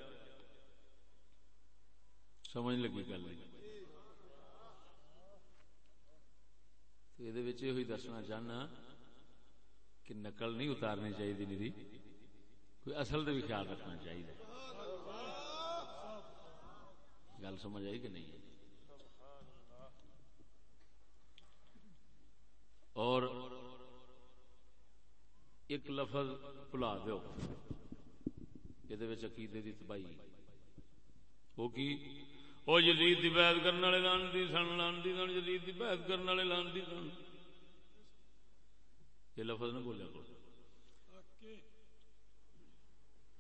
سمجھ لگی گل۔ یہ ہوئی دسنا چاہنا کہ نقل نہیں اتارنی چاہیے نیری کوئی اصل کا بھی خیال رکھنا چاہیے گل سمجھ آئی کہ نہیں؟ اور ایک لفظ بلا دو یہ عقیدے کی تباہی۔ وہ کی؟ وہ جدید کی بیعت کرنے والے لانتی سن لانتی سن جدید کی بیعت کرنے والے لانتی سن یہ لفظ نہ بولیا کو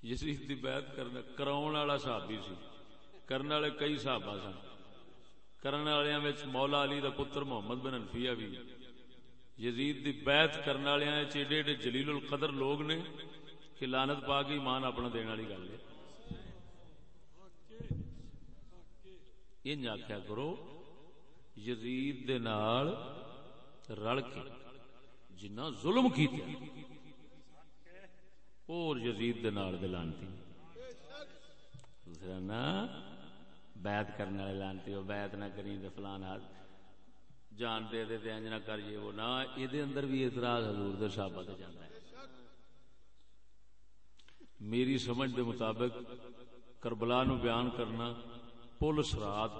جدید کی بیعت کرنا کراؤن والا صحابی سی کرنے والے کئی صحابہ سن کرنے والے مولا علی دا پتر محمد بن انفیہ بھی یزید دی بیعت کرنے والے ایڈے ایڈے جلیل القدر لوگ نے کہ لانت پا کے ایمان اپنا دینے والی گل ہے آخیا کرو، یزید دے نال رل کے جنا ظلم کی اور یزید دے نال دے لانتی۔ دوسرا نا بیعت کرنے والے لانتی ہو، بیعت نہ کریں تو فلان ہاتھ جان دے دے دے انج نہ کر یہ وہ، نہ یہ اندر بھی اعتراض حضور دے صحابہ تے جاندا ہے۔ میری سمجھ دے مطابق کربلا نو بیان کرنا پل سرات